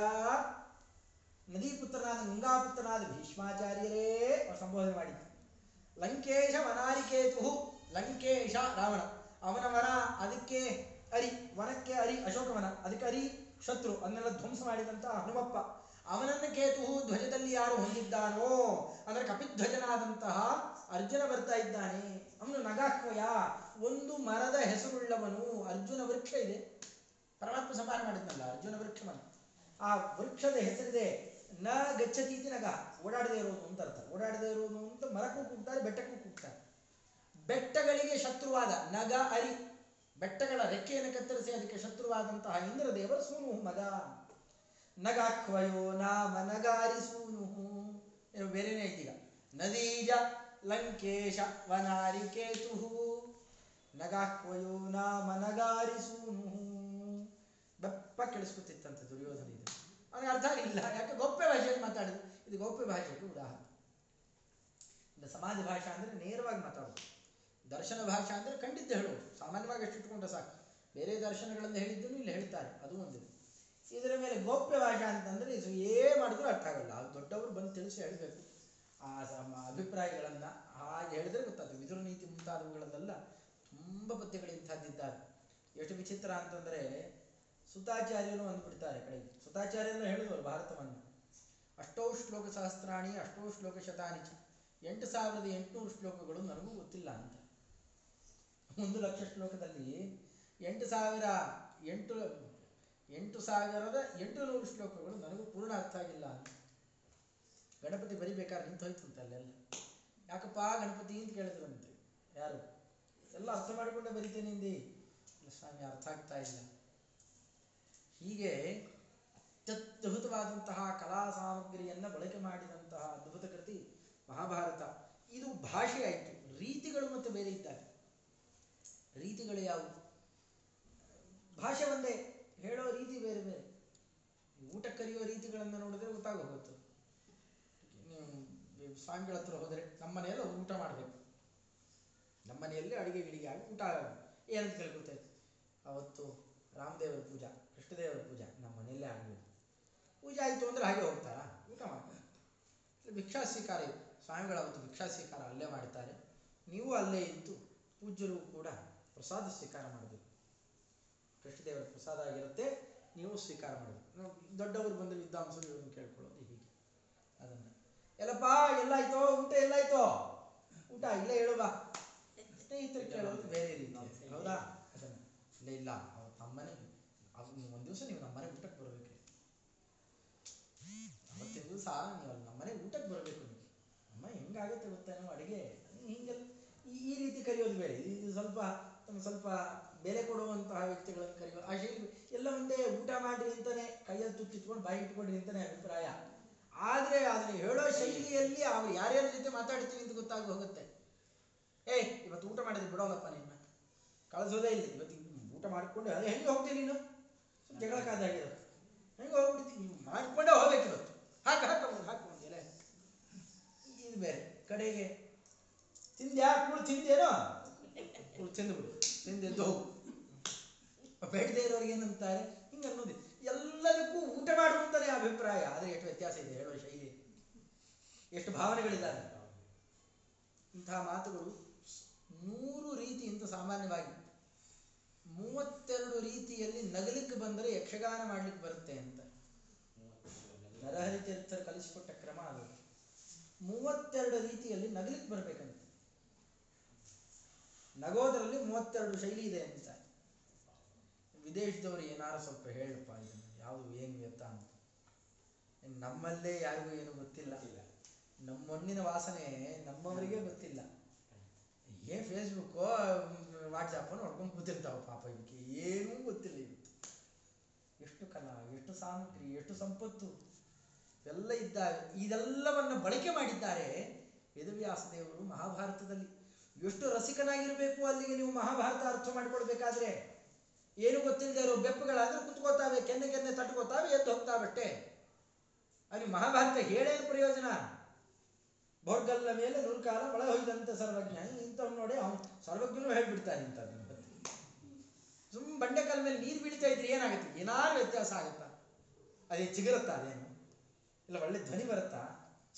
A: ನದಿ ಪುತ್ರನಾದ ಗಂಗಾಪುತ್ರನಾದ ಭೀಷ್ಮಾಚಾರ್ಯರೇ ಸಂಬೋಧನೆ ಮಾಡಿದ್ದು. ಲಂಕೇಶ ವನಾರಿಕೇತು ಲಂಕೇಶ ರಾವಣ. ಅವನ ವನ ಅದಕ್ಕೆ ಅರಿ. ವನಕ್ಕೆ ಅರಿ ಅಶೋಕವನ. ಅದಕ್ಕೆ ಅರಿ ಶತ್ರು. ಅದನ್ನೆಲ್ಲ ಧ್ವಂಸ ಮಾಡಿದಂತ ಹನುಮಪ್ಪ. ಅವನನ್ನ ಕೇತು ಧ್ವಜದಲ್ಲಿ ಯಾರು ಹೊಂದಿದ್ದಾನೋ, ಅಂದ್ರೆ ಕಪಿಧ್ವಜನಾದಂತಹ ಅರ್ಜುನ ಬರ್ತಾ ಇದ್ದಾನೆ. ಅವನು ನಗಾಕ್ವಯ, ಒಂದು ಮರದ ಹೆಸರುಳ್ಳವನು ಅರ್ಜುನ ವೃಕ್ಷ ಇದೆ. ಪರಮಾತ್ಮ ಸಂಹಾರ ಮಾಡಿದ್ನಲ್ಲ, ಅರ್ಜುನ ವೃಕ್ಷವನ್ನು ಆ ವೃಕ್ಷದ ಹೆಸರಿದೆ, ನ ಗಚ್ಚತೀತಿ ನಗ. ಓಡಾಡದೇ ಇರೋದು ಅಂತ ಅರ್ಥ. ಓಡಾಡದೇ ಇರೋದು ಅಂತ ಮರಕ್ಕೂ ಕೂಗ್ತಾರೆ ಬೆಟ್ಟಕ್ಕೂ ಕೂಗ್ತಾರೆ ಬೆಟ್ಟಗಳಿಗೆ ಶತ್ರುವಾದ ನಗ ಅರಿ. ಬೆಟ್ಟಗಳ ರೆಕ್ಕೆಯನ್ನು ಕತ್ತರಿಸಿ, ಅದಕ್ಕೆ ಶತ್ರುವಾದಂತಹ ಇಂದ್ರದೇವರು ಸೂನು ಮಗ ನಗಾಕ್ವಯೋ ನಾಮ ನಗಾರಿಸೂನು. ಬೇರೆನೇ ಐತೀಗ. ನದೀಜ ಲಂಕೇಶ ವನಾರಿಕೇತು ನಗಾಕ್ವಯೋ ನಾಮ ನಗಾರಿಸೂನು. ಬೆಪ್ಪ ಕೆಳಿಸ್ಕೊತಿತ್ತಂತೆ ದುರ್ಯೋಧನ ಇದು. ಅವನಿಗೆ ಅರ್ಥ ಆಗಲಿಲ್ಲ. ಯಾಕೆ ಗೌಪ್ಯ ಭಾಷೆಯಲ್ಲಿ ಮಾತಾಡಿದ್ರು ಇದು ಗೌಪ್ಯ ಭಾಷೆಗೆ ಉದಾಹರಣೆ. ಸಮಾಧಿ ಭಾಷಾ ಅಂದರೆ ನೇರವಾಗಿ ಮಾತಾಡೋದು. ದರ್ಶನ ಭಾಷಾ ಅಂದರೆ ಖಂಡಿತ ಹೇಳೋದು ಸಾಮಾನ್ಯವಾಗಿ ಅಷ್ಟು ಇಟ್ಕೊಂಡ್ರೆ ಸಾಕು. ಬೇರೆ ದರ್ಶನಗಳನ್ನು ಹೇಳಿದ್ದನ್ನು ಇಲ್ಲಿ ಹೇಳ್ತಾರೆ. ಅದು ಒಂದು ಇದರ ಮೇಲೆ ಗೋಪ್ಯ ಭಾಷೆ ಅಂತಂದರೆ ಇದು ಏ ಮಾಡಿದ್ರು ಅರ್ಥ ಆಗಲ್ಲ. ಅದು ದೊಡ್ಡವರು ಬಂದು ತಿಳಿಸಿ ಹೇಳಬೇಕು. ಆ ಅಭಿಪ್ರಾಯಗಳನ್ನು ಹಾಗೆ ಹೇಳಿದ್ರೆ ಗೊತ್ತಾಗ್ತದೆ. ವಿದುರ ನೀತಿ ಮುಂತಾದವುಗಳಲ್ಲೆಲ್ಲ ತುಂಬ ಪದ್ಯಗಳು ಇಂಥದ್ದಿದ್ದಾರೆ. ಎಷ್ಟು ವಿಚಿತ್ರ ಅಂತಂದರೆ ಸುತಾಚಾರ್ಯರು ಅಂದ್ಬಿಡ್ತಾರೆ ಕಡೆಗೆ. ಸುತಾಚಾರ್ಯರು ಹೇಳಿದವರು ಭಾರತವನ್ನು. ಅಷ್ಟೋ ಶ್ಲೋಕ ಸಹಸ್ರಾಣಿ ಅಷ್ಟೋ ಶ್ಲೋಕ ಶತಾನಿ. ಎಂಟು ಸಾವಿರದ ಎಂಟುನೂರು ಶ್ಲೋಕಗಳು ನನಗೂ ಗೊತ್ತಿಲ್ಲ ಅಂತ. ಒಂದು ಲಕ್ಷ ಶ್ಲೋಕದಲ್ಲಿ ಎಂಟು ಸಾವಿರ ಎಂಟು ಎಂಟು ಸಾವಿರದ ಎಂಟು ನೂರು ಶ್ಲೋಕಗಳು ನನಗೂ ಪೂರ್ಣ ಅರ್ಥ ಆಗಿಲ್ಲ ಅಂತ. ಗಣಪತಿ ಬರಿಬೇಕಾದ್ರೆ ನಿಂತು ಹೋಯ್ತಂತೆ ಅಲ್ಲೆಲ್ಲ. ಯಾಕಪ್ಪ ಗಣಪತಿ ಅಂತ ಕೇಳಿದ್ರಂತೆ ಯಾರು? ಎಲ್ಲ ಅರ್ಥ ಮಾಡಿಕೊಂಡೆ ಬರಿತೇನೆ ಹಿಂದಿ ಸ್ವಾಮಿ, ಅರ್ಥ ಆಗ್ತಾ ಇಲ್ಲ. ಹೀಗೆ ಅತ್ಯದ್ಭುತವಾದಂತಹ ಕಲಾ ಸಾಮಗ್ರಿಯನ್ನು ಬಳಕೆ ಮಾಡಿದಂತಹ ಅದ್ಭುತ ಕೃತಿ ಮಹಾಭಾರತ. ಇದು ಭಾಷೆ ಆಯಿತು. ರೀತಿಗಳು ಮತ್ತು ಬೇರೆ ಇದ್ದಾರೆ ರೀತಿಗಳು ಯಾವುವು? ಭಾಷೆ ಒಂದೇ. ಹೇಳೋ ರೀತಿ ಬೇರೆ ಬೇರೆ. ಊಟ ಕರೆಯೋ ರೀತಿಗಳನ್ನು ನೋಡಿದ್ರೆ ಗೊತ್ತಾಗೋಗುತ್ತೆ. ನೀವು ಸ್ವಾಮಿಗಳ ಹತ್ರ ಹೋದರೆ ನಮ್ಮ ಮನೆಯಲ್ಲಿ ಅವ್ರು ಊಟ ಮಾಡಬೇಕು. ನಮ್ಮ ಮನೆಯಲ್ಲಿ ಅಡಿಗೆ ಗಿಡಿಗೆ ಆಗಿ ಊಟ ಏನಂತ ಕೇಳ್ಕೊತೆ ಅವತ್ತು ರಾಮದೇವರ ಪೂಜಾ, ಕೃಷ್ಣದೇವರ ಪೂಜಾ ನಮ್ಮ ಮನೆಯಲ್ಲೇ ಆಗಬೇಕು. ಪೂಜೆ ಆಯಿತು ಅಂದರೆ ಹಾಗೆ ಹೋಗ್ತಾರಾ? ಊಟ ಮಾಡ್ತಾರೆ ಭಿಕ್ಷಾ ಸ್ವೀಕಾರ ಸ್ವಾಮಿಗಳು ಅವತ್ತು ಭಿಕ್ಷಾ ಸ್ವೀಕಾರ ಅಲ್ಲೇ ಮಾಡ್ತಾರೆ. ನೀವು ಅಲ್ಲೇ ಇದ್ದು ಪೂಜ್ಯರು ಕೂಡ ಪ್ರಸಾದ ಸ್ವೀಕಾರ ಮಾಡಬೇಕು. ಕೃಷ್ಣದೇವರ ಪ್ರಸಾದ ಆಗಿರುತ್ತೆ ನೀವು ಸ್ವೀಕಾರ ನಾವು ದೊಡ್ಡವರು ಬಂದ ವಿದ್ವಾಂಸರು ಇವ್ರನ್ನ ಕೇಳ್ಕೊಳ್ಳೋದು ಹೀಗೆ. ಅದನ್ನು. ಎಲ್ಲಪ್ಪ ಎಲ್ಲಾಯ್ತೋ? ಊಟ ಎಲ್ಲಾಯ್ತೋ? ಊಟ ಇಲ್ಲೇ ಹೇಳು ಬಾ. ಸ್ನೇಹಿತರು ಕೇಳೋದು ಬೇರೆ ರೀತಿ. ಹೌದಾ? ಅದನ್ನ. ಇಲ್ಲ ಇಲ್ಲ. ಅವ್ರು ತಮ್ಮನೆ. ಒಂದು ದಿವಸ ನೀವು ನಮ್ಮನೆ ಊಟಕ್ಕೆ ಬರಬೇಕು. ಅವತ್ತಿನ ದಿವಸ ನೀವು ಅಲ್ಲಿ ನಮ್ಮನೆ ಊಟಕ್ಕೆ ಬರಬೇಕು ನೀವು. ಅಮ್ಮ ಹೆಂಗಾಗುತ್ತೆ ಗೊತ್ತೇನೋ ಅಡುಗೆ. ಹಿಂಗೆಲ್ಲ ಈ ರೀತಿ ಕರೆಯೋದು ಬೇರೆ. ಇದು ಸ್ವಲ್ಪ ಸ್ವಲ್ಪ ಬೆಲೆ ಕೊಡುವಂತಹ ವ್ಯಕ್ತಿಗಳನ್ನು ಕರೆಯುವ ಆ ಶೈಲಿ ಎಲ್ಲ ಒಂದೇ ಊಟ ಮಾಡಿ ಅಂತಾನೆ ಕೈಯಲ್ಲಿ ತುತ್ತಿಟ್ಕೊಂಡು ಬಾಯಿ ಇಟ್ಕೊಂಡು ಅಂತಾನೆ ಅಭಿಪ್ರಾಯ. ಆದರೆ ಅದನ್ನು ಹೇಳೋ ಶೈಲಿಯಲ್ಲಿ ಅವ್ರು ಯಾರ್ಯಾರ ಜೊತೆ ಮಾತಾಡ್ತೀವಿ ಅಂತ ಗೊತ್ತಾಗಿ ಹೋಗುತ್ತೆ. ಏಯ್, ಇವತ್ತು ಊಟ ಮಾಡಿದ್ರೆ ಬಿಡೋಲ್ಲಪ್ಪ ನಿನ್ನ. ಕಳಿಸೋದೇ ಇಲ್ಲ. ಇವತ್ತು ಊಟ ಮಾಡಿಕೊಂಡು ಅದೇ ಹೆಂಗೆ ಹೋಗ್ತೀನಿ ನೀನು? ಜಗಳ ಹೆಂಗೆ ಹೋಗ್ಬಿಡ್ತೀನಿ ಮಾಡಿಕೊಂಡೇ ಹೋಗ್ಬೇಕು ಇವತ್ತು. ಹಾಕಿ ಹಾಕೊಂಡು ಹಾಕೊಂಡು ಹಾಕು ಇದು ಬೇರೆ. ಕಡೆಗೆ ತಿಂದ್ಯಾ? ಕೂಡ ತಿಂದೇನೋ ತಿಂದುಬಿಡು ತಿಂದೆದ್ದು ಬೇಡದೇ ಇರೋರಿಗೆ ಏನಂತಾರೆ? ಹಿಂಗೆ ಅನ್ನೋದು. ಎಲ್ಲದಕ್ಕೂ ಊಟ ಮಾಡು ಅಂತಾನೆ ಅಭಿಪ್ರಾಯ. ಆದರೆ ಎಷ್ಟು ವ್ಯತ್ಯಾಸ ಇದೆ ಹೇಳೋ ಶೈಲಿ. ಎಷ್ಟು ಭಾವನೆಗಳಿದ್ದಾವೆ? ಇಂತಹ ಮಾತುಗಳು ನೂರು ರೀತಿ ಇಂಥ ಸಾಮಾನ್ಯವಾಗಿ ಮೂವತ್ತೆರಡು ರೀತಿಯಲ್ಲಿ ನಗಲಿಕ್ಕೆ ಬಂದರೆ ಯಕ್ಷಗಾನ ಮಾಡ್ಲಿಕ್ಕೆ ಬರುತ್ತೆ ಅಂತ. ನರಹರಿ ತೀರ್ಥರು ಕಲಿಸಿಕೊಟ್ಟ ಕ್ರಮ ಅದು. ಮೂವತ್ತೆರಡು ರೀತಿಯಲ್ಲಿ ನಗಲಿಕ್ಕೆ ಬರಬೇಕಂತ. ನಗೋದರಲ್ಲಿ ಮೂವತ್ತೆರಡು ಶೈಲಿ ಇದೆ ಅಂತ. ವಿದೇಶದವರು ಏನಾರು ಸ್ವಲ್ಪ ಹೇಳಪ್ಪ, ಇದನ್ನು ಯಾವುದು ಏನು ವ್ಯರ್ಥ ಅಂತ. ನಮ್ಮಲ್ಲೇ ಯಾರಿಗೂ ಏನು ಗೊತ್ತಿಲ್ಲ. ನಮ್ಮ ಮಣ್ಣಿನ ವಾಸನೆ ನಮ್ಮವರಿಗೆ ಗೊತ್ತಿಲ್ಲ. ಏನ್ ಫೇಸ್ಬುಕ್ಕೋ ವಾಟ್ಸಪ್ ನೋಡ್ಕೊಂಡು ಕೂತಿರ್ತಾವ ಪಾಪ ಇವಕ್ಕೆ. ಏನೂ ಗೊತ್ತಿಲ್ಲ ಇವತ್ತು. ಎಷ್ಟು ಕಲಾ, ಎಷ್ಟು ಸಾಮಗ್ರಿ, ಎಷ್ಟು ಸಂಪತ್ತು. ಎಲ್ಲ ಇದ್ದಾವೆ. ಇದೆಲ್ಲವನ್ನು ಬಳಕೆ ಮಾಡಿದ್ದಾರೆ ವೇದವ್ಯಾಸ ದೇವರು ಮಹಾಭಾರತದಲ್ಲಿ. ಎಷ್ಟು ರಸಿಕನಾಗಿರಬೇಕು ಅಲ್ಲಿಗೆ ನೀವು ಮಹಾಭಾರತ ಅರ್ಥ ಮಾಡಿಕೊಳ್ಬೇಕಾದ್ರೆ? ಏನು ಗೊತ್ತಿಲ್ಲದೆ ಇರೋ ಬೆಪ್ಪಗಳಾದ್ರೂ ಕುತ್ಕೋತಾವೆ, ಕೆನ್ನೆ ಕೆನ್ನೆ ತಟ್ಕೋತಾವೆ, ಎದ್ದು ಹೋಗ್ತಾವಟ್ಟೆ ಅಲ್ಲಿ ಮಹಾಭಾರತ ಹೇಳೇನು ಪ್ರಯೋಜನ. ಬೋರ್ಗಲ್ಲ ಮೇಲೆ ನೂರ್ಕಾಲ ಒಳ ಹೋಯ್ದಂತ ಸರ್ವಜ್ಞ. ಇಂಥವ್ ನೋಡಿ ಅವನು ಸರ್ವಜ್ಞನು ಹೇಳ್ಬಿಡ್ತಾನೆ ಇಂಥದ್ದು. ಸುಮ್ ಬಂಡೆಕಲ್ ಮೇಲೆ ನೀರು ಬೀಳ್ತಾ ಇದ್ರೆ ಏನಾಗುತ್ತೆ? ಏನಾದ್ರು ವ್ಯತ್ಯಾಸ ಆಗುತ್ತಾ? ಅದೇ ಚಿಗುರುತ್ತಾ ಅದೇನು? ಇಲ್ಲ ಒಳ್ಳೆ ಧ್ವನಿ ಬರುತ್ತಾ?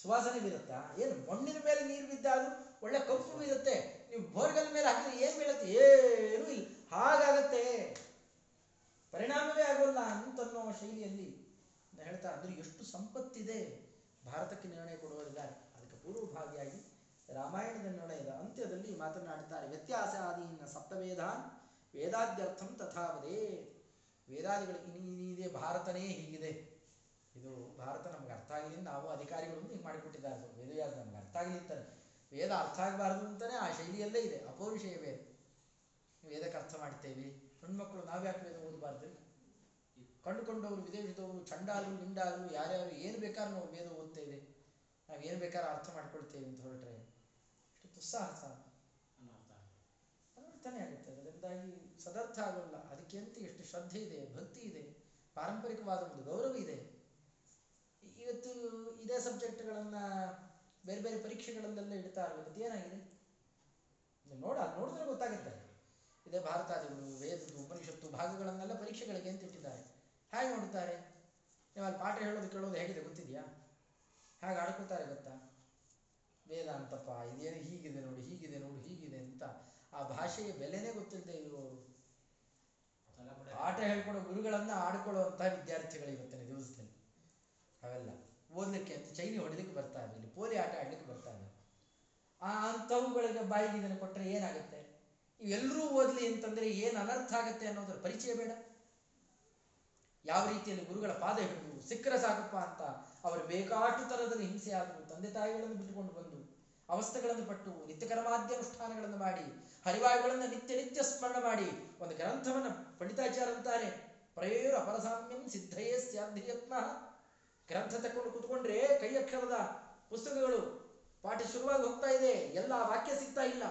A: ಸುವಾಸನೆ ಬೀರುತ್ತಾ? ಏನು ಮಣ್ಣಿನ ಮೇಲೆ ನೀರು ಬಿದ್ದಾದ್ರೂ ಒಳ್ಳೆ ಕಪ್ಪು ಇರುತ್ತೆ. ನೀವು ಬೋರ್ಗಲ್ ಮೇಲೆ ಹಾಕಿದ್ರೆ ಏನು ಬೀಳುತ್ತೆ? ಏನೂ ಇಲ್ಲ. ಹಾಗಾಗತ್ತೆ. ಪರಿಣಾಮವೇ ಆಗೋಲ್ಲ ಅಂತನ್ನೋ ಶೈಲಿಯಲ್ಲಿ ಹೇಳ್ತಾ ಅಂದ್ರೆ ಎಷ್ಟು ಸಂಪತ್ತಿದೆ. ಭಾರತಕ್ಕೆ ನಿರ್ಣಯ ಕೊಡುವರಿದ್ದಾರೆ ಅದಕ್ಕೆ ಪೂರ್ವಭಾವಿಯಾಗಿ ರಾಮಾಯಣದ ನಿರ್ಣಯದ ಅಂತ್ಯದಲ್ಲಿ ಮಾತನಾಡುತ್ತಾರೆ ವ್ಯತ್ಯಾಸ ಆದೀನ ಸಪ್ತವೇದಾನ್ ವೇದಾದ್ಯರ್ಥಂ ತಥಾವದೇ. ವೇದಾದಿಗಳು ಇದೆ ಭಾರತನೇ ಹೀಗಿದೆ. ಇದು ಭಾರತ ನಮ್ಗೆ ಅರ್ಥ ಆಗಲಿ ನಾವು ಅಧಿಕಾರಿಗಳು ಹಿಂಗೆ ಮಾಡಿಕೊಟ್ಟಿದ್ದಾರೆ. ವೇದವ್ಯಾಸ ನಮ್ಗೆ ಅರ್ಥ ಆಗಲಿ ಅಂತಾನೆ ವೇದ ಅರ್ಥ ಆಗಬಾರ್ದು ಅಂತಾನೆ ಆ ಶೈಲಿಯಲ್ಲೇ ಇದೆ ಅಪೌರುಷೇಯ ವೇದ ವೇದಕ್ಕೆ ಅರ್ಥ ಮಾಡ್ತೇವೆ. ಹೆಣ್ಮಕ್ಳು ನಾವ್ಯಾಕೆ ವೇದ ಓದಬಾರ್ದು? ಕಂಡುಕೊಂಡವರು ವಿದೇಶದವರು ಚಂಡಾಗಲು ಲಿಂಡಾಲರು ಯಾರ್ಯಾರು ಏನು ಬೇಕಾದ್ರೂ ನಾವು ವೇದ ಓದ್ತೇವೆ. ನಾವು ಏನು ಬೇಕಾದ್ರೂ ಅರ್ಥ ಮಾಡ್ಕೊಳ್ತೇವೆ ಅಂತ ಹೊರಟ್ರೆ ಎಷ್ಟು ದುಸ್ಸಾಹಸ. ಅನರ್ಥನೇ ಆಗುತ್ತೆ. ಅದರಿಂದಾಗಿ ಸದರ್ಥ ಆಗೋಲ್ಲ. ಅದಕ್ಕೆ ಅಂತ ಎಷ್ಟು ಶ್ರದ್ಧೆ ಇದೆ ಭಕ್ತಿ ಇದೆ ಪಾರಂಪರಿಕವಾದ ಒಂದು ಗೌರವ ಇದೆ. ಇವತ್ತು ಇದೇ ಸಬ್ಜೆಕ್ಟ್ಗಳನ್ನ ಬೇರೆ ಬೇರೆ ಪರೀಕ್ಷೆಗಳಲ್ಲೆಲ್ಲ ಇಡ್ತಾ ಇರಬೇಕು ಅದು ಏನಾಗಿದೆ? ನೋಡ, ನೋಡಿದ್ರೆ ಗೊತ್ತಾಗುತ್ತೆ. ಇದೇ ಭಾರತಾದಿಗಳು, ವೇದದ್ದು, ಉಪನಿಷತ್ತು ಭಾಗಗಳನ್ನೆಲ್ಲ ಪರೀಕ್ಷೆಗಳಿಗೆ ಅಂತ ಇಟ್ಟಿದ್ದಾರೆ. ಹೇಗೆ ನೋಡ್ತಾರೆ ನೀವು ಅಲ್ಲಿ ಪಾಠ ಹೇಳೋದು, ಕೇಳೋದು ಹೇಗಿದೆ ಗೊತ್ತಿದೆಯಾ? ಹೇಗೆ ಆಡ್ಕೋತಾರೆ ಗೊತ್ತಾ? ವೇದಾಂತಪ್ಪ, ಇದೇನು ಹೀಗಿದೆ ನೋಡಿ ಹೀಗಿದೆ ನೋಡಿ, ಹೀಗಿದೆ ಅಂತ. ಆ ಭಾಷೆಯ ಬೆಲೆನೇ ಗೊತ್ತಿಲ್ಲದೆ ಇರುವವರು ಪಾಠ ಹೇಳ್ಕೊಡೋ ಗುರುಗಳನ್ನ ಆಡ್ಕೊಳ್ಳುವಂತಹ ವಿದ್ಯಾರ್ಥಿಗಳು ಇವತ್ತಿನ ದಿವಸದಲ್ಲಿ. ಅವೆಲ್ಲ. ಓದಲಿಕ್ಕೆ ಅಂತ ಚೈನಿ ಹೊಡಿಲಿಕ್ಕೆ ಬರ್ತಾ ಇಲ್ಲಿ ಪೋಲಿ ಆಟ ಆಡ್ಲಿಕ್ಕೆ ಬರ್ತಾರೆ ಆ ಅಂಥವುಗಳಿಗೆ ಬಾಯಿಗೆ ಇದನ್ನು ಕೊಟ್ಟರೆ ಏನಾಗುತ್ತೆ? ಇವೆಲ್ಲರೂ ಓದಲಿ ಅಂತಂದ್ರೆ ಏನು ಅನರ್ಥ ಆಗುತ್ತೆ ಅನ್ನೋದರ ಪರಿಚಯ ಬೇಡ. ಯಾವ ರೀತಿಯಲ್ಲಿ ಗುರುಗಳ ಪಾದ ಹಿಡಿದು ಸಿಕ್ಕರೆ ಸಾಕಪ್ಪ ಅಂತ ಅವರು ಬೇಕಾಟು ತರದಲ್ಲಿ ಹಿಂಸೆ ಆದರು, ತಂದೆ ತಾಯಿಗಳನ್ನು ಬಿಟ್ಟುಕೊಂಡು ಬಂದು ಅವಸ್ಥೆಗಳನ್ನು ಪಟ್ಟು ನಿತ್ಯ ಕರ್ಮಾದ್ಯನುಷ್ಠಾನಗಳನ್ನು ಮಾಡಿ, ಹರಿವಾಯುಗಳನ್ನು ನಿತ್ಯ ನಿತ್ಯ ಸ್ಮರಣ ಮಾಡಿ ಒಂದು ಗ್ರಂಥವನ್ನು ಪಂಡಿತಾಚಾರ ಅಂತಾರೆ, ಪ್ರಯೋರ ಅಪರಸಾಮ್ಯಂ ಸಿದ್ಧಯೇ ಸ್ಯಾಧ್ಯಯತ್ನ ಗ್ರಂಥ ತಕೊಂಡು ಕುತ್ಕೊಂಡ್ರೆ ಕೈ ಅಕ್ಷರದ ಪುಸ್ತಕಗಳು ಪಾಠ ಶುರುವಾಗಿ ಹೋಗ್ತಾ ಇದೆ. ಎಲ್ಲ ವಾಕ್ಯ ಸಿಗ್ತಾ ಇಲ್ಲ.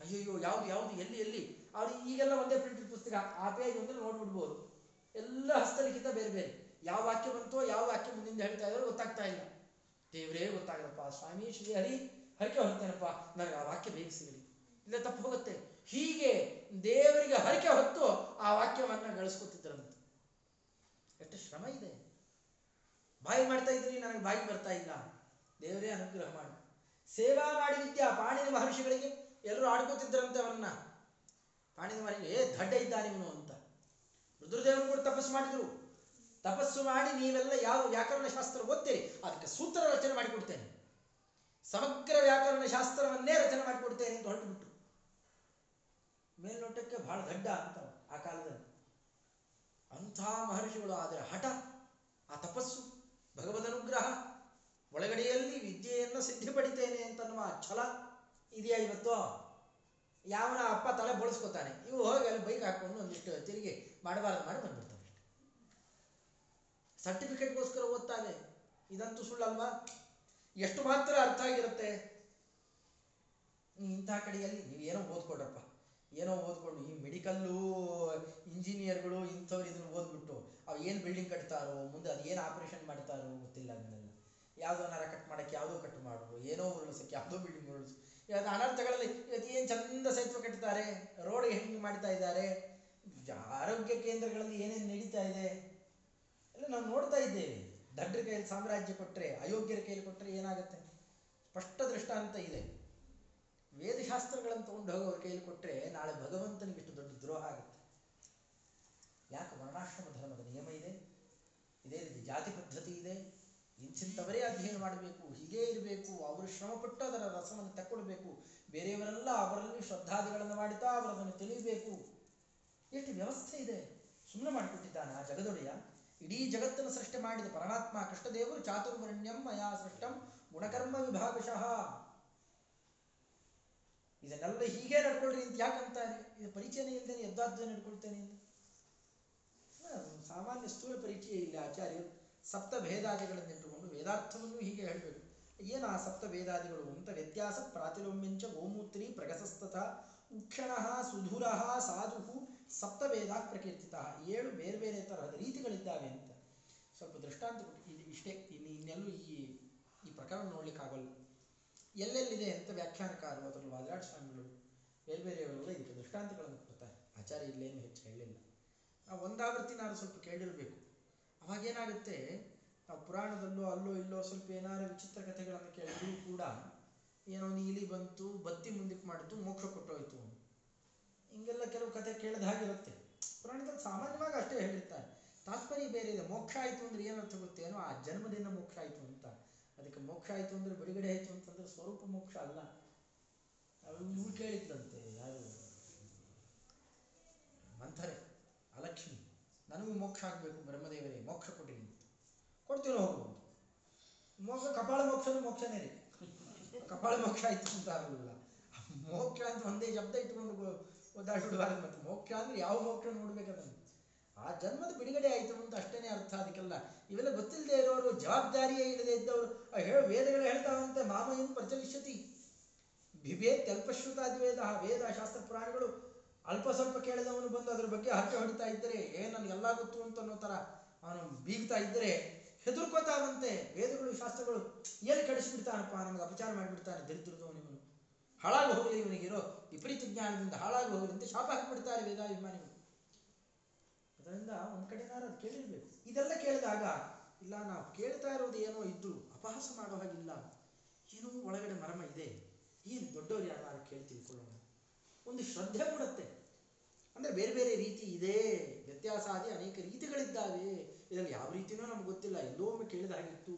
A: ಅಯ್ಯಯ್ಯೋ, ಯಾವ್ದು ಯಾವ್ದು, ಎಲ್ಲಿ ಎಲ್ಲಿ? ಅವ್ರು ಈಗೆಲ್ಲ ಒಂದೇ ಪ್ರಿಂಟೆಡ್ ಪುಸ್ತಕ. ಆ ಪೇಜ್ ಒಂದು ನೋಡ್ಬಿಡ್ಬೋದು. ಎಲ್ಲ ಹಸ್ತಲಿಖಿತ ಬೇರೆ ಬೇರೆ. ಯಾವ ವಾಕ್ಯ ಬಂತೋ, ಯಾವ ವಾಕ್ಯ ಮುಂದಿಂದ ಹೇಳ್ತಾ ಇದ್ರು ಗೊತ್ತಾಗ್ತಾ ಇಲ್ಲ. ದೇವರೇ ಗೊತ್ತಾಗಲಪ್ಪ ಸ್ವಾಮಿ, ಶ್ರೀ ಹರಿ, ಹರಿಕೆ ಹೊರ್ತೇನಪ್ಪ ನನಗೆ ಆ ವಾಕ್ಯ ಬೇಗ ಸಿಗಲಿ. ಇಲ್ಲ ತಪ್ಪು ಹೋಗುತ್ತೆ. ಹೀಗೆ ದೇವರಿಗೆ ಹರಿಕೆ ಹೊತ್ತು ಆ ವಾಕ್ಯವನ್ನ ಗಳಿಸ್ಕೊತಿದ್ರಂತೆ ಎಷ್ಟು ಶ್ರಮ ಇದೆ. ಬಾಯಿ ಮಾಡ್ತಾ ಇದ್ರಿ ನನಗೆ ಬಾಯಿ ಬರ್ತಾ ಇಲ್ಲ. ದೇವರೇ ಅನುಗ್ರಹ ಮಾಡಿ. ಸೇವಾ ಮಾಡಿ ವಿದ್ಯಾ ಪಾಣಿನ ಮಹರ್ಷಿಗಳಿಗೆ ಎಲ್ಲರೂ ಆಡ್ಕೋತಿದ್ರಂತೆ ಅವರನ್ನ. ಪಾಣಿನ ಮಹರ್ಷಿ ಏ, ದಡ್ಡ ಇದ್ದಾನೆ ಇವನು ಅಂತ. ರುದ್ರದೇವರು ಕೂಡ ತಪಸ್ಸು ಮಾಡಿದ್ರು. ತಪಸ್ಸು ಮಾಡಿ ನೀವೆಲ್ಲ ಯಾವ ವ್ಯಾಕರಣ ಶಾಸ್ತ್ರ ಓದ್ತೀರಿ? ಅದಕ್ಕೆ ಸೂತ್ರ ರಚನೆ ಮಾಡಿಕೊಡ್ತೇನೆ. ಸಮಗ್ರ ವ್ಯಾಕರಣ ಶಾಸ್ತ್ರವನ್ನೇ ರಚನೆ ಮಾಡಿಕೊಡ್ತೇನೆ ಅಂತ ಹೊರಟುಬಿಟ್ಟು ಮೇಲ್ನೋಟಕ್ಕೆ ಬಹಳ ದಡ್ಡ ಅಂತ ಆ ಕಾಲದಲ್ಲಿ. ಅಂಥ ಮಹರ್ಷಿಗಳು, ಆದರೆ ಹಠ, ಆ ತಪಸ್ಸು. ಭಗವದ್ ಅನುಗ್ರಹ ಒಳಗಡೆಯಲ್ಲಿ ವಿದ್ಯೆಯನ್ನು ಸಿದ್ಧಿ ಪಡಿತೇನೆ ಅಂತನ್ನುವ ಛಲ ಇದೆಯಾ ಇವತ್ತು? ಯಾವನ ಅಪ್ಪ ತಲೆ ಬಳಸ್ಕೊತಾನೆ. ಇವು ಹೋಗಿ ಅಲ್ಲಿ ಬೈಕ್ ಹಾಕೊಂಡು ಒಂದಿಷ್ಟು ತಿರುಗಿ ಮಾಡಬಾರದು ಮಾಡಿ ಬಂದ್ಬಿಡ್ತಾವೆ ಸರ್ಟಿಫಿಕೇಟ್ಗೋಸ್ಕರ ಓದ್ತಾನೆ ಇದಂತೂ ಸುಳ್ಳಲ್ವಾ? ಎಷ್ಟು ಮಾತ್ರ ಅರ್ಥ ಆಗಿರುತ್ತೆ? ಇಂಥ ಕಡೆಯಲ್ಲಿ ನೀವು ಏನೋ ಓದ್ಕೊಡ್ರಪ್ಪ. ಏನೋ ಓದ್ಕೊಂಡು ಈ ಮೆಡಿಕಲ್ಲು ಇಂಜಿನಿಯರ್ಗಳು ಇಂಥವ್ರು ಇದನ್ನು ಓದ್ಬಿಟ್ಟು ಅವು ಏನು ಬಿಲ್ಡಿಂಗ್ ಕಟ್ತಾರೋ, ಮುಂದೆ ಅದು ಏನು ಆಪರೇಷನ್ ಮಾಡ್ತಾರೋ ಗೊತ್ತಿಲ್ಲ ಅದನ್ನೆಲ್ಲ ಯಾವುದೋ ನರ ಕಟ್ ಮಾಡೋಕ್ಕೆ ಯಾವುದೋ ಕಟ್ ಮಾಡೋದು, ಏನೋ ಉರುಳಿಸಕ್ಕೆ ಯಾವುದೋ ಬಿಲ್ಡಿಂಗ್ ಉರುಳಿಸು. ಇವತ್ತು ಅನರ್ಥಗಳಲ್ಲಿ ಇವತ್ತು ಏನು ಚಂದ ಸೇತುವೆ ಕಟ್ತಾರೆ ರೋಡ್ ಹೆಂಗೆ ಮಾಡ್ತಾ ಇದ್ದಾರೆ, ಆರೋಗ್ಯ ಕೇಂದ್ರಗಳಲ್ಲಿ ಏನೇನು ನಡೀತಾ ಇದೆ. ಎಲ್ಲ ನಾವು ನೋಡ್ತಾ ಇದ್ದೇವೆ. ದಡ್ಡರ ಕೈಯಲ್ಲಿ ಸಾಮ್ರಾಜ್ಯ ಕೊಟ್ಟರೆ ಅಯೋಗ್ಯರ ಕೈಯಲ್ಲಿ ಕೊಟ್ಟರೆ ಏನಾಗುತ್ತೆ? ಸ್ಪಷ್ಟ ದೃಷ್ಟಾಂತ ಇದೆ. ವೇದಶಾಸ್ತ್ರಗಳನ್ನು ತಗೊಂಡು ಹೋಗಿ ಅವ್ರ ಕೈಯಲ್ಲಿ ಕೊಟ್ಟರೆ ನಾಳೆ ಭಗವಂತನಿಗೆ ಎಷ್ಟು ದೊಡ್ಡ ದ್ರೋಹ ಆಗುತ್ತೆ. ಯಾಕೆ ವರ್ಣಾಶ್ರಮ ಧರ್ಮದ ನಿಯಮ ಇದೆ? ಇದೇ ರೀತಿ ಜಾತಿ ಪದ್ಧತಿ ಇದೆ. ಇಂಥಿಂಥವರೇ ಅಧ್ಯಯನ ಮಾಡಬೇಕು, ಹೀಗೇ ಇರಬೇಕು, ಅವರು ಶ್ರಮಪಟ್ಟು ಅದರ ರಸವನ್ನು ತಕ್ಕೊಳ್ಬೇಕು. ಬೇರೆಯವರೆಲ್ಲ ಅವರಲ್ಲಿ ಶ್ರದ್ಧಾದಿಗಳನ್ನು ಮಾಡುತ್ತಾ ಅವರದನ್ನು ತಿಳಿಯಬೇಕು ಎಷ್ಟು ವ್ಯವಸ್ಥೆ ಇದೆ. ಸುಮ್ಮನೆ ಮಾಡಿಕೊಟ್ಟಿದ್ದಾನೆ ಆ ಜಗದೊಡೆಯ. ಇಡೀ ಜಗತ್ತನ್ನು ಸೃಷ್ಟಿ ಮಾಡಿದ ಪರಮಾತ್ಮ, ಕೃಷ್ಣದೇವರು ಚಾತುರ್ವರ್ಣ್ಯಂ ಮಯಾ ಸೃಷ್ಟಂ ಗುಣಕರ್ಮ ವಿಭಾಗಶಃ. ಇದನ್ನೆಲ್ಲ ಹೀಗೆ ನಡ್ಕೊಳ್ರಿ ಅಂತ ಯಾಕಂತಾರೆ? ಇದು ಪರಿಚಯನೇ ಇಲ್ಲದೆ ಎದ್ದಾದ್ದು ನಡ್ಕೊಳ್ತೇನೆ ಸಾಮಾನ್ಯ ಸ್ಥೂಲ ಪರಿಚಯ ಇಲ್ಲ ಆಚಾರ್ಯರು ಸಪ್ತ ಭೇದಾದಿಗಳನ್ನು ಇಟ್ಟುಕೊಂಡು ವೇದಾರ್ಥವನ್ನು ಹೀಗೆ ಹೇಳಬೇಕು. ಏನು ಆ ಸಪ್ತ ಭೇದಾದಿಗಳು ಅಂತ ವ್ಯತ್ಯಾಸ? ಪ್ರಾತಿಲೋಮ್ಯಂಚ ಗೋಮೂತ್ರಿ ಪ್ರಗಸಸ್ತಥ ಉಕ್ಷಣ ಸುಧುರ ಸಾಧು ಸಪ್ತ ವೇದ ಪ್ರಕೀರ್ತಿತ. ಏಳು ಬೇರೆ ಬೇರೆ ತರಹದ ರೀತಿಗಳಿದ್ದಾವೆ ಅಂತ. ಸ್ವಲ್ಪ ದೃಷ್ಟಾಂತ ಇದು ಇಷ್ಟೇ. ಇನ್ನು ಇನ್ನೆಲ್ಲೂ ಈ ಈ ಪ್ರಕರಣ ನೋಡ್ಲಿಕ್ಕಾಗಲ್ಲ. ಎಲ್ಲೆಲ್ಲಿದೆ ಅಂತ ವ್ಯಾಖ್ಯಾನಕಾರರು ಅದರಲ್ಲಿ ವಾದರಾಜ ಸ್ವಾಮಿಗಳು ಬೇರೆ ಬೇರೆಯವರೆಲ್ಲ ಇದಕ್ಕೆ ದೃಷ್ಟಾಂತಗಳನ್ನು ಕೊಡ್ತಾರೆ. ಆಚಾರ್ಯ ಇಲ್ಲೇನು ಹೆಚ್ಚು ಹೇಳಿಲ್ಲ. ಆ ಒಂದಾವೃತ್ತಿನಾದ್ರು ಸ್ವಲ್ಪ ಕೇಳಿರಬೇಕು. ಅವಾಗೇನಾಗುತ್ತೆ ನಾವು ಪುರಾಣದಲ್ಲೋ ಅಲ್ಲೋ ಇಲ್ಲೋ ಸ್ವಲ್ಪ ಏನಾದ್ರು ವಿಚಿತ್ರ ಕಥೆಗಳನ್ನು ಕೇಳಿದ್ರು ಕೂಡ ಏನೋ ಇಲಿ ಬಂತು, ಬತ್ತಿ ಮುಂದಕ್ಕೆ ಮಾಡಿತು, ಮೋಕ್ಷ ಕೊಟ್ಟೋಯ್ತು ಹಿಂಗೆಲ್ಲ ಕೆಲವು ಕಥೆ ಕೇಳಿದ ಹಾಗಿರುತ್ತೆ. ಪುರಾಣದಲ್ಲಿ ಸಾಮಾನ್ಯವಾಗಿ ಅಷ್ಟೇ ಹೇಳಿರ್ತಾರೆ. ತಾತ್ಪರ್ಯ ಬೇರೆ ಇದೆ. ಮೋಕ್ಷ ಆಯಿತು ಅಂದ್ರೆ ಏನರ್ಥ ಗೊತ್ತೇನೋ ಆ ಜನ್ಮದಿಂದ ಮೋಕ್ಷ ಆಯಿತು ಅಂತ. ಅದಕ್ಕೆ ಮೋಕ್ಷ ಆಯಿತು ಅಂದ್ರೆ ಬಿಡುಗಡೆ ಆಯಿತು ಅಂತಂದ್ರೆ ಸ್ವರೂಪ ಮೋಕ್ಷ ಅಲ್ಲ. ಅವಳು ಇವ್ಳು ನನಗೂ ಮೋಕ್ಷ ಆಗಬೇಕು, ಬ್ರಹ್ಮದೇವರೇ, ಮೋಕ್ಷ ಕೊಡ್ರಿ ಕೊಡ್ತೀರೋ ಹೋಗ್ಬೋದು ಹೋಗು ಮೋಕ್ಷ, ಕಪಾಳ ಮೋಕ್ಷನೂ ಮೋಕ್ಷನೇ ರೀ. ಕಪಾಳ ಮೋಕ್ಷ ಆಯ್ತು ಅಂತ ಆಗೋದಿಲ್ಲ. ಮೋಕ್ಷ ಅಂತ ಒಂದೇ ಶಬ್ದ ಇಟ್ಕೊಂಡು ಒದ್ದಾಡ್ಬಿಡ್ಬಾರ್ದು ಮತ್ತೆ. ಮೋಕ್ಷ ಅಂದ್ರೆ ಯಾವ ಮೋಕ್ಷ ನೋಡ್ಬೇಕದನ್ನು ಆ ಜನ್ಮದ ಬಿಡುಗಡೆ ಆಯಿತು ಅಂತ ಅಷ್ಟೇನೆ ಅರ್ಥ ಅದಕ್ಕೆಲ್ಲ. ಇವೆಲ್ಲ ಗೊತ್ತಿಲ್ಲದೆ ಇರೋರು, ಜವಾಬ್ದಾರಿಯೇ ಇಲ್ಲದೆ ಇದ್ದವರು ಹೇಳ ವೇದಗಳು ಹೇಳ್ತಾವಂತೆ ಏನು ಪ್ರಚಲಿಷ್ಯತಿ? ಬಿಭೇತ್ ಅಲ್ಪಶ್ರುತಾದ್ವೇದ ವೇದ ಶಾಸ್ತ್ರ ಪುರಾಣಗಳು ಅಲ್ಪ ಸ್ವಲ್ಪ ಕೇಳಿದವನು ಬಂದು ಅದ್ರ ಬಗ್ಗೆ ಹರಟೆ ಹೊಡಿತಾ ಇದ್ದರೆ, ಏ ನನಗೆಲ್ಲ ಗೊತ್ತು ಅಂತ ಅನ್ನೋ ಥರ ಅವನು ಬೀಗ್ತಾ ಇದ್ದರೆ ಹೆದರ್ಕೋತಾವಂತೆ. ವೇದಗಳು, ಶಾಸ್ತ್ರಗಳು ಏನು ಕಡಿಸಿಬಿಡ್ತಾನಪ್ಪ ನಮಗೆ ಅಪಚಾರ ಮಾಡಿಬಿಡ್ತಾನೆ ಇವನು. ಹಾಳಾಗಿ ಹೋಗಲಿ ಇವನಿಗಿರೋ ವಿಪರೀತ ಜ್ಞಾನದಿಂದ ಹಾಳಾಗಿ ಹೋಗಲಿ ಅಂತ ಶಾಪ ಹಾಕಿಬಿಡ್ತಾರೆ ವೇದಾಭಿಮಾನಿಗಳು. ಅದರಿಂದ ಒಂದು ಕಡೆನಾರು ಅದು ಕೇಳಿರ್ಬೇಕು. ಇದೆಲ್ಲ ಕೇಳಿದಾಗ, ಇಲ್ಲ, ನಾವು ಕೇಳ್ತಾ ಇರೋದು ಏನೋ ಇದ್ದು ಅಪಹಾಸ ಮಾಡೋ ಹಾಗಿಲ್ಲ ಏನೋ ಒಳಗಡೆ ಮರ್ಮ ಇದೆ. ಏನು ದೊಡ್ಡವರು ಯಾರು ಕೇಳ್ತೀವಿ ತಿಳ್ಕೊಳ್ಳೋಣ. ಒಂದು ಶ್ರದ್ಧೆ ಮೂಡುತ್ತೆ. ಅಂದರೆ ಬೇರೆ ಬೇರೆ ರೀತಿ ಇದೆ, ವ್ಯತ್ಯಾಸಾದಿ ಅನೇಕ ರೀತಿಗಳಿದ್ದಾವೆ. ಇದರಲ್ಲಿ ಯಾವ ರೀತಿನೂ ನಮ್ಗೆ ಗೊತ್ತಿಲ್ಲ. ಎಲ್ಲೋ ಒಮ್ಮೆ ಕೇಳಿದ ಹಾಗಿತ್ತು.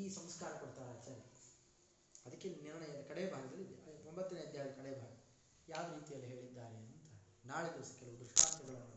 A: ಈ ಸಂಸ್ಕಾರ ಕೊಡ್ತಾರೆ ಆಚಾರ್ಯ ಅದಕ್ಕೆ ನಿರ್ಣಯದ ಕಡೆ ಭಾಗದಲ್ಲಿ ಒಂಬತ್ತನೇ ಅಧ್ಯಾಯದ ಕಡೆ ಭಾಗ. ಯಾವ ರೀತಿಯಲ್ಲಿ ಹೇಳಿದ್ದಾರೆ ಅಂತ. ನಾಳೆ ದಿವಸ ಕೆಲವು ದೃಷ್ಟಾಂತಗಳನ್ನು